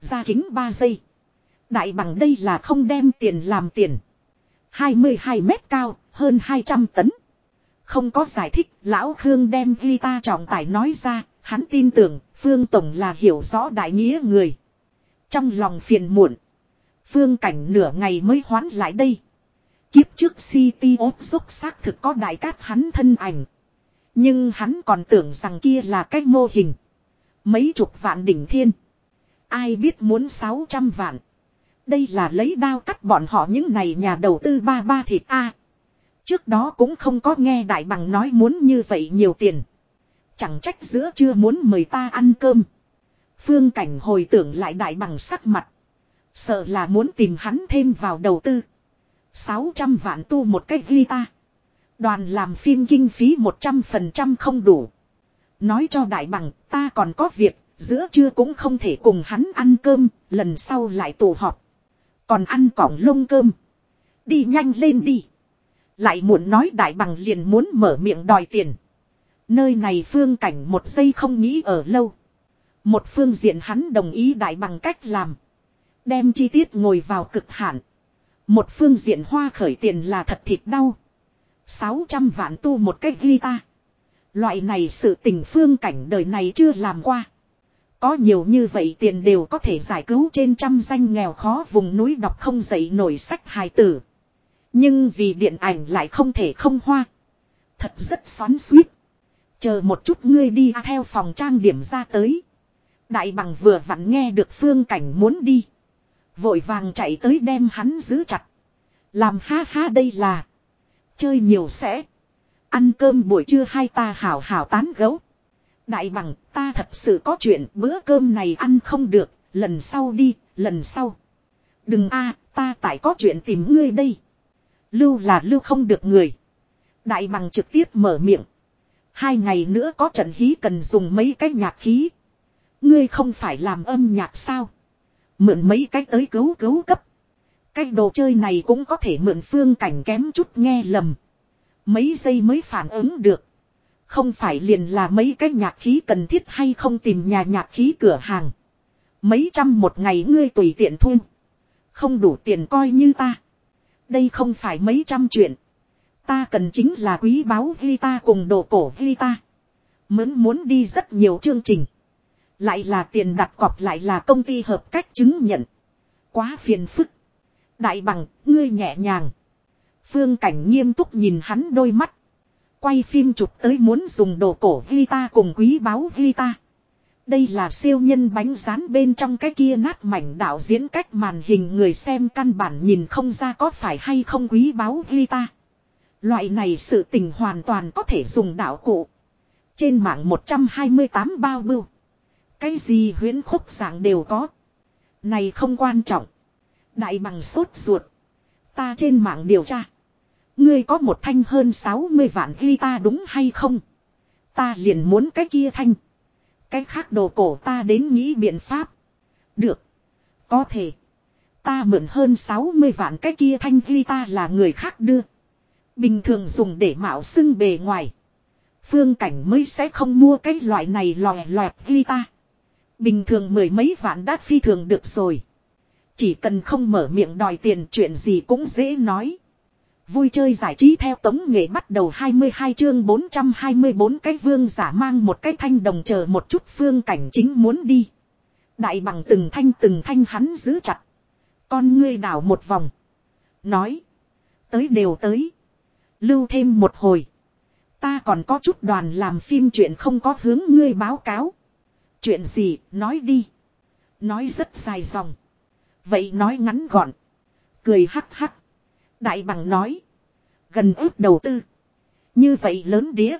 Ra kính 3 giây. Đại bằng đây là không đem tiền làm tiền. 22 mét cao, hơn 200 tấn. Không có giải thích, lão Khương đem ghi ta trọng tải nói ra, hắn tin tưởng, Phương Tổng là hiểu rõ đại nghĩa người. Trong lòng phiền muộn. Phương cảnh nửa ngày mới hoán lại đây. Kiếp trước City ốp Dốc xác thực có đại cát hắn thân ảnh. Nhưng hắn còn tưởng rằng kia là cách mô hình. Mấy chục vạn đỉnh thiên. Ai biết muốn 600 vạn. Đây là lấy đao cắt bọn họ những này nhà đầu tư ba ba thịt A. Trước đó cũng không có nghe đại bằng nói muốn như vậy nhiều tiền. Chẳng trách giữa chưa muốn mời ta ăn cơm. Phương cảnh hồi tưởng lại đại bằng sắc mặt. Sợ là muốn tìm hắn thêm vào đầu tư. 600 vạn tu một cái guitar. Đoàn làm phim kinh phí 100% không đủ. Nói cho đại bằng ta còn có việc, giữa trưa cũng không thể cùng hắn ăn cơm, lần sau lại tụ họp. Còn ăn cỏng lông cơm. Đi nhanh lên đi. Lại muốn nói đại bằng liền muốn mở miệng đòi tiền. Nơi này phương cảnh một giây không nghĩ ở lâu. Một phương diện hắn đồng ý đại bằng cách làm. Đem chi tiết ngồi vào cực hạn. Một phương diện hoa khởi tiền là thật thịt đau. 600 vạn tu một cách ghi ta Loại này sự tình phương cảnh đời này chưa làm qua. Có nhiều như vậy tiền đều có thể giải cứu trên trăm danh nghèo khó vùng núi đọc không dậy nổi sách hài tử. Nhưng vì điện ảnh lại không thể không hoa. Thật rất xoắn suýt. Chờ một chút ngươi đi theo phòng trang điểm ra tới. Đại bằng vừa vặn nghe được phương cảnh muốn đi. Vội vàng chạy tới đem hắn giữ chặt. Làm ha ha đây là. Chơi nhiều sẽ. Ăn cơm buổi trưa hai ta hảo hảo tán gấu. Đại bằng ta thật sự có chuyện bữa cơm này ăn không được. Lần sau đi, lần sau. Đừng a ta tại có chuyện tìm ngươi đây. Lưu là lưu không được người. Đại bằng trực tiếp mở miệng. Hai ngày nữa có trận hí cần dùng mấy cái nhạc khí. Ngươi không phải làm âm nhạc sao? Mượn mấy cái tới cứu cứu cấp. Cái đồ chơi này cũng có thể mượn phương cảnh kém chút nghe lầm. Mấy giây mới phản ứng được. Không phải liền là mấy cái nhạc khí cần thiết hay không tìm nhà nhạc khí cửa hàng. Mấy trăm một ngày ngươi tùy tiện thu. Không đủ tiền coi như ta. Đây không phải mấy trăm chuyện. Ta cần chính là quý báu ghi ta cùng đồ cổ ghi ta. Mướn muốn đi rất nhiều chương trình. Lại là tiền đặt cọc lại là công ty hợp cách chứng nhận. Quá phiền phức. Đại bằng, ngươi nhẹ nhàng. Phương cảnh nghiêm túc nhìn hắn đôi mắt. Quay phim chụp tới muốn dùng đồ cổ guitar cùng quý báu ta. Đây là siêu nhân bánh rán bên trong cái kia nát mảnh đạo diễn cách màn hình người xem căn bản nhìn không ra có phải hay không quý báu ta. Loại này sự tình hoàn toàn có thể dùng đạo cụ. Trên mạng 128 bao bưu. Cái gì huyến khúc dạng đều có. Này không quan trọng. Đại bằng sốt ruột. Ta trên mạng điều tra. Ngươi có một thanh hơn 60 vạn guitar đúng hay không? Ta liền muốn cái kia thanh. Cái khác đồ cổ ta đến nghĩ biện pháp. Được. Có thể. Ta mượn hơn 60 vạn cái kia thanh guitar là người khác đưa. Bình thường dùng để mạo xưng bề ngoài. Phương cảnh mới sẽ không mua cái loại này lòe loẹt ta Bình thường mười mấy vạn đắt phi thường được rồi. Chỉ cần không mở miệng đòi tiền chuyện gì cũng dễ nói. Vui chơi giải trí theo tống nghệ bắt đầu 22 chương 424 cái vương giả mang một cái thanh đồng chờ một chút phương cảnh chính muốn đi. Đại bằng từng thanh từng thanh hắn giữ chặt. Con ngươi đảo một vòng. Nói. Tới đều tới. Lưu thêm một hồi. Ta còn có chút đoàn làm phim chuyện không có hướng ngươi báo cáo. Chuyện gì, nói đi. Nói rất dài dòng. Vậy nói ngắn gọn. Cười hắc hắc. Đại bằng nói. Gần ước đầu tư. Như vậy lớn đĩa.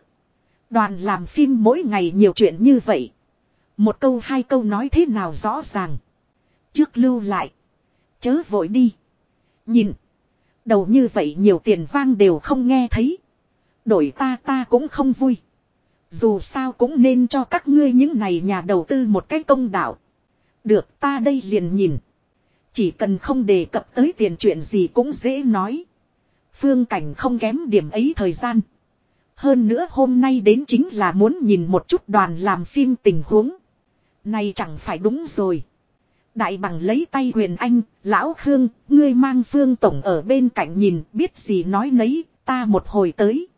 Đoàn làm phim mỗi ngày nhiều chuyện như vậy. Một câu hai câu nói thế nào rõ ràng. Trước lưu lại. Chớ vội đi. Nhìn. Đầu như vậy nhiều tiền vang đều không nghe thấy. Đổi ta ta cũng không vui. Dù sao cũng nên cho các ngươi những này nhà đầu tư một cái công đạo. Được ta đây liền nhìn. Chỉ cần không đề cập tới tiền chuyện gì cũng dễ nói. Phương cảnh không kém điểm ấy thời gian. Hơn nữa hôm nay đến chính là muốn nhìn một chút đoàn làm phim tình huống. Này chẳng phải đúng rồi. Đại bằng lấy tay huyền anh, lão Khương, ngươi mang Phương Tổng ở bên cạnh nhìn, biết gì nói nấy, ta một hồi tới.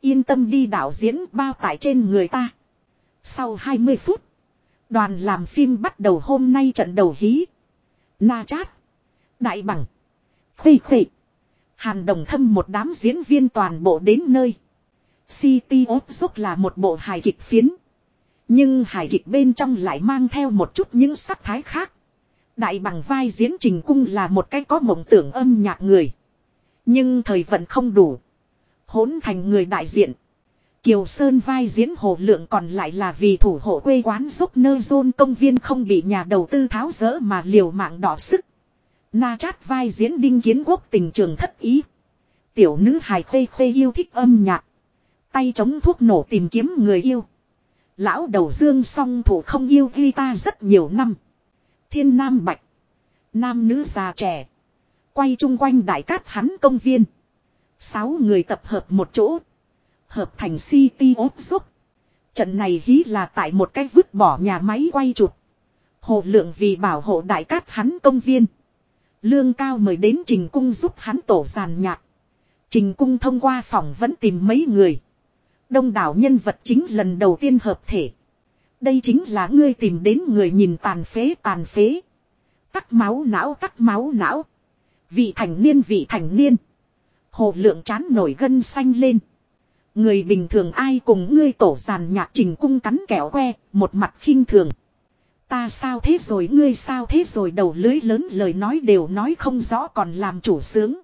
Yên tâm đi đạo diễn bao tải trên người ta. Sau 20 phút, đoàn làm phim bắt đầu hôm nay trận đầu hí. Na chát, đại bằng, khuy khuy. Hàn đồng thâm một đám diễn viên toàn bộ đến nơi. City of Rock là một bộ hài kịch phiến. Nhưng hài kịch bên trong lại mang theo một chút những sắc thái khác. Đại bằng vai diễn trình cung là một cái có mộng tưởng âm nhạc người. Nhưng thời vận không đủ. Hỗn thành người đại diện. Kiều Sơn vai diễn hồ lượng còn lại là vì thủ hộ quê quán giúp nơ rôn công viên không bị nhà đầu tư tháo rỡ mà liều mạng đỏ sức. Na chát vai diễn đinh kiến quốc tình trường thất ý. Tiểu nữ hài khê khê yêu thích âm nhạc. Tay chống thuốc nổ tìm kiếm người yêu. Lão đầu dương song thủ không yêu guitar rất nhiều năm. Thiên nam bạch. Nam nữ già trẻ. Quay chung quanh đại cát hắn công viên. Sáu người tập hợp một chỗ. Hợp thành City ốp giúp. Trận này hí là tại một cái vứt bỏ nhà máy quay chụp. Hồ lượng vì bảo hộ đại cát hắn công viên. Lương cao mời đến Trình Cung giúp hắn tổ giàn nhạc. Trình Cung thông qua phòng vẫn tìm mấy người. Đông đảo nhân vật chính lần đầu tiên hợp thể. Đây chính là ngươi tìm đến người nhìn tàn phế tàn phế. Tắc máu não tắc máu não. Vị thành niên vị thành niên. Hồ lượng chán nổi gân xanh lên. Người bình thường ai cùng ngươi tổ giàn nhạc trình cung cắn kẹo que, một mặt khinh thường. Ta sao thế rồi ngươi sao thế rồi đầu lưới lớn lời nói đều nói không rõ còn làm chủ sướng.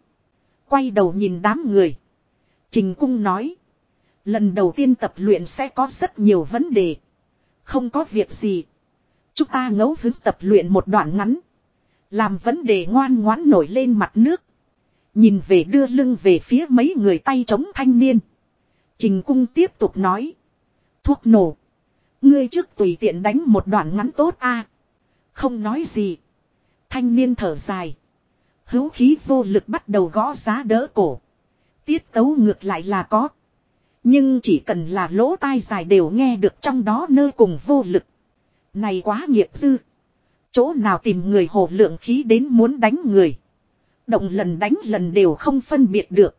Quay đầu nhìn đám người. Trình cung nói. Lần đầu tiên tập luyện sẽ có rất nhiều vấn đề. Không có việc gì. Chúng ta ngẫu hứng tập luyện một đoạn ngắn. Làm vấn đề ngoan ngoãn nổi lên mặt nước. Nhìn về đưa lưng về phía mấy người tay chống thanh niên. Trình cung tiếp tục nói. Thuốc nổ. Ngươi trước tùy tiện đánh một đoạn ngắn tốt a Không nói gì. Thanh niên thở dài. Hữu khí vô lực bắt đầu gõ giá đỡ cổ. Tiết tấu ngược lại là có. Nhưng chỉ cần là lỗ tai dài đều nghe được trong đó nơi cùng vô lực. Này quá nghiệp dư. Chỗ nào tìm người hồ lượng khí đến muốn đánh người. Động lần đánh lần đều không phân biệt được.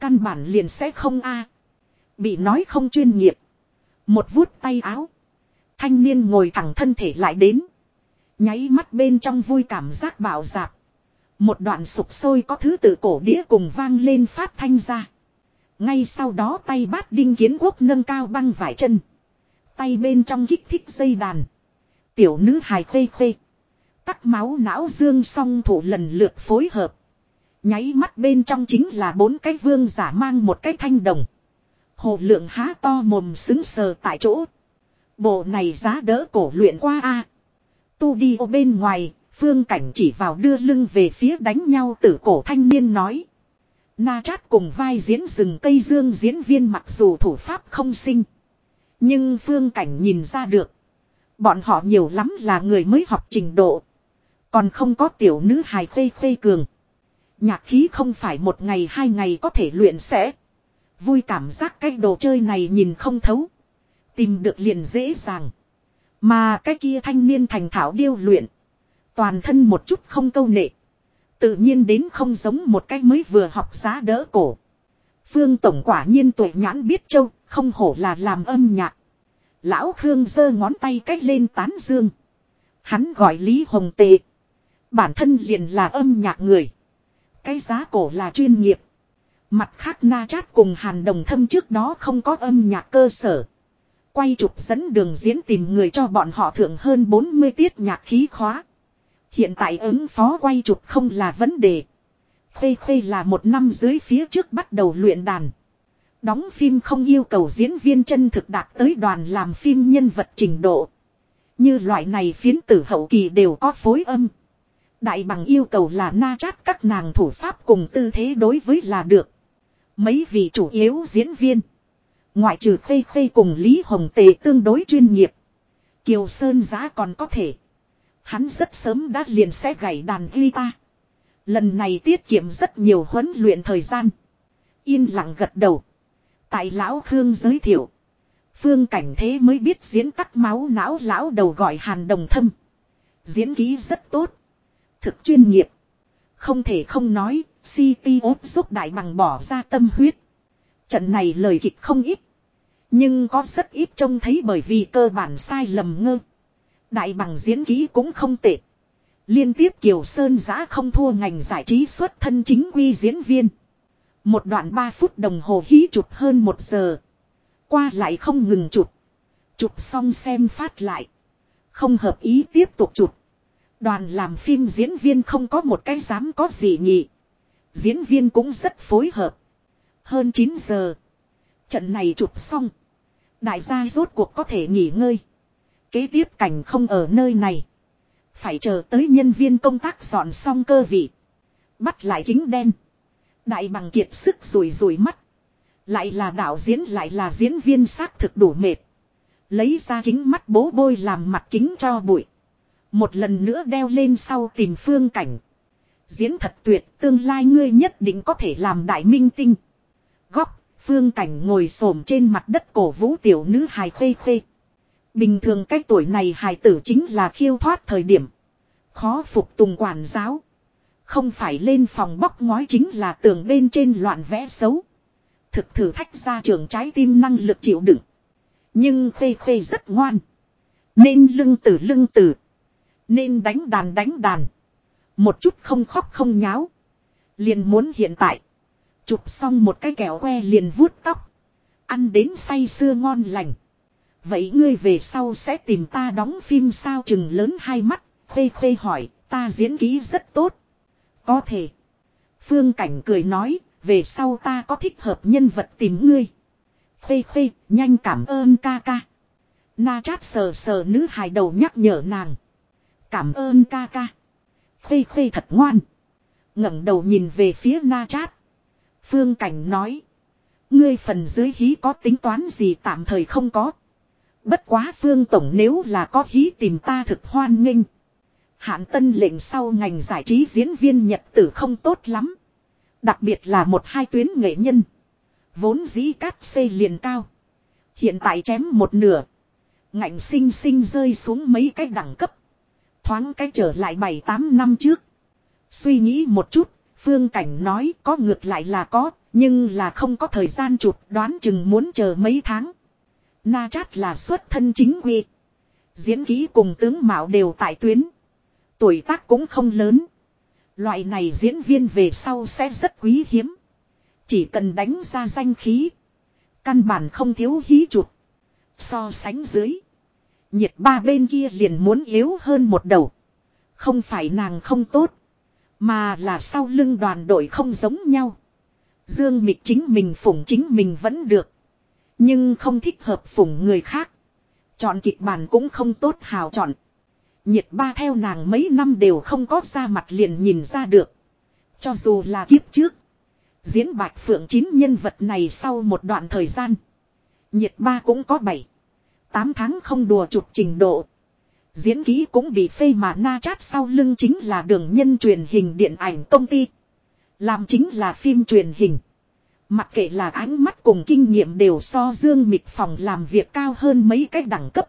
Căn bản liền sẽ không a Bị nói không chuyên nghiệp. Một vuốt tay áo. Thanh niên ngồi thẳng thân thể lại đến. Nháy mắt bên trong vui cảm giác bạo dạp. Một đoạn sục sôi có thứ tự cổ đĩa cùng vang lên phát thanh ra. Ngay sau đó tay bát đinh kiến quốc nâng cao băng vải chân. Tay bên trong kích thích dây đàn. Tiểu nữ hài khê khê. Tắc máu não dương song thủ lần lượt phối hợp. Nháy mắt bên trong chính là bốn cái vương giả mang một cái thanh đồng. Hồ lượng há to mồm xứng sờ tại chỗ. Bộ này giá đỡ cổ luyện qua a Tu đi ô bên ngoài, phương cảnh chỉ vào đưa lưng về phía đánh nhau tử cổ thanh niên nói. Na chát cùng vai diễn rừng cây dương diễn viên mặc dù thủ pháp không sinh. Nhưng phương cảnh nhìn ra được. Bọn họ nhiều lắm là người mới học trình độ. Còn không có tiểu nữ hài khuê khuê cường. Nhạc khí không phải một ngày hai ngày có thể luyện sẽ. Vui cảm giác cái đồ chơi này nhìn không thấu. Tìm được liền dễ dàng. Mà cái kia thanh niên thành thảo điêu luyện. Toàn thân một chút không câu nệ. Tự nhiên đến không giống một cái mới vừa học giá đỡ cổ. Phương Tổng quả nhiên tuổi nhãn biết châu, không hổ là làm âm nhạc. Lão Khương giơ ngón tay cách lên tán dương. Hắn gọi Lý Hồng Tệ. Bản thân liền là âm nhạc người. Cái giá cổ là chuyên nghiệp. Mặt khác na chát cùng hàn đồng thâm trước đó không có âm nhạc cơ sở. Quay trục dẫn đường diễn tìm người cho bọn họ thưởng hơn 40 tiết nhạc khí khóa. Hiện tại ứng phó quay trục không là vấn đề. Khê khê là một năm dưới phía trước bắt đầu luyện đàn. Đóng phim không yêu cầu diễn viên chân thực đạt tới đoàn làm phim nhân vật trình độ. Như loại này phiến tử hậu kỳ đều có phối âm. Đại bằng yêu cầu là na chát các nàng thủ pháp cùng tư thế đối với là được. Mấy vị chủ yếu diễn viên. Ngoại trừ khê khê cùng Lý Hồng Tề tương đối chuyên nghiệp. Kiều Sơn giá còn có thể. Hắn rất sớm đã liền sẽ gảy đàn guitar. Lần này tiết kiệm rất nhiều huấn luyện thời gian. Yên lặng gật đầu. Tại lão Khương giới thiệu. Phương cảnh thế mới biết diễn tắc máu não lão đầu gọi hàn đồng thâm. Diễn ký rất tốt. Thực chuyên nghiệp. Không thể không nói, City ốp giúp đại bằng bỏ ra tâm huyết. Trận này lời kịch không ít. Nhưng có rất ít trông thấy bởi vì cơ bản sai lầm ngơ. Đại bằng diễn ký cũng không tệ. Liên tiếp Kiều Sơn giã không thua ngành giải trí xuất thân chính quy diễn viên. Một đoạn 3 phút đồng hồ hí chụp hơn 1 giờ. Qua lại không ngừng chụp. Chụp xong xem phát lại. Không hợp ý tiếp tục chụp. Đoàn làm phim diễn viên không có một cái dám có gì nhỉ. Diễn viên cũng rất phối hợp. Hơn 9 giờ. Trận này chụp xong. Đại gia rốt cuộc có thể nghỉ ngơi. Kế tiếp cảnh không ở nơi này. Phải chờ tới nhân viên công tác dọn xong cơ vị. Bắt lại kính đen. Đại bằng kiệt sức rủi rủi mắt. Lại là đạo diễn, lại là diễn viên xác thực đủ mệt. Lấy ra kính mắt bố bôi làm mặt kính cho bụi. Một lần nữa đeo lên sau tìm phương cảnh. Diễn thật tuyệt tương lai ngươi nhất định có thể làm đại minh tinh. Góc, phương cảnh ngồi xổm trên mặt đất cổ vũ tiểu nữ hài khê khê. Bình thường cái tuổi này hài tử chính là khiêu thoát thời điểm. Khó phục tùng quản giáo. Không phải lên phòng bóc ngói chính là tường bên trên loạn vẽ xấu. Thực thử thách ra trường trái tim năng lực chịu đựng. Nhưng khê khê rất ngoan. Nên lưng tử lưng tử. Nên đánh đàn đánh đàn. Một chút không khóc không nháo. Liền muốn hiện tại. Chụp xong một cái kẹo que liền vuốt tóc. Ăn đến say sưa ngon lành. Vậy ngươi về sau sẽ tìm ta đóng phim sao chừng lớn hai mắt. Khuê khuê hỏi, ta diễn ký rất tốt. Có thể. Phương Cảnh cười nói, về sau ta có thích hợp nhân vật tìm ngươi. Khuê khuê nhanh cảm ơn ca ca. Na chát sờ sờ nữ hài đầu nhắc nhở nàng. Cảm ơn ca ca. Khê khê thật ngoan. ngẩng đầu nhìn về phía na chát. Phương Cảnh nói. Ngươi phần dưới hí có tính toán gì tạm thời không có. Bất quá Phương Tổng nếu là có hí tìm ta thực hoan nghênh. Hạn tân lệnh sau ngành giải trí diễn viên nhật tử không tốt lắm. Đặc biệt là một hai tuyến nghệ nhân. Vốn dĩ cát xây liền cao. Hiện tại chém một nửa. Ngạnh sinh sinh rơi xuống mấy cái đẳng cấp. Thoáng cái trở lại 7-8 năm trước. Suy nghĩ một chút, Phương Cảnh nói có ngược lại là có, nhưng là không có thời gian chụp đoán chừng muốn chờ mấy tháng. Na chát là xuất thân chính quy. Diễn ký cùng tướng Mạo đều tại tuyến. Tuổi tác cũng không lớn. Loại này diễn viên về sau sẽ rất quý hiếm. Chỉ cần đánh ra danh khí. Căn bản không thiếu hí chuột. So sánh dưới. Nhiệt ba bên kia liền muốn yếu hơn một đầu. Không phải nàng không tốt. Mà là sau lưng đoàn đội không giống nhau. Dương Mịch chính mình phủng chính mình vẫn được. Nhưng không thích hợp phủng người khác. Chọn kịch bản cũng không tốt hào chọn. Nhiệt ba theo nàng mấy năm đều không có ra mặt liền nhìn ra được. Cho dù là kiếp trước. Diễn bạch phượng chín nhân vật này sau một đoạn thời gian. Nhiệt ba cũng có bảy. Tám tháng không đùa chụp trình độ. Diễn ký cũng bị phê mà na chát sau lưng chính là đường nhân truyền hình điện ảnh công ty. Làm chính là phim truyền hình. Mặc kệ là ánh mắt cùng kinh nghiệm đều so dương mịch phòng làm việc cao hơn mấy cách đẳng cấp.